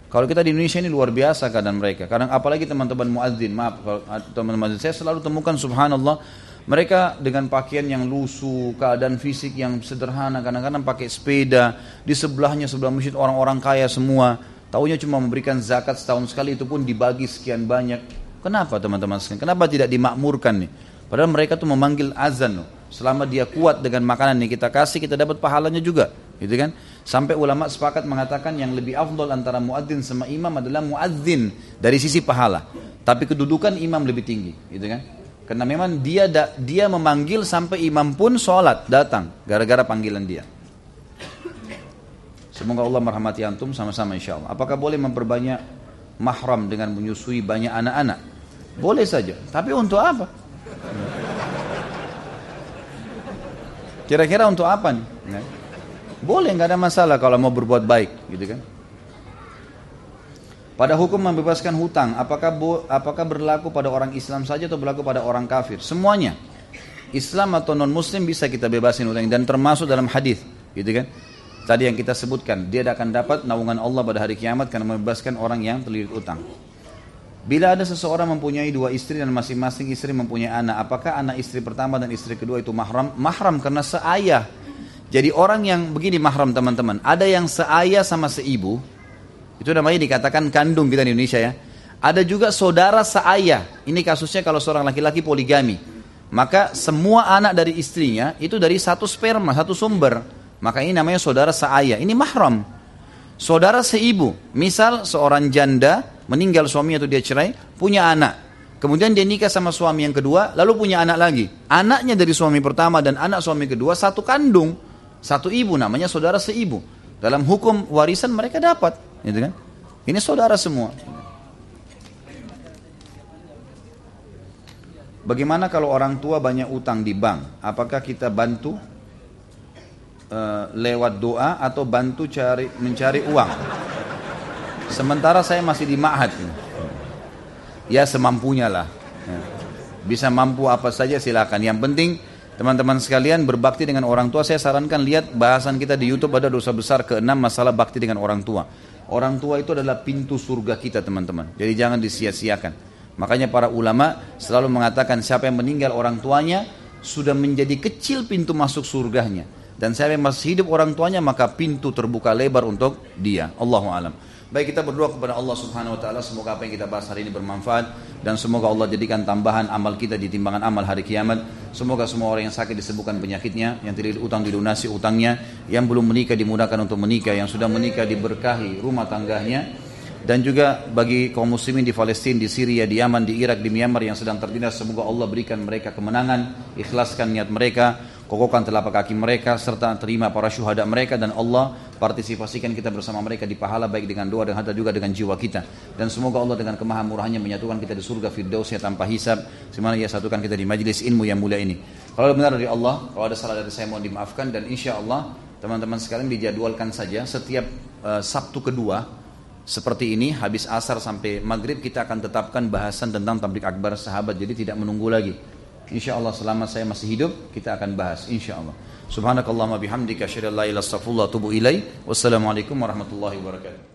[SPEAKER 1] Kalau kita di Indonesia ini luar biasa keadaan mereka. Kadang apalagi teman-teman muadzin, maaf kalau teman-teman muadzin, saya selalu temukan subhanallah mereka dengan pakaian yang lusuh, keadaan fisik yang sederhana, kadang-kadang pakai sepeda, di sebelahnya sebelah masjid orang-orang kaya semua. Taunya cuma memberikan zakat setahun sekali itu pun dibagi sekian banyak. Kenapa teman-teman sekalian? Kenapa tidak dimakmurkan nih? Padahal mereka tuh memanggil azan loh. Selama dia kuat dengan makanan yang kita kasih, kita dapat pahalanya juga. Gitu kan? Sampai ulama sepakat mengatakan yang lebih afdol antara muadzin sama imam adalah muadzin dari sisi pahala. Tapi kedudukan imam lebih tinggi, gitu kan? Karena memang dia da, dia memanggil sampai imam pun sholat datang gara-gara panggilan dia. Semoga Allah merahmati antum sama-sama insya Allah. Apakah boleh memperbanyak mahram dengan menyusui banyak anak-anak? Boleh saja. Tapi untuk apa? Kira-kira untuk apa nih? Boleh nggak ada masalah kalau mau berbuat baik, gitu kan? Pada hukum membebaskan hutang, apakah apakah berlaku pada orang Islam saja atau berlaku pada orang kafir? Semuanya. Islam atau non Muslim bisa kita bebasin hutang dan termasuk dalam hadis, gitu kan? Tadi yang kita sebutkan, dia akan dapat naungan Allah pada hari kiamat karena membebaskan orang yang terlilit utang. Bila ada seseorang mempunyai dua istri dan masing-masing istri mempunyai anak, apakah anak istri pertama dan istri kedua itu mahram? Mahram karena seayah jadi orang yang begini mahram teman-teman, ada yang seayah sama seibu, itu namanya dikatakan kandung kita di Indonesia ya. Ada juga saudara seayah, ini kasusnya kalau seorang laki-laki poligami. Maka semua anak dari istrinya itu dari satu sperma, satu sumber. Maka ini namanya saudara seayah, ini mahram. Saudara seibu, misal seorang janda meninggal suami atau dia cerai, punya anak. Kemudian dia nikah sama suami yang kedua, lalu punya anak lagi. Anaknya dari suami pertama dan anak suami kedua satu kandung. Satu ibu namanya saudara seibu. Dalam hukum warisan mereka dapat, gitu kan? Ini saudara semua. Bagaimana kalau orang tua banyak utang di bank? Apakah kita bantu uh, lewat doa atau bantu cari mencari uang? Sementara saya masih di ma'had. Ya semampunya lah. Bisa mampu apa saja silakan. Yang penting Teman-teman sekalian berbakti dengan orang tua saya sarankan lihat bahasan kita di YouTube ada dosa besar keenam masalah bakti dengan orang tua. Orang tua itu adalah pintu surga kita teman-teman. Jadi jangan disia-siakan. Makanya para ulama selalu mengatakan siapa yang meninggal orang tuanya sudah menjadi kecil pintu masuk surganya. Dan siapa yang masih hidup orang tuanya maka pintu terbuka lebar untuk dia. Allahu alam. Baik kita berdoa kepada Allah Subhanahu wa taala semoga apa yang kita bahas hari ini bermanfaat dan semoga Allah jadikan tambahan amal kita di timbangan amal hari kiamat. Semoga semua orang yang sakit disembuhkan penyakitnya, yang tidak utang dilunasi utangnya, yang belum menikah dimudahkan untuk menikah, yang sudah menikah diberkahi rumah tangganya dan juga bagi kaum muslimin di Palestina, di Syria, di Yaman, di Irak, di Myanmar yang sedang tertindas semoga Allah berikan mereka kemenangan, ikhlaskan niat mereka kokohkan telapak kaki mereka serta terima para syuhada mereka dan Allah partisipasikan kita bersama mereka di pahala baik dengan doa dan harta juga dengan jiwa kita. Dan semoga Allah dengan kemahamurahannya menyatukan kita di surga firdausnya tanpa hisab. Semana ia satukan kita di majlis ilmu yang mulia ini. Kalau benar dari Allah kalau ada salah dari saya mohon dimaafkan. Dan insya Allah teman-teman sekalian dijadwalkan saja setiap uh, Sabtu kedua seperti ini habis asar sampai maghrib kita akan tetapkan bahasan tentang tablik akbar sahabat. Jadi tidak menunggu lagi insya Allah selama saya masih hidup kita akan bahas insya Allah subhanakallahumma bihamdika asyhadu an la ilaha wassalamualaikum warahmatullahi wabarakatuh